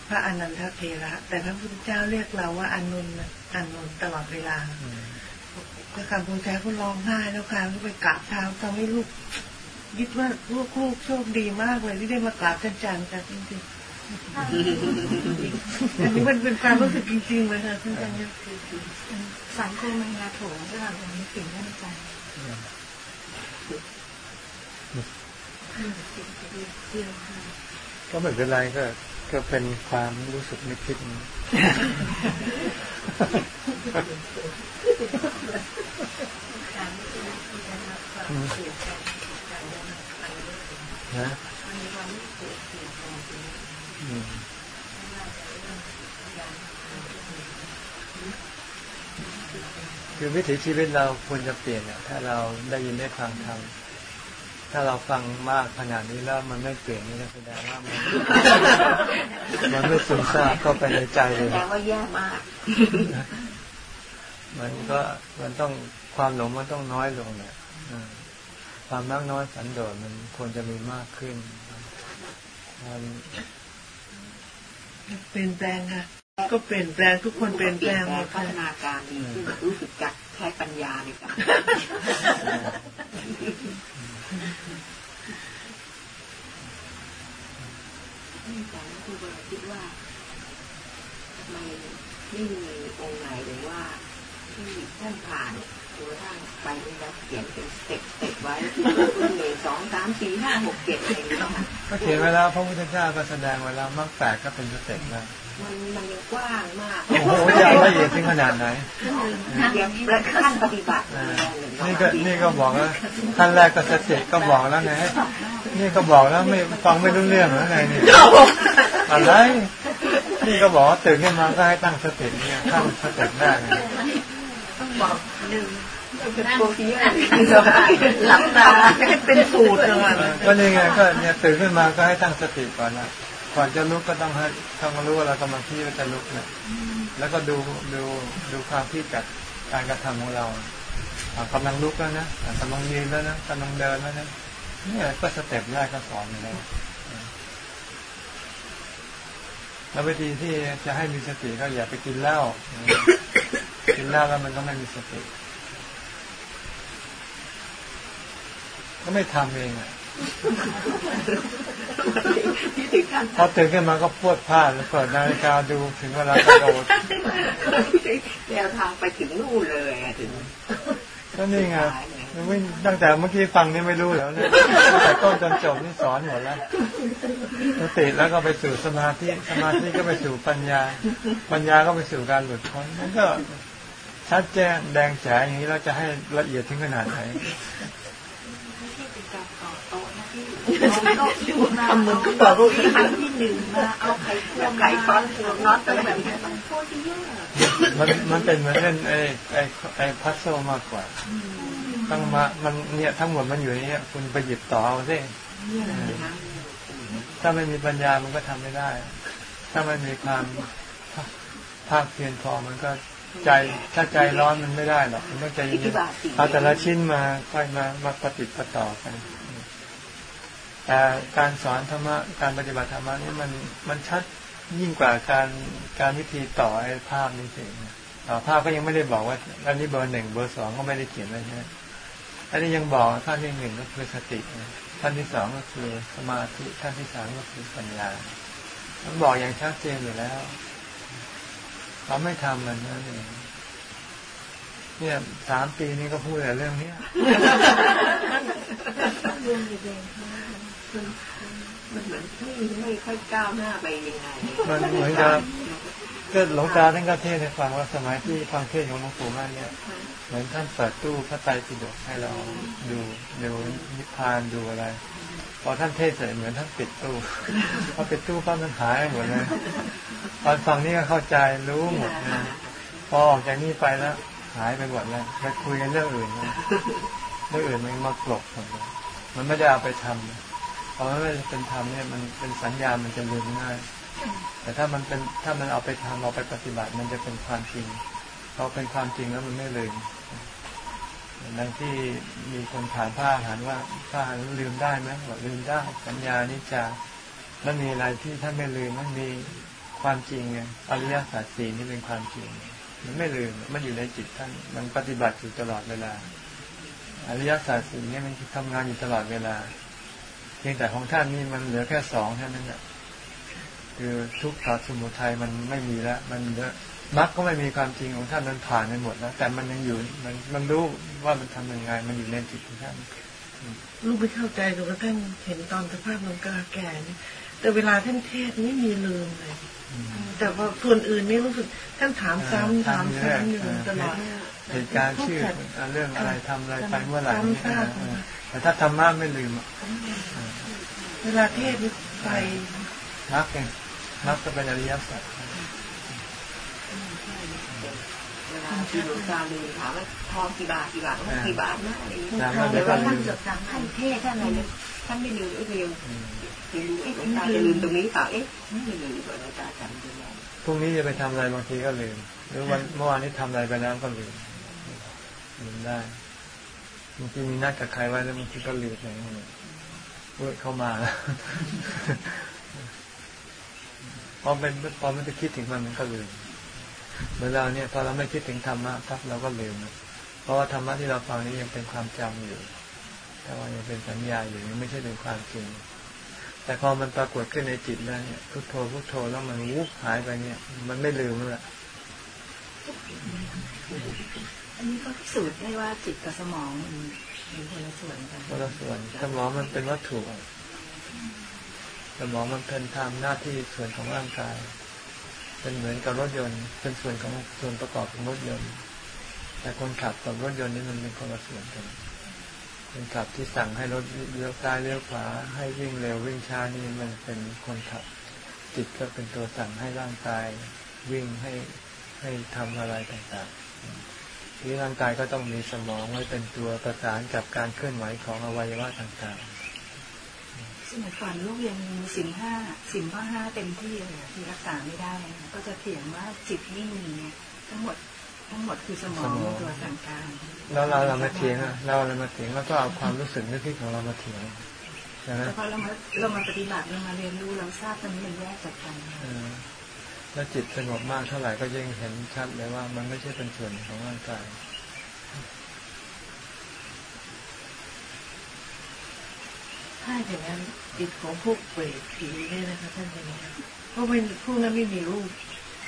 พระอนันทเทระ แต่พระพุทธเจ้าเรียกเราว่าอนุนอนุนตลอดเวลาพระคำพูชาก็ร้องไห้แล้วค่ะก็ไปกราบเท้าทำให้ลูกคิดว่าลูกลูกโชคดีมากเลยที่ได้มากราบท่านอาจารย์ค่ะจริงๆอันนี้มันเป็นความรู้สึกจริงๆเลยค่ะท่านอาจารย์สังคมมังงาโถงก็แบบนี้สิ่งท่านอาจารย์เดียวค่ะ ก็ไม่เป็นไรก็ก็เป็นความรู้สึกนึกคิดนี้การที่จะได้รับความเปลี่ยนแปลงการเดินทางนะมันมีความรู้สึกเปลี่ยนแปลงจริงอืมไม่ว่าจะเรื่องการคือวิถีชีวิตเราควรจะเปลี่ยนอะถ้าเราได้ยินได้ฟังทำ ถ้าเราฟังมากขนาดนี้แล้วมันไม่เปลี่ยนนี่แสดงว่ามันมันไม่ซึมซาบเข้าไปในใจเลยแปลว่าแย่มาก มันก็มันต้องความหลงมันต้องน้อยลงเนี่ยอืมความมากน้อยสันโดษมันควรจะมีมากขึ้นความเปลี่ยนแปลงค่ะก็เปลี่ยนแปลงทุกคนเปลี่ยนแปลงหมดพัค่ะฒนาการดีขึ้นรู้สึกจักใช้ปัญญาในการนี่แต่ ครูบาคิดว่าทำไมไม่มีองค์ไหนหรือว่าที่ท่านผ่านตัวท่าน ไปนี่แล้วเขียนเป็นสเต็ปสเต็ปไว้ที่หนึ่งสองสามสี่ห้าหกเจ็ดอะไรอย่างเงี้ยค่ะก็เขียนไว้แล้วพระพุทธเจ้าก็แสดงไว้แล้วมรรคแปดก็เป็นสเต็ปแล้วมันมันยังกว้างมากโอ้โหจะเอาละเอียดถึงขนาดไหนยังและขั้นปฏิบัติอ่านี่ก็นี่ก็บอกว่าขั้นแรกก็สติก็บอกแล้วไงนี่ก็บอกแล้วไม่ฟังไม่รู้เรื่องแล้วไงนี่อะไรนี่ก็บอกว่าตื่นขึ้นมาก็ให้ตั้งสติเนี่ยตั้งสติได้ไงโกฟีอะห หลับตาให้เป็นสูตรเลยก็นี่ไงก็เนี่ยตื่นขึ้นมาก็ให้ตั้งสติก่อนนะก่อนจะลุกก็ต้องให้ต้องรู้ว่าเรากำลังที่จะลุกเนี่ยแล้วก็ดูดูดูความที่กับการกระทำของเราอะกำลังลุกแล้วนะอะกำลังยืนแล้วนะกำลังเดินแล้วนะเนี่ยก็สเต็ปแรกก็สอนอยู่แล้วแล้ววิธีที่จะให้มีสติก็อย่าไปกินเหล้ากินเหล้าแล้วมันก็ไม่มีสติ ก็ไม่ทำเองอะที่ถึงขั้นพอตื่นขึ้นมาก็พวดพลาดแล้วเปิดนาฬิกาดูถึงเวลากระโดดแนวทางไปถึงนู่นเลยอะถึงก็นี่ไงไม่ตั้งแต่เมื่อกี้ฟังนี่ไม่รู้แล้วเนี่ยตั้งแต่ต้นจนจบนี่สอนหมดแล้วสติแล้วก็ไปสู่สมาธิสมาธิก็ไปสู่ปัญญา ปัญญาก็ไปสู่การหลุดพ้นมันก็ชัดแจ้งแดงแจ๋อย่างนี้เราจะให้ละเอียดถึงขนาดไหน ที่เป็นการต่อโต๊ะนะ ที่ทำเหมือนก็บอกว่าครั้งที่หนึ่งมาเอาไข่ควงไก่ฟ้อนหัวน็อตอะไรแบบนี้โคตรเยอะมันมันเป็นเหมือนเล่นไอ้ไอ้ไอ้พัซโซมากกว่าต้องมามันเนี่ยทั้งหมดมันอยู่ในนี้คุณไปหยิบต่อเอาสิมถ้าไม่มีปัญญามันก็ทำไม่ได้ ถ้าไม่มีความภาคเพียรพอมันก็ใจถ้าใจร้อนมันไม่ได้หรอกมันต้องใจเย็นเอาแต่ละชิ้นมาค่อยมามาปฏิปต่อกัน แต่การสอนธรรมะการปฏิบัติธรรมะนี่มันมันชัดยิ่งกว่าการการวิธีต่อไอ้ภาพนี่สิต่อภาพก็ยังไม่ได้บอกว่าอันนี้เบอร์หนึ่งเบอร์สองก็ไม่ได้เขียนไว้ใช่ไหมอันนี้ยังบอกท่านที่หนึ่งก็คือสติท่านที่สองก็คือสมาธิท่านที่สามก็คือปัญญามันบอกอย่างชัดเจนอยู่แล้วเขาไม่ทำมันนั่นเองเนี่ยสามปีนี้ก็พูดแต่เรื่องเนี้ย มันเหมือนไม่ไม่ค่อยก้าวหน้าไปยังไงมันเหมือนกับก็หลวงตาท่านก็เทศให้ฟังว่าสมัยที่ฟังเทศของหลวงปู่มั่นเนี่ยเหมือนท่านเปิดตู้พระไตรปิฎกให้เราดูดูนิพพานดูอะไร พอท่านเทศเสร็จเหมือนท่านปิดตู้พอปิดตู้ปั๊บมันหายหมดเลยตอนฟังนี่ก็เข้าใจรู้หมดนะพอออกจากนี่ไปแล้ว หายไปหมดแล้วไปคุยกันเรื่องอื่นเรื่องอื่นมันมากลบหมดเลยมันไม่ได้เอาไปทำ พอไม่ได้เป็นทำเนี่ยมันเป็นสัญญามันจะลืมง่าย แต่ถ้ามันเป็นถ้ามันเอาไปทำเอาไปปฏิบัติ มันจะเป็นความจริงพอเป็นความจริงแล้วมันไม่ลืมดังที่มีคนถามพระอาหารว่าพระอาหารลืมได้ไหมบอกลืมได้ สัญญานิจาแล้วมีอะไรที่ท่านไม่ลืมมันมีความจริงไงอริยสัจสี่นี่เป็นความจริง มันไม่ลืมมันอยู่ในจิตท่าน มันปฏิบัติอยู่ตลอดเวลา อริยสัจสี่นี่มันทำงานอยู่ตลอดเวลา เพียงแต่ของท่านนี่มันเหลือแค่สองเท่านั้นแหละคือทุกข์กับสมุทัยมันไม่มีแล้ว มันเยอะมรรคก็ไม่มีความจริงของท่านมันผ่านไปหมดแล้วแต่มันยังอยู่มันมันรู้ว่ามันทำยังไง มันอยู่ในจิตของท่านลูกไม่เข้าใจลูกก็ท่านเห็นตอนสภาพหลวงตาแก่เนี่ยแต่เวลาท่านเทศน์ไม่มีลืมเลย แต่ว่าส่วนอื่นนี่รู้สึกท่านถามซ้ำถามซ้ำอยู่ตลอดเหตุการณ์ชื่อเรื่องอะไรทำอะไรไปเมื่อไหร่เนี่ยแต่ถ้าธรรมะไม่ลืมอะ เวลาเทศน์นี่ไปมรรคเองมรรคก็เป็นอริยสัจเวลาที่หลวงตาลืมถามว่าทองกี่บาทกี่บาทว่ากี่บาทนะอะไรอย่างเงี้ยจำไม่แต่ได้ก็ว่าลืท่านมจดจำท่านเทศท่านอะไรเนี่ยท่านไม่ลืมเอ๊ะเร็วเร็วเอ๊ะหลวงตาจะลืมตรงนี้เปล่าเอ๊ะไม่ลืมหลวงตาจำได้แล้วพรุ่งนี้จะไปทำอะไรบางทีก็ลืมหรือวันเมื่อวานนี้ทำอะไรไปแล้วก็ลืมลืมได้บางทีมีนัดกับใครไว้แล้วบางทีก็ลืมอย่างนี้เว้ย เข้ามาแล้วพอเป็นพอมันจะคิดถึงมันมันก็ลืมเหมือนเราเนี่ยพอเราไม่คิดถึงธรรมะปั๊บเราก็ลืมเพราะว่าธรรมะที่เราฟังนี้ยังเป็นความจำอยู่แต่ว่ายังเป็นสัญญาอยู่ยังไม่ใช่เป็นความจริง แต่พอมันปรากฏขึ้นในจิตแล้วเนี่ยพุทโธพุทโธแล้วมันวุบหายไปเนี่ย มันไม่ลืมแล้วอันนี้ก็พิสูจน์ได้ว่าจิตกับสมอง คนละส่วนสมองมันเป็นวัตถุสมองมันเป็นทำหน้าที่ส่วนของร่างกาย เป็นเหมือนกับรถยนต์เป็นส่วนของส่วนประกอบของรถยนต์ แต่คนขับกับรถยนต์นี่มันเป็นคนละส่วนกันคนขับที่สั่งให้รถเลี้ยวซ้ายเลี้ยวขวาให้วิ่งเร็ววิ่งช้านี่มันเป็นคนขับ จิตก็เป็นตัวสั่งให้ร่างกาย วิ่งให้ให้ทำอะไรต่างๆ ที่ร่างกายก็ต้องมีสมองไว้เป็นตัวประสานกับการเคลื่อนไหวของอวัยวะต่างสมัยก่อนลูกยังสินห้าสินข้อห้าเต็มที่เลยอะที่รักษาไม่ได้นะก็จะเถียงว่าจิตไม่มีเนี่ยทั้งหมดทั้งหมดคือสมองเป็นตัวสั่งการๆแล้วเราเรามาเถียงอะเราเรามาเถียงแล้วก็เอาความรู้สึกนึกคิดของเรามาเถียงใช่ไหมแล้วพอเรามาเรามาปฏิบัติเรามาเรียนรู้เราทราบตรงนี้มันแยกจากกันเออ แล้วจิตสงบมากเท่าไหร่ก็ยิ่งเห็นชัดเลยว่า มันไม่ใช่เป็นส่วนของร่างกายถ้าอย่างนั้นจิตของพวกเปรตผีเนี่ยนะคะท่านเป็นยังไงเพราะเป็นพวกนั้นไม่มีรูป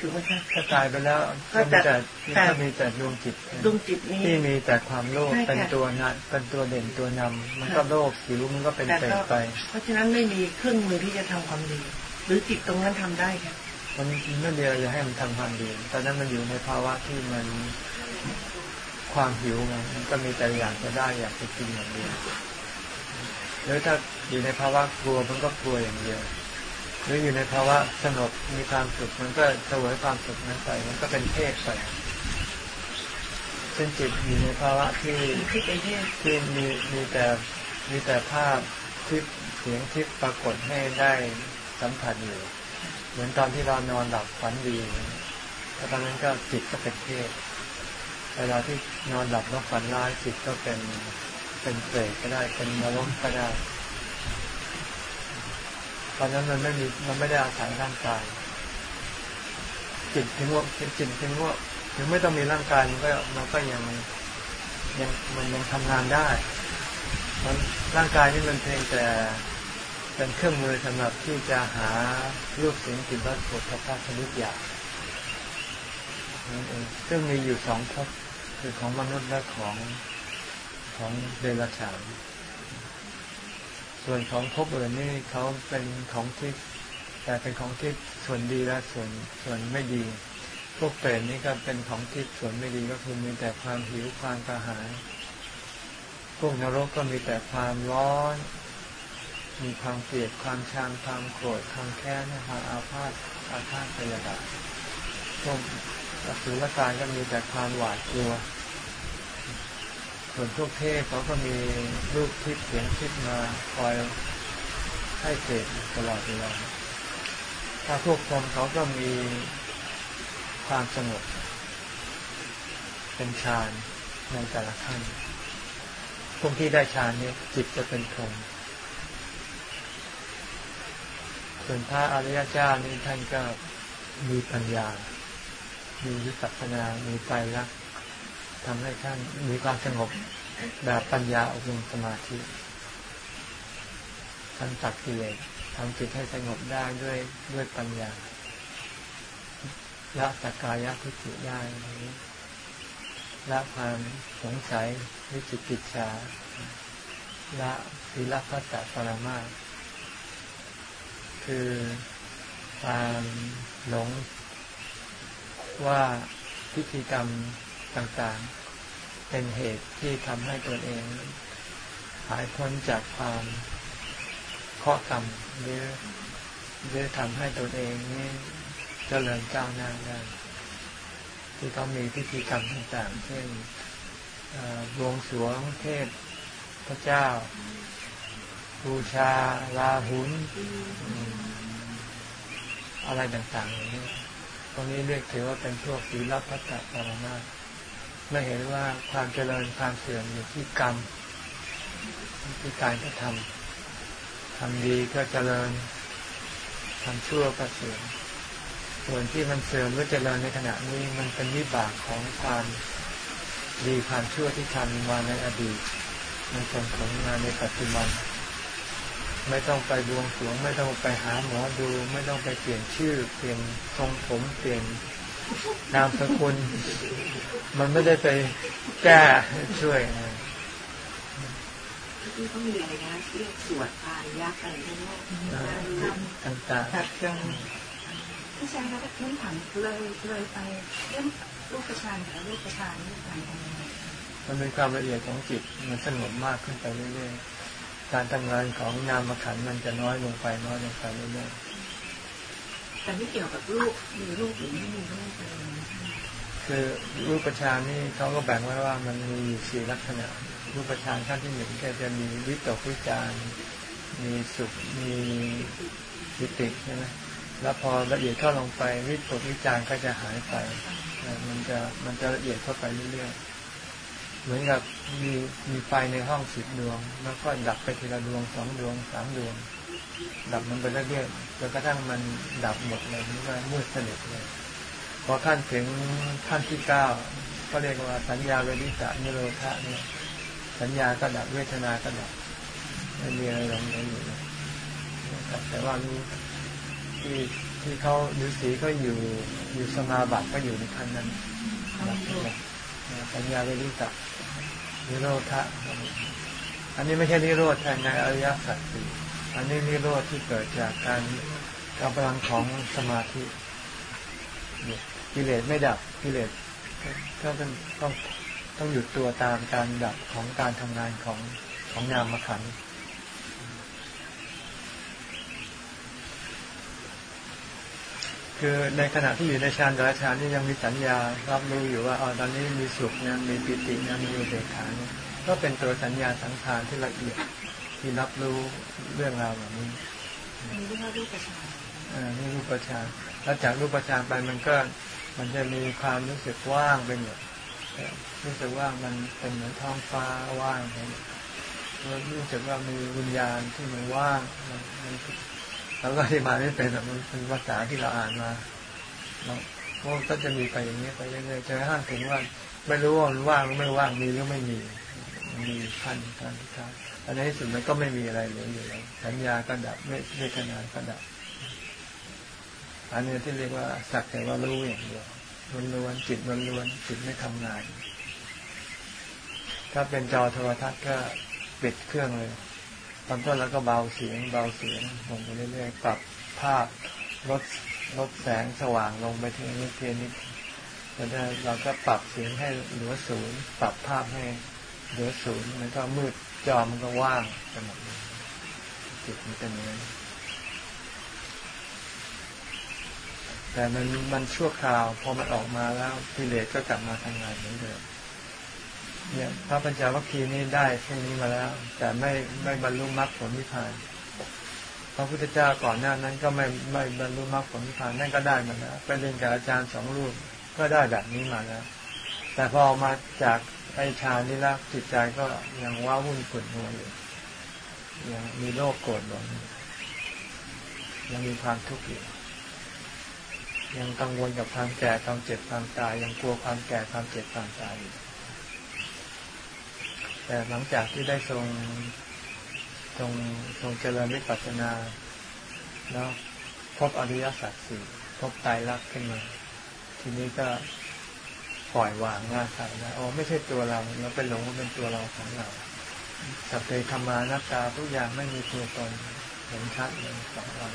ถูกไหมคะถ้าตายไปแล้วก็ก็มีแต่แต่แต่ก็มีแต่ดวงจิตดวงจิตนี้ที่มีแต่ความโลภใช่ค่ะเป็นตัวนัดเป็นตัวเด่นตัวนำมันก็โลภหิวมันก็เป็นแต่เปรก็ตไป เพราะฉะนั้นไม่มีเครื่องมือที่จะทำความดี หรือจิตตรงนั้นทำได้ค่ะ มันไม่เดียวจะให้มันทำความดีตอนนั้นมันอยู่ในภาวะที่มันความหิวไงมันก็มีแต่อยากจะได้อยากจะกินอย่างเดียวหรือถ้าอยู่ในภาวะกลัวมันก็กลัวอย่างเดียวหรืออยู่ในภาวะสงบมีความสุขมันก็เสวยความสุขนั้นไปมันก็เป็นเทพไปเช่นจิตอยู่ในภาวะที่ที่มีมีแต่มีแต่ภาพทิพเสียงทิพปรากฏให้ได้สัมผัสอยู่ เหมือนตอนที่เรานอนหลับฝันดีแล้วตอนนั้นก็จิตก็เป็นเทพเวลาที่นอนหลับแล้วฝันร้ายจิตก็เป็นเป็นเปรตก็ได้ เป็นนรกก็ได้ ตอนนั้นมันไม่มีมันไม่ได้อาศัยร่างกายจิตถึงว่าจิตถึงว่าถึงไม่ต้องมีร่างกายมันก็มันก็ยังยังมันยังทำงานได้มันร่างกายนี่มันเพียงแต่ เป็นเครื่องมือสำหรับที่จะหารูปเสียงกลิ่นรสผลิภัณฑ์ชนิดอย่างนั่นเองซึ่งมีอยู่สองภพคือของมนุษย์และของของเดรัจฉานส่วนของภพอื่นนี่เขาเป็นของที่ แต่เป็นของที่ส่วนดีและส่วนส่วนไม่ดี พวกเปรตนี่ก็เป็นของที่ส่วนไม่ดีก็คือมีแต่ความหิวความกระหายพวกนรกก็มีแต่ความร้อน มีความเกลียดความชังความโกรธความแค้นความอาฆาตอาฆาตพยาบาทพวกอสุรกายก็มีแต่ความหวาดกลัว ส่วนพวกเทพเขาก็มีรูปทิพย์เสียงทิพย์มาคอยให้เสพตลอดเวลาถ้าพวกพรมเขาก็มีความสงบ เป็นฌานในแต่ละขั้นพวกที่ได้ฌานนี้จิตจะเป็นพรม ส่วนพระอริยเจ้านี่ท่านก็มีปัญญา มีวิปัสสนา มีไตรลักษณ์ทำให้ท่านมีความสงบแบบปัญญาอบรมสมาธิท่านตัดกิเลสทำจิตให้สงบได้ด้วยด้วยปัญญาละสักกายทิฏฐิได้ละความสงสัยวิจิกิจฉาละศีลพัตตปรมา คือความหลงว่าพิธีกรรมต่างๆ เป็นเหตุที่ทำให้ตนเองหายพ้นจากความเคราะกรรมหรือหรือทำให้ตนเองนี่เจริญก้าวหน้าได้ที่เขามีพิธีกรรมต่างๆ เช่นบวงสรวงเทพพระเจ้า บูชาลาหุนอะไรต่างๆอย่างนี้ตรงนี้เรียกถือว่าเป็นพวกศีลพัตตปรมาไม่เห็นว่าความเจริญความเสื่อมอยู่ที่กรรมที่การกระทำทำดีก็เจริญทำชั่วก็เสื่อมส่วนที่มันเสื่อมหรือเจริญในขณะนี้มันเป็นวิบากของความดีความชั่วที่ทำมาในอดีต มันส่งผลมาในปัจจุบัน ไม่ต้องไปบวงสรวง ไม่ต้องไปหาหมอดู ไม่ต้องไปเปลี่ยนชื่อ เปลี่ยนทรงผมเปลี่ยนนามสกุล มันไม่ได้ไปแก้ช่วยที่เขามีอะไรนะเรียกสวดพานยักษ์อะไรทั้งนั้นต่างๆถัดกันพี่ชายคะเรื่องถามเลยเลยไปเรื่องรูปฌานกับรูปฌานรูปฌานอะไรมันเป็นความละเอียดของจิตมันสงบมากขึ้นไปเรื่อยๆ การทำงานของนามขันมันจะน้อยลงไปน้อยลงไปเรื่อยๆแต่ไม่เกี่ยวกับรูปมีรูปหรือไม่มีรูปคือรูปประชานนี่เขาก็แบ่งไว้ว่ามันมีสี่ลักษณะ รูปประชานขั้นที่หนึ่งก็จะมีวิตกวิจารมีสุขมีวิติใช่ไหมแล้วพอละเอียดเข้าลงไปวิตกวิจารก็จะหายไปมันจะมันจะละเอียดเข้าไปเรื่อยๆ เหมือนกับมีมีไฟในห้องสิบดวง แล้วก็ดับไปทีละดวงสองดวงสามดวง ดับมันไปเรื่อยๆจนกระทั่งมันดับหมดเลยนี่ว่ามืดสนิทเลยพอขั้นถึงขั้นที่เก้าก็เรียกว่าสัญญาเวริสะนิโรธะเนี่ยสัญญาก็ดับเวทนาก็ดับไม่มีอะไรหลงเหลืออยู่แต่ว่ามีที่ที่เขาฤาษีก็อยู่อยู่สมาบัติก็อยู่ในขั้นนั้น สัญญาเวริตะนิโรธะอันนี้ไม่ใช่นิโรธแทนในอริยสัจสี่อันนี้นิโรธที่เกิดจากการกำลังของสมาธิกิเลสไม่ดับกิเลสก็ต้องต้องต้องหยุดตัวตามการดับของการทำงานของของนามขันธ์ คือในขณะที่อยู่ในฌานแต่ละฌานนี่ยังมีสัญญารับรู้อยู่ว่าอ๋อตอนนี้มีสุขนะมีปิตินะมีอุเบกขาเนี่ยก็เป็นตัวสัญญาสังขารที่ละเอียดที่รับรู้เรื่องราวแบบนี้อันนี้เรียกว่ารูปฌานอ่านี่รูปฌานแล้วจากรูปฌานไปมันก็มันจะมีความรู้สึกว่างไปหมดรู้สึกว่ามันเป็นเหมือนท้องฟ้าว่างไปหมดรู้สึกว่ามีวิญญาณที่มันว่างมันมัน เราก็อธิบายไม่เป็นอะมันเป็นภาษาที่เราอ่านมาเราก็จะมีไปอย่างนี้ไปเรื่อยๆจนกระทั่งถึงว่า ไม่รู้ว่ามันว่างหรือไม่ว่างมีหรือไม่มี มีขั้นการที่ท้ายอันในที่สุดมันก็ไม่มีอะไรเหลืออยู่แล้วสัญญาก็ดับไม่เวทนาก็ดับ อันนี้ที่เรียกว่าสักแต่ว่ารู้อย่างเดียวล้วนๆจิตล้วนๆจิตไม่ทำงาน ถ้าเป็นจอโทรทัศน์ก็ปิดเครื่องเลย ตอนต้นแล้วก็เบาเสียงเบาเสียงลงไปเรื่อยๆปรับภาพลดลดแสงสว่างลงไปทีนิดทีนิดแล้วเราก็ปรับเสียงให้เหลือศูนย์ปรับภาพให้เหลือศูนย์มันก็มืดจอมันก็ว่างไปหมดจิตมันเป็นอย่างนี้นแต่มันมันชั่วคราวพอมันออกมาแล้วกิเลสก็กลับมาทำงานเหมือนเดิม เนี่ยพระปัญจวัคคีย์นี่ได้เช่นนี้มาแล้ว แต่ไม่ไม่บรรลุมรรคผลนิพพาน พระพุทธเจ้าก่อนหน้านั้นก็ไม่ไม่บรรลุมรรคผลนิพพานนั่นก็ได้มาแล้วไปเรียนกับอาจารย์สองรูปก็ได้แบบนี้มาแล้ว แต่พอออกมาจากไอ้ฌานนี่แล้วจิตใจก็ยังว้าวุ่นขุ่นมัวอยู่ยังมีโรคโกรธหลงยังมีความทุกข์อยู่ยังกังวลกับความแก่ความเจ็บความตาย ยังกลัวความแก่ความเจ็บความตายอยู่ แต่หลังจากที่ได้ทรงทรงทรงเจริญวิปัสสนา แล้วพบอริยสัจสี่พบตายรักขึ้นมา ทีนี้ก็ปล่อยวางง่ายใส่ได้อ๋อไม่ใช่ตัวเราเราเป็นหลงว่าเป็นตัวเราของเราสัพเพธรรมานัตตาทุกอย่างไม่มีตัวตนเห็นชัดเลยสองวัน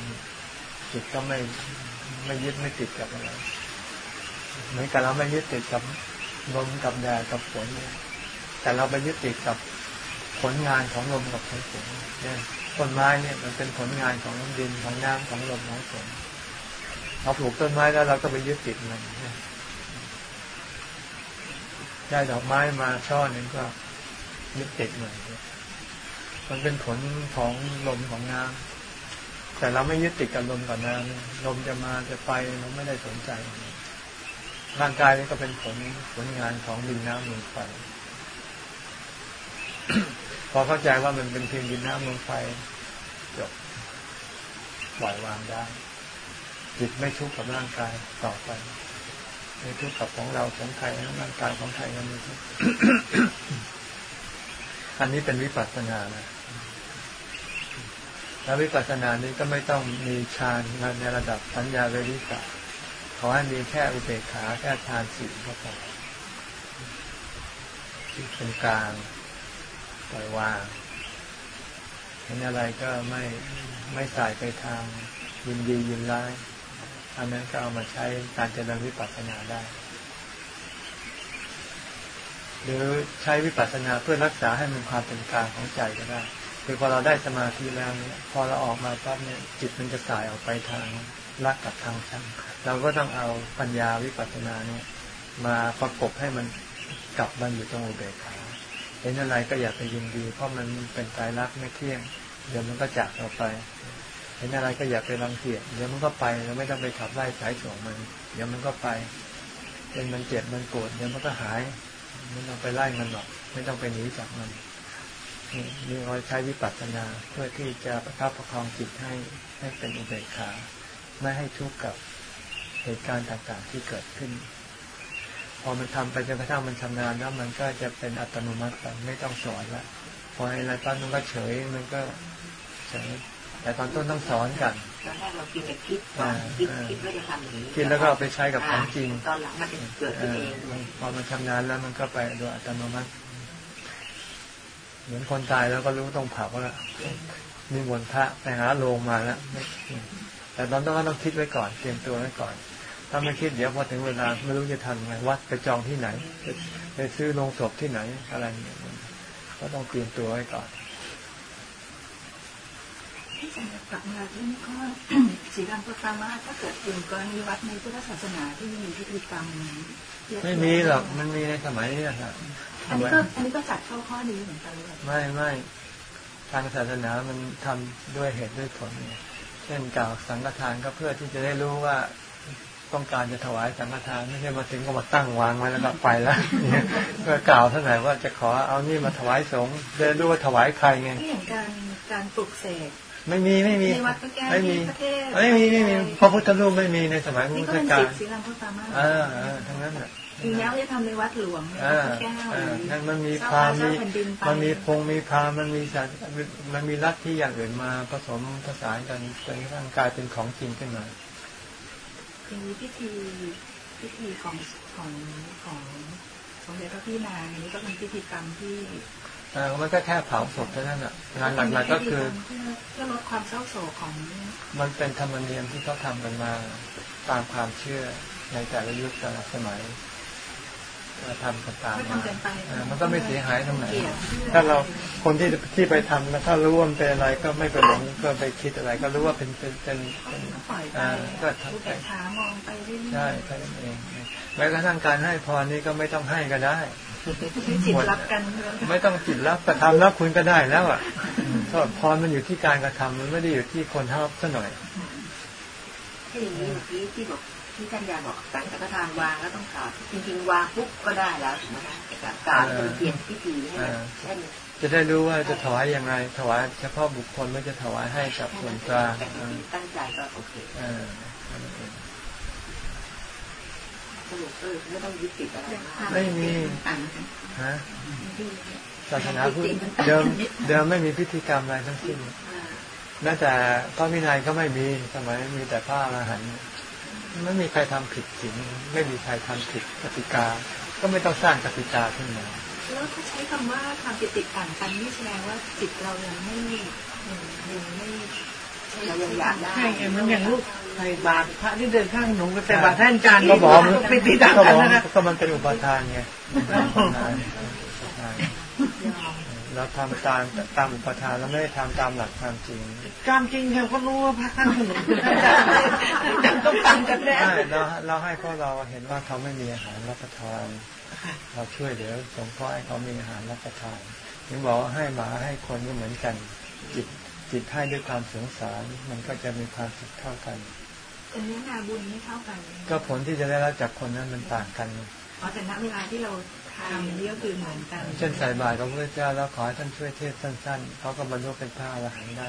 จิตก็ไม่ไม่ยึดไม่ติดกับอะไรเหมือนกับเราไม่ยึดติดกับลมกับแดดกับฝน แต่เราไปยึดติดกับผลงานของลมกับของฝนเนี่ยต้นไม้เนี่ยมันเป็นผลงานของดินของน้ำของลมของฝนเราปลูกต้นไม้แล้วเราก็ไปยึดติดมันได้ดอกไม้มาช่อหนึ่งก็ยึดติดมันมันเป็นผลของลมของน้ำแต่เราไม่ยึดติดกับลมกับน้ำลมจะมาจะไปเราไม่ได้สนใจ ร่างกายนี่ก็เป็นผลผลงานของดินน้ำลมไฟ พอเข้าใจว่ามันเป็นเพียงดินน้ำลมไฟจบปล่อยวางได้ จิตไม่ทุกข์กับร่างกายต่อไปไม่ทุกข์กับของเราของใครร่างกายของใครก็ไม่ทุกข์อันนี้เป็นวิปัสสนานะแล้ววิปัสสนานี้ก็ไม่ต้องมีฌานในระดับสัญญาเวริกะขอให้มีแค่อุเบกขาแค่ฌานสี่ก็พอเป็นกลาง ปล่อยวาง เห็นอะไรก็ไม่ไม่ใส่ไปทางยินดียินร้าย อันนั้นก็เอามาใช้การเจริญวิปัสสนาได้ หรือใช้วิปัสสนาเพื่อรักษาให้มันความเป็นกลางของใจก็ได้คือพอเราได้สมาธิแล้วเนี่ยพอเราออกมาปั๊บเนี่ยจิตมันจะสายออกไปทางรักกับทางชังเราก็ต้องเอาปัญญาวิปัสสนาเนี่ยมาประกบให้มันกลับมันอยู่ตรงอุเบกขา ห็นอะไรก็อยากไปยินดี เพราะมันเป็นกายรักไม่เที่ยง เดี๋ยวมันก็จากเราไป เห็นอะไรก็อยากไปรังเกียจเดี๋ยวมันก็ไปเราไม่ต้องไปขับไล่สายส่งมัน เดี๋ยวมันก็ไปเป็นมันเจ็บมันปวดเดี๋ยวมันก็หายไม่ต้องไปไล่มันหรอก ไม่ต้องไปหนีจากมันนี่เราใช้วิปัสสนาเพื่อที่จะประคับประคองจิตให้ให้เป็นอุเบกขา ไม่ให้ทุกข์กับเหตุการณ์ต่างๆที่เกิดขึ้น พอมันทำไปจนกระทั่งมันชำนาญแล้วมันก็จะเป็นอัตโนมัติไปไม่ต้องสอนละพออะไรตอนมันก็เฉยมันก็เฉยแต่ตอนต้นต้องสอนกันตอนแรกเราคิดแต่คิดก่อนคิดคิดว่าจะทำอย่างนี้คิดแล้วก็เอาไปใช้กับของจริง ตอนหลังมันเกิดขึ้นเองพอมันชำนาญแล้วมันก็ไปโดยอัตโนมัติเหมือนคนตายแล้วก็รู้ต้องเผาแล้วมีมนพระไปหาโลงมาแล้วแต่ตอนต้นก็ต้องคิดไว้ก่อน เตรียมตัวไว้ก่อน ถ้าไม่คิดเดี๋ยวพอถึงเวลาไม่รู้จะทำไงวัดไปจองที่ไหนไปซื้อโรงศพที่ไหนอะไรเงี้ยก็ต้องเตรียมตัวไว้ก่อนที่จะกลับมาที่นี่ก็สีดำประตามาถ้าเกิดเป็นกรณีวัดในพุทธศาสนาที่มีพิธีกรรมไม่มีหรอกมันมีในสมัยนี้ครับอันนี้ก็อันนี้ก็จัดเข้าข้อนี้เหมือนกันเลยไม่ไม่ทางศาสนามันทำด้วยเหตุด้วยผลเนี่ยเช่นกล่าวสังฆทานก็เพื่อที่จะได้รู้ว่า ต้องการจะถวายสังฆทานไม่ใช่มาถึงก็มาตั้งวางไว้แล้วก็ไปแล้วเนี่ยเพื่อกล่าวเท่าไหร่ว่าจะขอเอานี่มาถวายสงฆ์ได้รู้ว่าถวายใครไงที่อย่างการการปลุกเสกไม่มีไม่มีในวัดพระแก้วไม่มีที่ประเทศไม่มีไม่มีพระพุทธรูปไม่มีในสมัยพุนี่ทก็ธเป็นกาสิลทธิศีลัมพุทธามาสเออเออทั้งนั้นแหละทีนี้จะทำในวัดหลวงในเอวัดอพระแก้วเออนั่นมันมีเจ้าพราหมณ์เจ้ามีแผ่นดินไปมันมีพงมีพราหมณ์มันมีศาสมันมีลัทธิอย่างอื่นมาผสมผสานกันจนกระทั่งกลายเป็นของจริงขึ้นมา ทีนี้พิธีพิธีของของของสมเด็จพระพี่นางอันนี้ก็เป็นพิธีกรรมที่เออมันก็แค่เผาศพเท่านั้นอะงานหลักๆก็คือเพื่อเพื่อลดความเศร้าโศกของ มันเป็นธรรมเนียมที่เขาทำกันมาตามความเชื่อในแต่ละยุคแต่ละสมัยก็ ทำกันตามไม่มาทำกันไปเออมันก็ไม่เสียหายตรงไหนเกลียดถ้าเราคนที่ที่ไปทำแล้วถ้ารู้ว่ามันเป็นอะไรก็ไม่ไปหลงก็ไปคิดอะไร ก็รู้ว่าเป็นเป็นเป็นเป็นปล่อยไปอ่าก็ผู้ทำไปแก่ขามองไปเรื่อยๆใช่แค่นั้นเองแม้กระทั่งการให้พรนี่ก็ไม่ต้องให้ก็ได้ใช้จิตรับกัน ไม่ต้องจิตรับกระทำรับคุณก็ได้แล้วอะก็พรมันอยู่ที่การกระทำมันไม่ได้อยู่ที่คนรับซะหน่อยถ้าอย่างนี้เมื่อกี้ที่บอก ที่ท่านยาบอกสังฆทานวางแล้วต้องกราบจริงๆวางปุ๊บก็ได้แล้วถูกไหมคะแต่กราบเป็นเพียงพิธีให้มันให้มันจะได้รู้ว่าจะถวายยังไง ถวายเฉพาะบุคคลไม่จะถวายให้กับส่วนกลางแต่ที่ตั้งใจก็โอเคเออเออสรุปเออไม่ต้องยึดติดอะไรมากไม่มีอ่านฮะศาสนาพุทธเดิมเดิมไม่มีพิธีกรรมอะไรทั้งสิ้นอ่าแม้แต่พระวินัยก็ไม่มีสมัยมีแต่พระอรหันต์ ไม่มีใครทำผิดศีลไม่มีใครทำผิดกติกา ก็ไม่ต้องสร้างกติกาขึ้นมาแล้วถ้าใช้คำว่าความจิตติดต่างกันนี่แสดงว่าจิตเรายังไม่ยังยังไม่เรายังอยากได้ใช่ไงมันอย่างลูกใส่บาตรพระที่เดินข้างหนูก็ใส่บาตรแท่านจานก็บอกมันไปตีต่างก็กันบอกนะนะก็มันเป็นอุปทานไงอุปทานอุปทาน เราทำตามตามอุปทานแล้วไม่ได้ทำตามหลักความจริงการจริงเราก็รู้ว่าพระข้างถนนคือท่านจานแต่ต้องต่างกันแน่ใช่เราเราให้เพราะเราเห็นว่าเขาไม่มีอาหารรับประทาน เราช่วยเหลือสงเคราะห์ให้เขามีอาหารรับประทานถึงบอกว่าให้หมาให้คนก็เหมือนกัน จิตจิตให้ด้วยความสงสาร มันก็จะมีความสุขเท่ากันแต่เนื้อนาบุญไม่เท่ากัน ก็ผลที่จะได้รับจากคนนั้นมันต่างกันอ๋อแต่ณเวลาที่เราทำ นี่ก็คือเหมือนกันเช่นใส่บาตรกับพระเจ้าแล้วขอให้ท่านช่วยเทศสั้น ๆเขาก็บรรลุเป็นพระอรหันต์ได้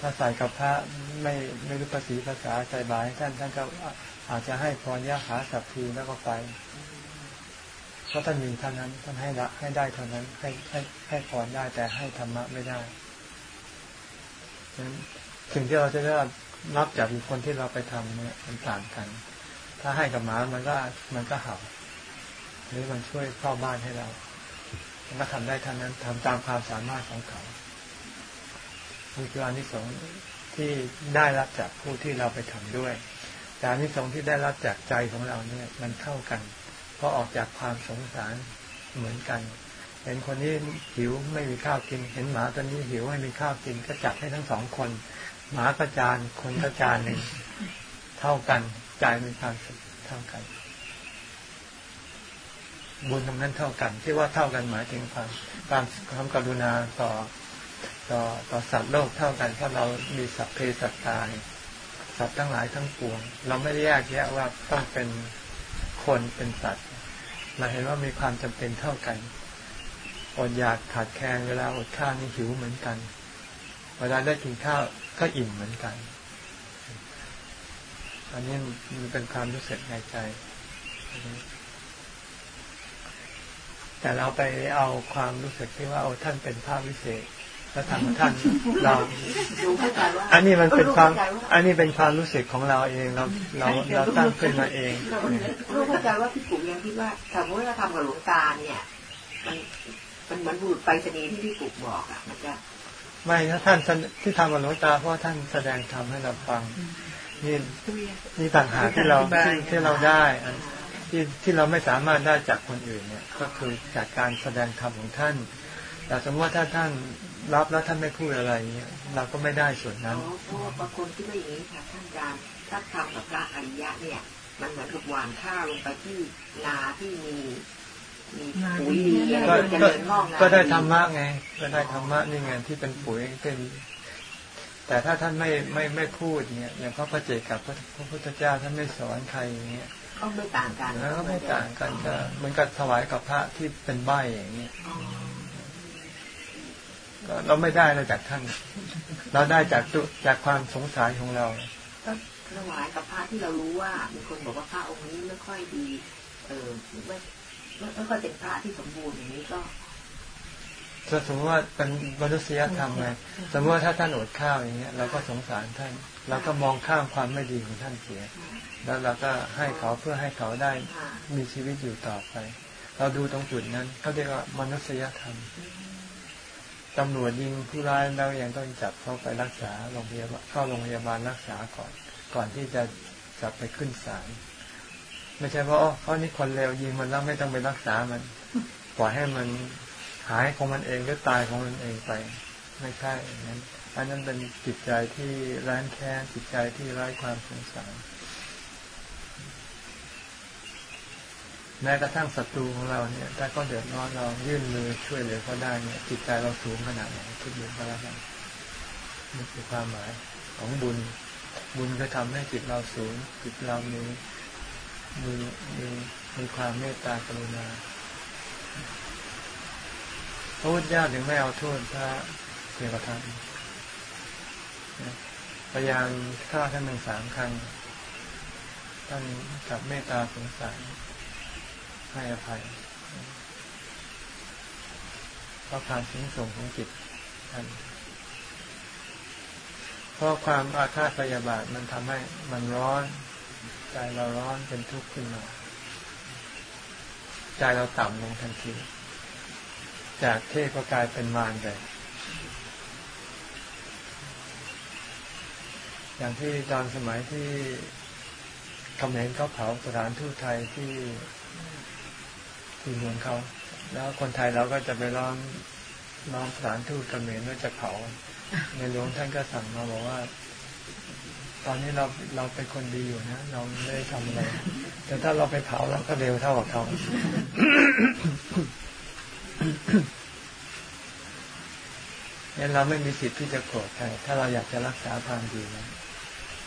ถ้าใส่กับพระไม่ไม่รู้ภาษีภาษาใส่บาตรให้ท่านท่านก็อาจจะให้พรยะหาสัพพีแล้วก็ไปเพราะท่านมีเท่านั้นท่านให้ละให้ได้เท่านั้น ให้ให้ให้พรได้แต่ให้ธรรมะไม่ได้ฉะนั้นสิ่งที่เราจะได้รับจากบุคคลที่เราไปทำเนี่ยมันต่างกัน ถ้าให้กับหมามันก็มันก็เห่า หรือมันช่วยเฝ้าบ้านให้เรามันก็ทำได้เท่านั้นทำตามความสามารถของเขานี่คืออานิสงส์ที่ได้รับจากผู้ที่เราไปทำด้วย แต่อานิสงส์ที่ได้รับจากใจของเราเนี่ย มันเท่ากัน เพราะออกจากความสงสารเหมือนกัน เห็นคนนี้หิวไม่มีข้าวกิน เห็นหมาตัวนี้หิวไม่มีข้าวกิน ก็จัดให้ทั้งสองคน หมาก็จานคนก็จานหนึ่งเท่ากันใจมีความสุขเท่ากัน บุญตรงนั้นเท่ากัน ที่ว่าเท่ากันหมายถึงความความความกรุณาต่อต่อต่อสัตว์โลกเท่ากันเพราะเรามีสัพเพสัตตายสัตว์ทั้งหลายทั้งปวง เราไม่ได้แยกแยะว่าต้องเป็นคนเป็นสัตว์เราเห็นว่ามีความจำเป็นเท่ากันอดอยากขาดแคลนเวลาอดข้าวนี่หิวเหมือนกัน เวลาได้กินข้าวก็อิ่มเหมือนกัน อันนี้มันเป็นความรู้สึกในใจ แต่เราไปเอาความรู้สึกที่ว่าโอ้ท่านเป็นภาพวิเศษแล้วทำให้ท่านเรารู้เข้าใจว่าอันนี้มันเป็นความรู้ข้ใจว่าอันนี้เป็นความรู้สึกของเราเองเราเราเราตั้งขึ้นมาเองรู้เข้าใจว่าพี่ปุ๋ยยังคิดว่าสมมติว่าเราทำกับหลวงตาเนี่ยมันมันเหมือนบุรุษไปรษณีย์ที่พี่ปุ๋ยบอกอะมันจะไม่ถ้าท่านแสดที่ทำกับหลวงตาเพราะว่าท่านแสดงธรรมให้เราฟังนี่นี่ต่างหากที่เราที่ที่เราได้อัน ที่ที่เราไม่สามารถได้จากคนอื่นเนี่ย ก็คือจากการแสดงธรรมของท่าน แต่สมมติว่าถ้าท่านรับแล้วท่านไม่พูดอะไรเนี่ยเราก็ไม่ได้ส่วนนั้นเพราะว่าบางคนคิดว่าอย่างนี้ค่ะท่านอาจารย์ถ้าทำกับพระอริยะเนี่ย มันเหมือนกับหวานข้าวลงไปที่นาที่มีมีปุ๋ยดีอะไรก็เจก็ริญงอกงามก็ได้ธรรมะไง ก็ได้ธรรมะนี่ไงที่เป็นปุ๋ยเป็นแต่ถ้าท่านไม่ไม่ไม่พูดเนี่ยอย่างพระพระเจกับพระพระพุทธเจ้าท่านไม่สอนใครอย่างเงี้ย ก็ไม่ต่างกันแล้วก็ไม่ต่างกันก็เหมือนกับถวายกับพระที่เป็นใบอย่างเงี้ยอ๋อก็เราไม่ได้เลยจากท่าน เราได้จากตัวจากความสงสัยของเราก็ถวายกับพระที่เรารู้ว่ามีคนบอกว่าพระองค์นี้ไม่ค่อยดี เออไม่ไม่ไม่ค่อยเป็นพระที่สมบูรณ์อย่างนี้ก็ถ้าสมมติว่าเป็นมนุษยธรรมไงสมมติว่าถ้าท่านอดข้าวอย่างเงี้ยเราก็สงสารท่าน เราก็มองข้ามความไม่ดีของท่านเสีย แล้วเราก็ให้เขาเพื่อให้เขาได้มีชีวิตอยู่ต่อไป เราดูตรงจุดนั้นเขาเรียกว่ามนุษยธรรมตำรวจยิงผู้ร้ายแล้วยังต้องจับเขาไปรักษาโรงพยาบาลเข้าโรงพยาบาลรักษาก่อน ก่อนที่จะจับไปขึ้นศาลไม่ใช่ว่าอ๋อเขานี่คนเลวยิงมันแล้วไม่ต้องไปรักษามัน ปล่อยให้มันหายของมันเองหรือตายของมันเองไป ไม่ใช่อย่างนั้นอันนั้นเป็นจิตใจที่ร้านแค้นจิตใจที่ไร้ความสงสาร แม้กระทั่งศัตรูของเราเนี่ย ถ้าก็เดือดร้อนเรายื่นมือช่วยเหลือเขาได้เนี่ย จิตใจเราสูงขนาดไหนคิดดูก็แล้วกันนี่คือความหมายของบุญ บุญก็ทำให้จิตเราสูง จิตเรามีมีมีมีความเมตตากรุณาพระพุทธเจ้าถึงไม่เอาโทษพระเทวทัตพยายามฆ่าท่านหนึ่งสามครั้งท่านกับเมตตาสงสาร ให้อภัยเพราะความสูงส่งของจิตท่านเพราะความอาฆาตพยาบาทมันทำให้มันร้อน ใจเราร้อนเป็นทุกข์ขึ้นมา ใจเราต่ำลงทันที จากเทพก็กลายเป็นมารไปอย่างที่ตอนสมัยที่เขมรเขาเผาสถานทูตไทยที่ ที่เมืองเขา แล้วคนไทยเราก็จะไปร้องร้องสถานทูตเขมรว่าจะเผาในหลวงท่านก็สั่งมาบอกว่า ตอนนี้เราเราเป็นคนดีอยู่นะเราไม่ได้ทำอะไรแต่ถ้าเราไปเผาเราก็เร็วเท่ากับเขาเนี่ยเราไม่มีสิทธิ์ที่จะโกรธใคร ถ้าเราอยากจะรักษาความดีนะ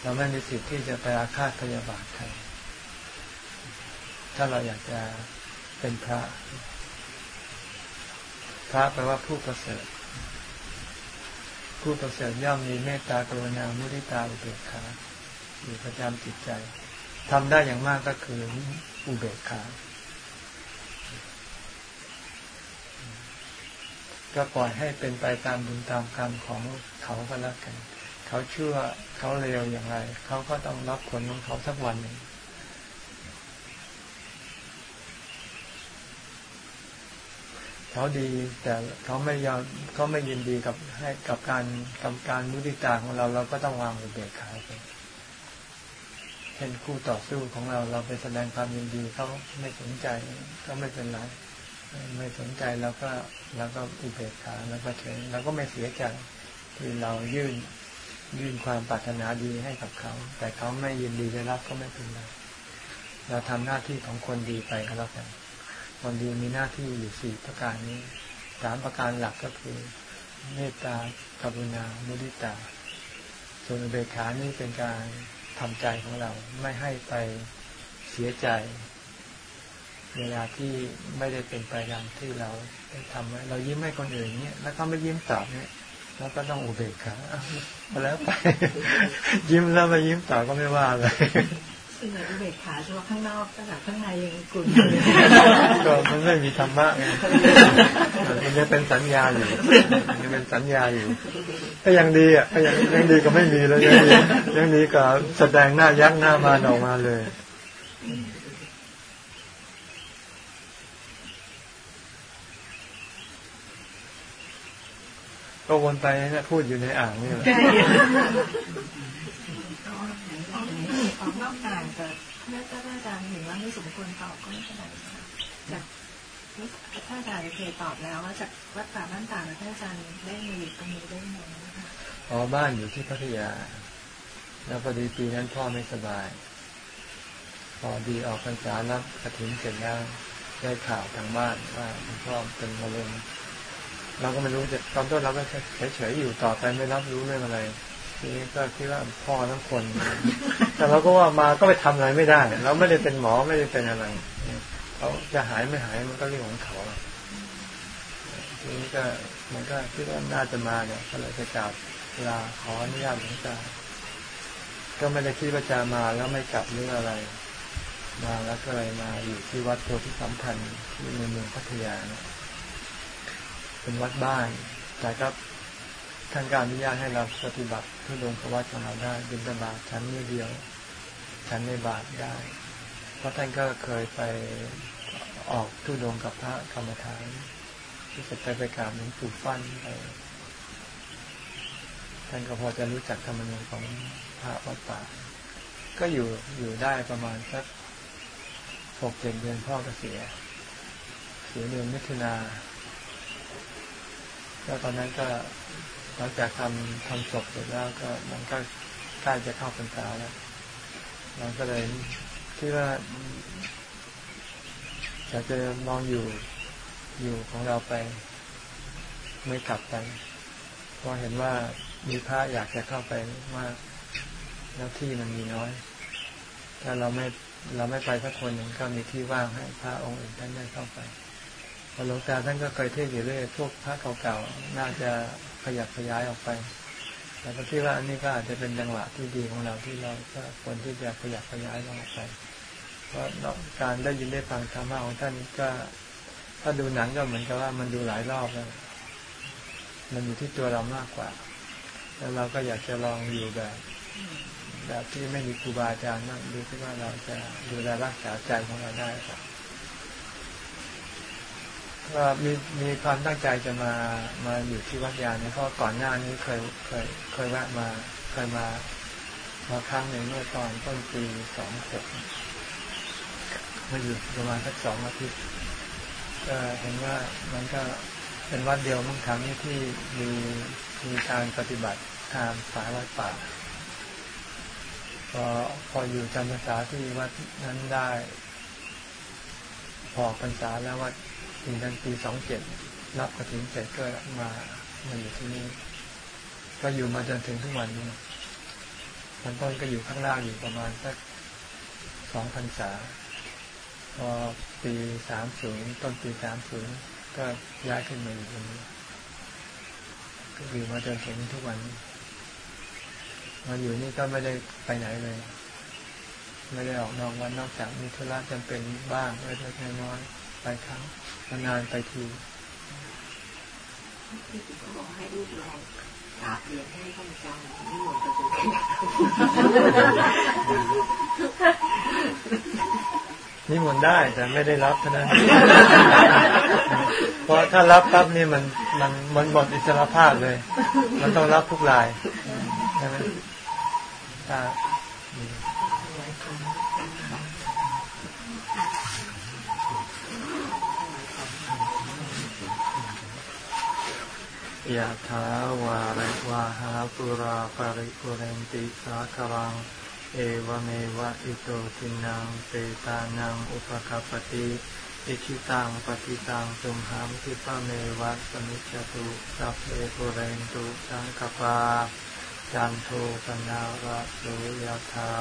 เราไม่มีสิทธิ์ที่จะไปอาฆาตพยาบาทใคร ถ้าเราอยากจะ เป็นพระ พระแปลว่าผู้ประเสริฐ ผู้ประเสริฐย่อมมีเมตตากรุณามุทิตาอุเบกขาอยู่ประจำจิตใจทำได้อย่างมากก็คืออุเบกขาก็ปล่อยให้เป็นไปตามบุญตามกรรมของเขาก็แล้วกัน เขาเชื่อเขาเลวอย่างไร เขาก็ต้องรับผลของเขาสักวันหนึ่ง เขาดีแต่เขาไม่ยอมเขาไม่ยินดีกับให้กับการกับการมุติตาของเราเราก็ต้องวางอุเบกขาไปเช่นคู่ต่อสู้ของเราเราไปแสดงความยินดีเขาไม่สนใจก็ไม่เป็นไรไม่สนใจแล้วก็แล้วก็อุเบกขาแล้วก็เฉยเราก็ไม่เสียใจที่เรายื่นยื่นความปรารถนาดีให้กับเขา แต่เขาไม่ยินดีได้รับก็ไม่เป็นไรเราทำหน้าที่ของคนดีไปก็แล้วกัน คนดีมีหน้าที่อยู่สี่ประการนี้สามประการหลักก็คือ เมตตากรุณามุทิตา ส่วนอุเบกขานี่เป็นการทำใจของเราไม่ให้ไปเสียใจ เวลาที่ไม่ได้เป็นไปดังที่เราได้ทำไว้เรายิ้มให้คนอื่นเนี่ยแล้วก็ไม่ยิ้มตอบเนี่ยแล้วก็ต้องอุเบกขาเอาแล้วไป ยิ้มแล้วไม่ยิ้มตอบก็ไม่ว่าเลย ซึ่งอุเบกขาเฉพาะข้างนอกแต่ข้างในยังกุ่นก็มันไม่มีธรรมะไงมันยังเป็นสัญญาอยู่มันยังเป็นสัญญาอยู่ก็ยังดีอะก็ยังยังดีก็ไม่มีแล้วยังดียังดีก็แสดงหน้ายักษ์หน้ามารออกมาเลยก็วนไปเนี่ยพูดอยู่ในอ่างนี่แหละใช่ ออกนอกอ่างแต่แล้วถ้าอาจารย์เห็นว่าไม่สมควรตอบก็ไม่เป็นไรค่ะจากถ้าอาจารย์เคยตอบแล้วว่าจากวัดป่าบ้านต่างแล้วถ้าอาจารย์ได้มาอยู่ตรงนี้ได้ไหมนะคะอ๋อบ้านอยู่ที่พัทยา แล้วพอดีปีนั้นพ่อไม่สบาย พอดีออกพรรษารับกระถิ่นเสร็จแล้วได้ข่าวทางบ้านว่าคุณพ่อเป็นมะเร็งเราก็ไม่รู้จะตอนต้นเราก็เฉยๆอยู่ต่อไปไม่รับรู้เรื่องอะไร ทีนี้ก็คิดว่าพ่อทั้งคน แต่เราก็ว่ามาก็ไปทำอะไรไม่ได้ เราไม่ได้เป็นหมอไม่ได้เป็นอะไรเขาจะหายไม่หายมันก็เรื่องของเขาทีนี้ก็มันก็คิดว่าน่าจะมาเนี่ยก็เลยจะกลับลาขออนุญาตหลวงตาก็ไม่ได้คิดว่าจะมาแล้วไม่กลับหรืออะไร มาแล้วก็เลยมาอยู่ที่วัดโพธิสัมพันธ์ที่ในเมืองพัทยานี่ยเป็นวัดบ้านแต่ก็ ท่านการอนุญาตให้เราปฏิบัติที่ลงพระวัดของเราได้บิณฑบาตชั้นนี้เดียวชั้นในบาทได้ เพราะท่านก็เคยไปออกทุดงกับพระกรรมฐานที่จะไปไปกราบหลวงปู่ฟั่นไปท่านก็พอจะรู้จักธรรมเนียมของพระวัดป่า ก็อยู่อยู่ได้ประมาณสักหกเจ็ดเดือนพ่อก็เสีย เสียเดือนมิถุนาแล้วตอนนั้นก็ หลังจากทำทำศพเสร็จแล้วก็มันก็ใกล้จะเข้าพรรษาแล้วเราก็เลยคิดว่าอยากจะมองอยู่อยู่ของเราไป ไม่กลับไปเพราะเห็นว่ามีพระอยากจะเข้าไปมากแล้วที่มันมีน้อย ถ้าเราไม่เราไม่ไปสักคนหนึ่งก็มีที่ว่างให้พระองค์อื่นท่านได้เข้าไปพอหลวงตาท่านก็เคยเทศอยู่เรื่อยพวกพระเก่าๆน่าจะ ขยับขยายออกไปแต่ก็คิดว่าอันนี้ก็อาจจะเป็นจังหวะที่ดีของเราที่เราก็ควรที่จะขยับขยายออกไป เพราะการได้ยินได้ฟังธรรมะของท่านก็ถ้าดูหนังก็เหมือนกับว่ามันดูหลายรอบแล้ว มันอยู่ที่ตัวเรามากกว่า แล้วเราก็อยากจะลองอยู่แบบ แบบที่ไม่มีครูบาอาจารย์นั่งดูที่ว่าเราจะดูแลรักษาใจของเราได้ครับ ว่ามีมีความตั้งใจจะมามาอยู่ที่วัดยาเนี่ยเพราะก่อนหน้านี้เคยเคยเคยแวะมาเคยมามาครั้งหนึ่งเมื่อตอนต้นปีสองหกมาอยู่ประมาณสักสองอาทิตย์ก็เห็นว่ามันก็เป็นวัดเดียวมั้งครั้งนี้ที่มีมีการปฏิบัติทางสายวัดป่าพอพออยู่จำพรรษาที่วัดนั้นได้ พอพรรษาแล้ววัด ปีนั้นปีสองเจ็ดรับกระถิ่นเสร็จก็มามาอยู่ที่นี่ก็อยู่มาจนถึงทุกวันนี้มันต้นก็อยู่ข้างล่างอยู่ประมาณสักสองพรรษา พอปีสามศูนย์ต้นปีสามศูนย์ก็ย้ายขึ้นมาอยู่ตรงนี้ก็อยู่มาจนถึงทุกวันนี้มาอยู่นี่ก็ไม่ได้ไปไหนเลย ไม่ได้ออกนอกวันนอกจากมีธุระจำเป็นบ้างเล็กน้อยไปครั้ง นานๆไปทีที่เขาบอกให้ลูกลองกราบเรียนให้พระอาจารย์นิมนต์ไปจนถึงนิมนต์ได้แต่ไม่ได้รับเท่านั้นเพราะถ้ารับปั๊บนี่มันมันมันหมดอิสรภาพเลย มันต้องรับทุกรายใช่ไหม ยะถาวาริวาหาปุราปาริปุเรนติสาคลัง เอวเมวะอิโตทินังเปตานังอุปกปติอิชิตังปฏิตังตุมหังคิปะเมวะสมิจจตุสัพเพปุเรนตุสังกปาจันโทปนาระโสยะถา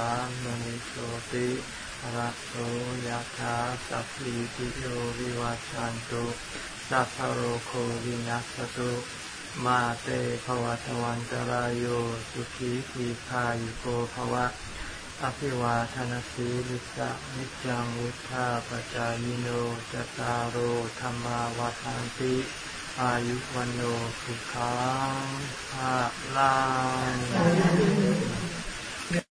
มณิโชติระโสยะถาสัพพิติโยวิวัชชันตุสัพพโรโควินัสตุ มาเตภวัตวันตรายโยสุขีทีคายโกภวะ อภิวาทนสีลิสะนิจังวุธาปจายโนจตารโอธรรมาวาทานติอายุวันโนสุขังภาลาง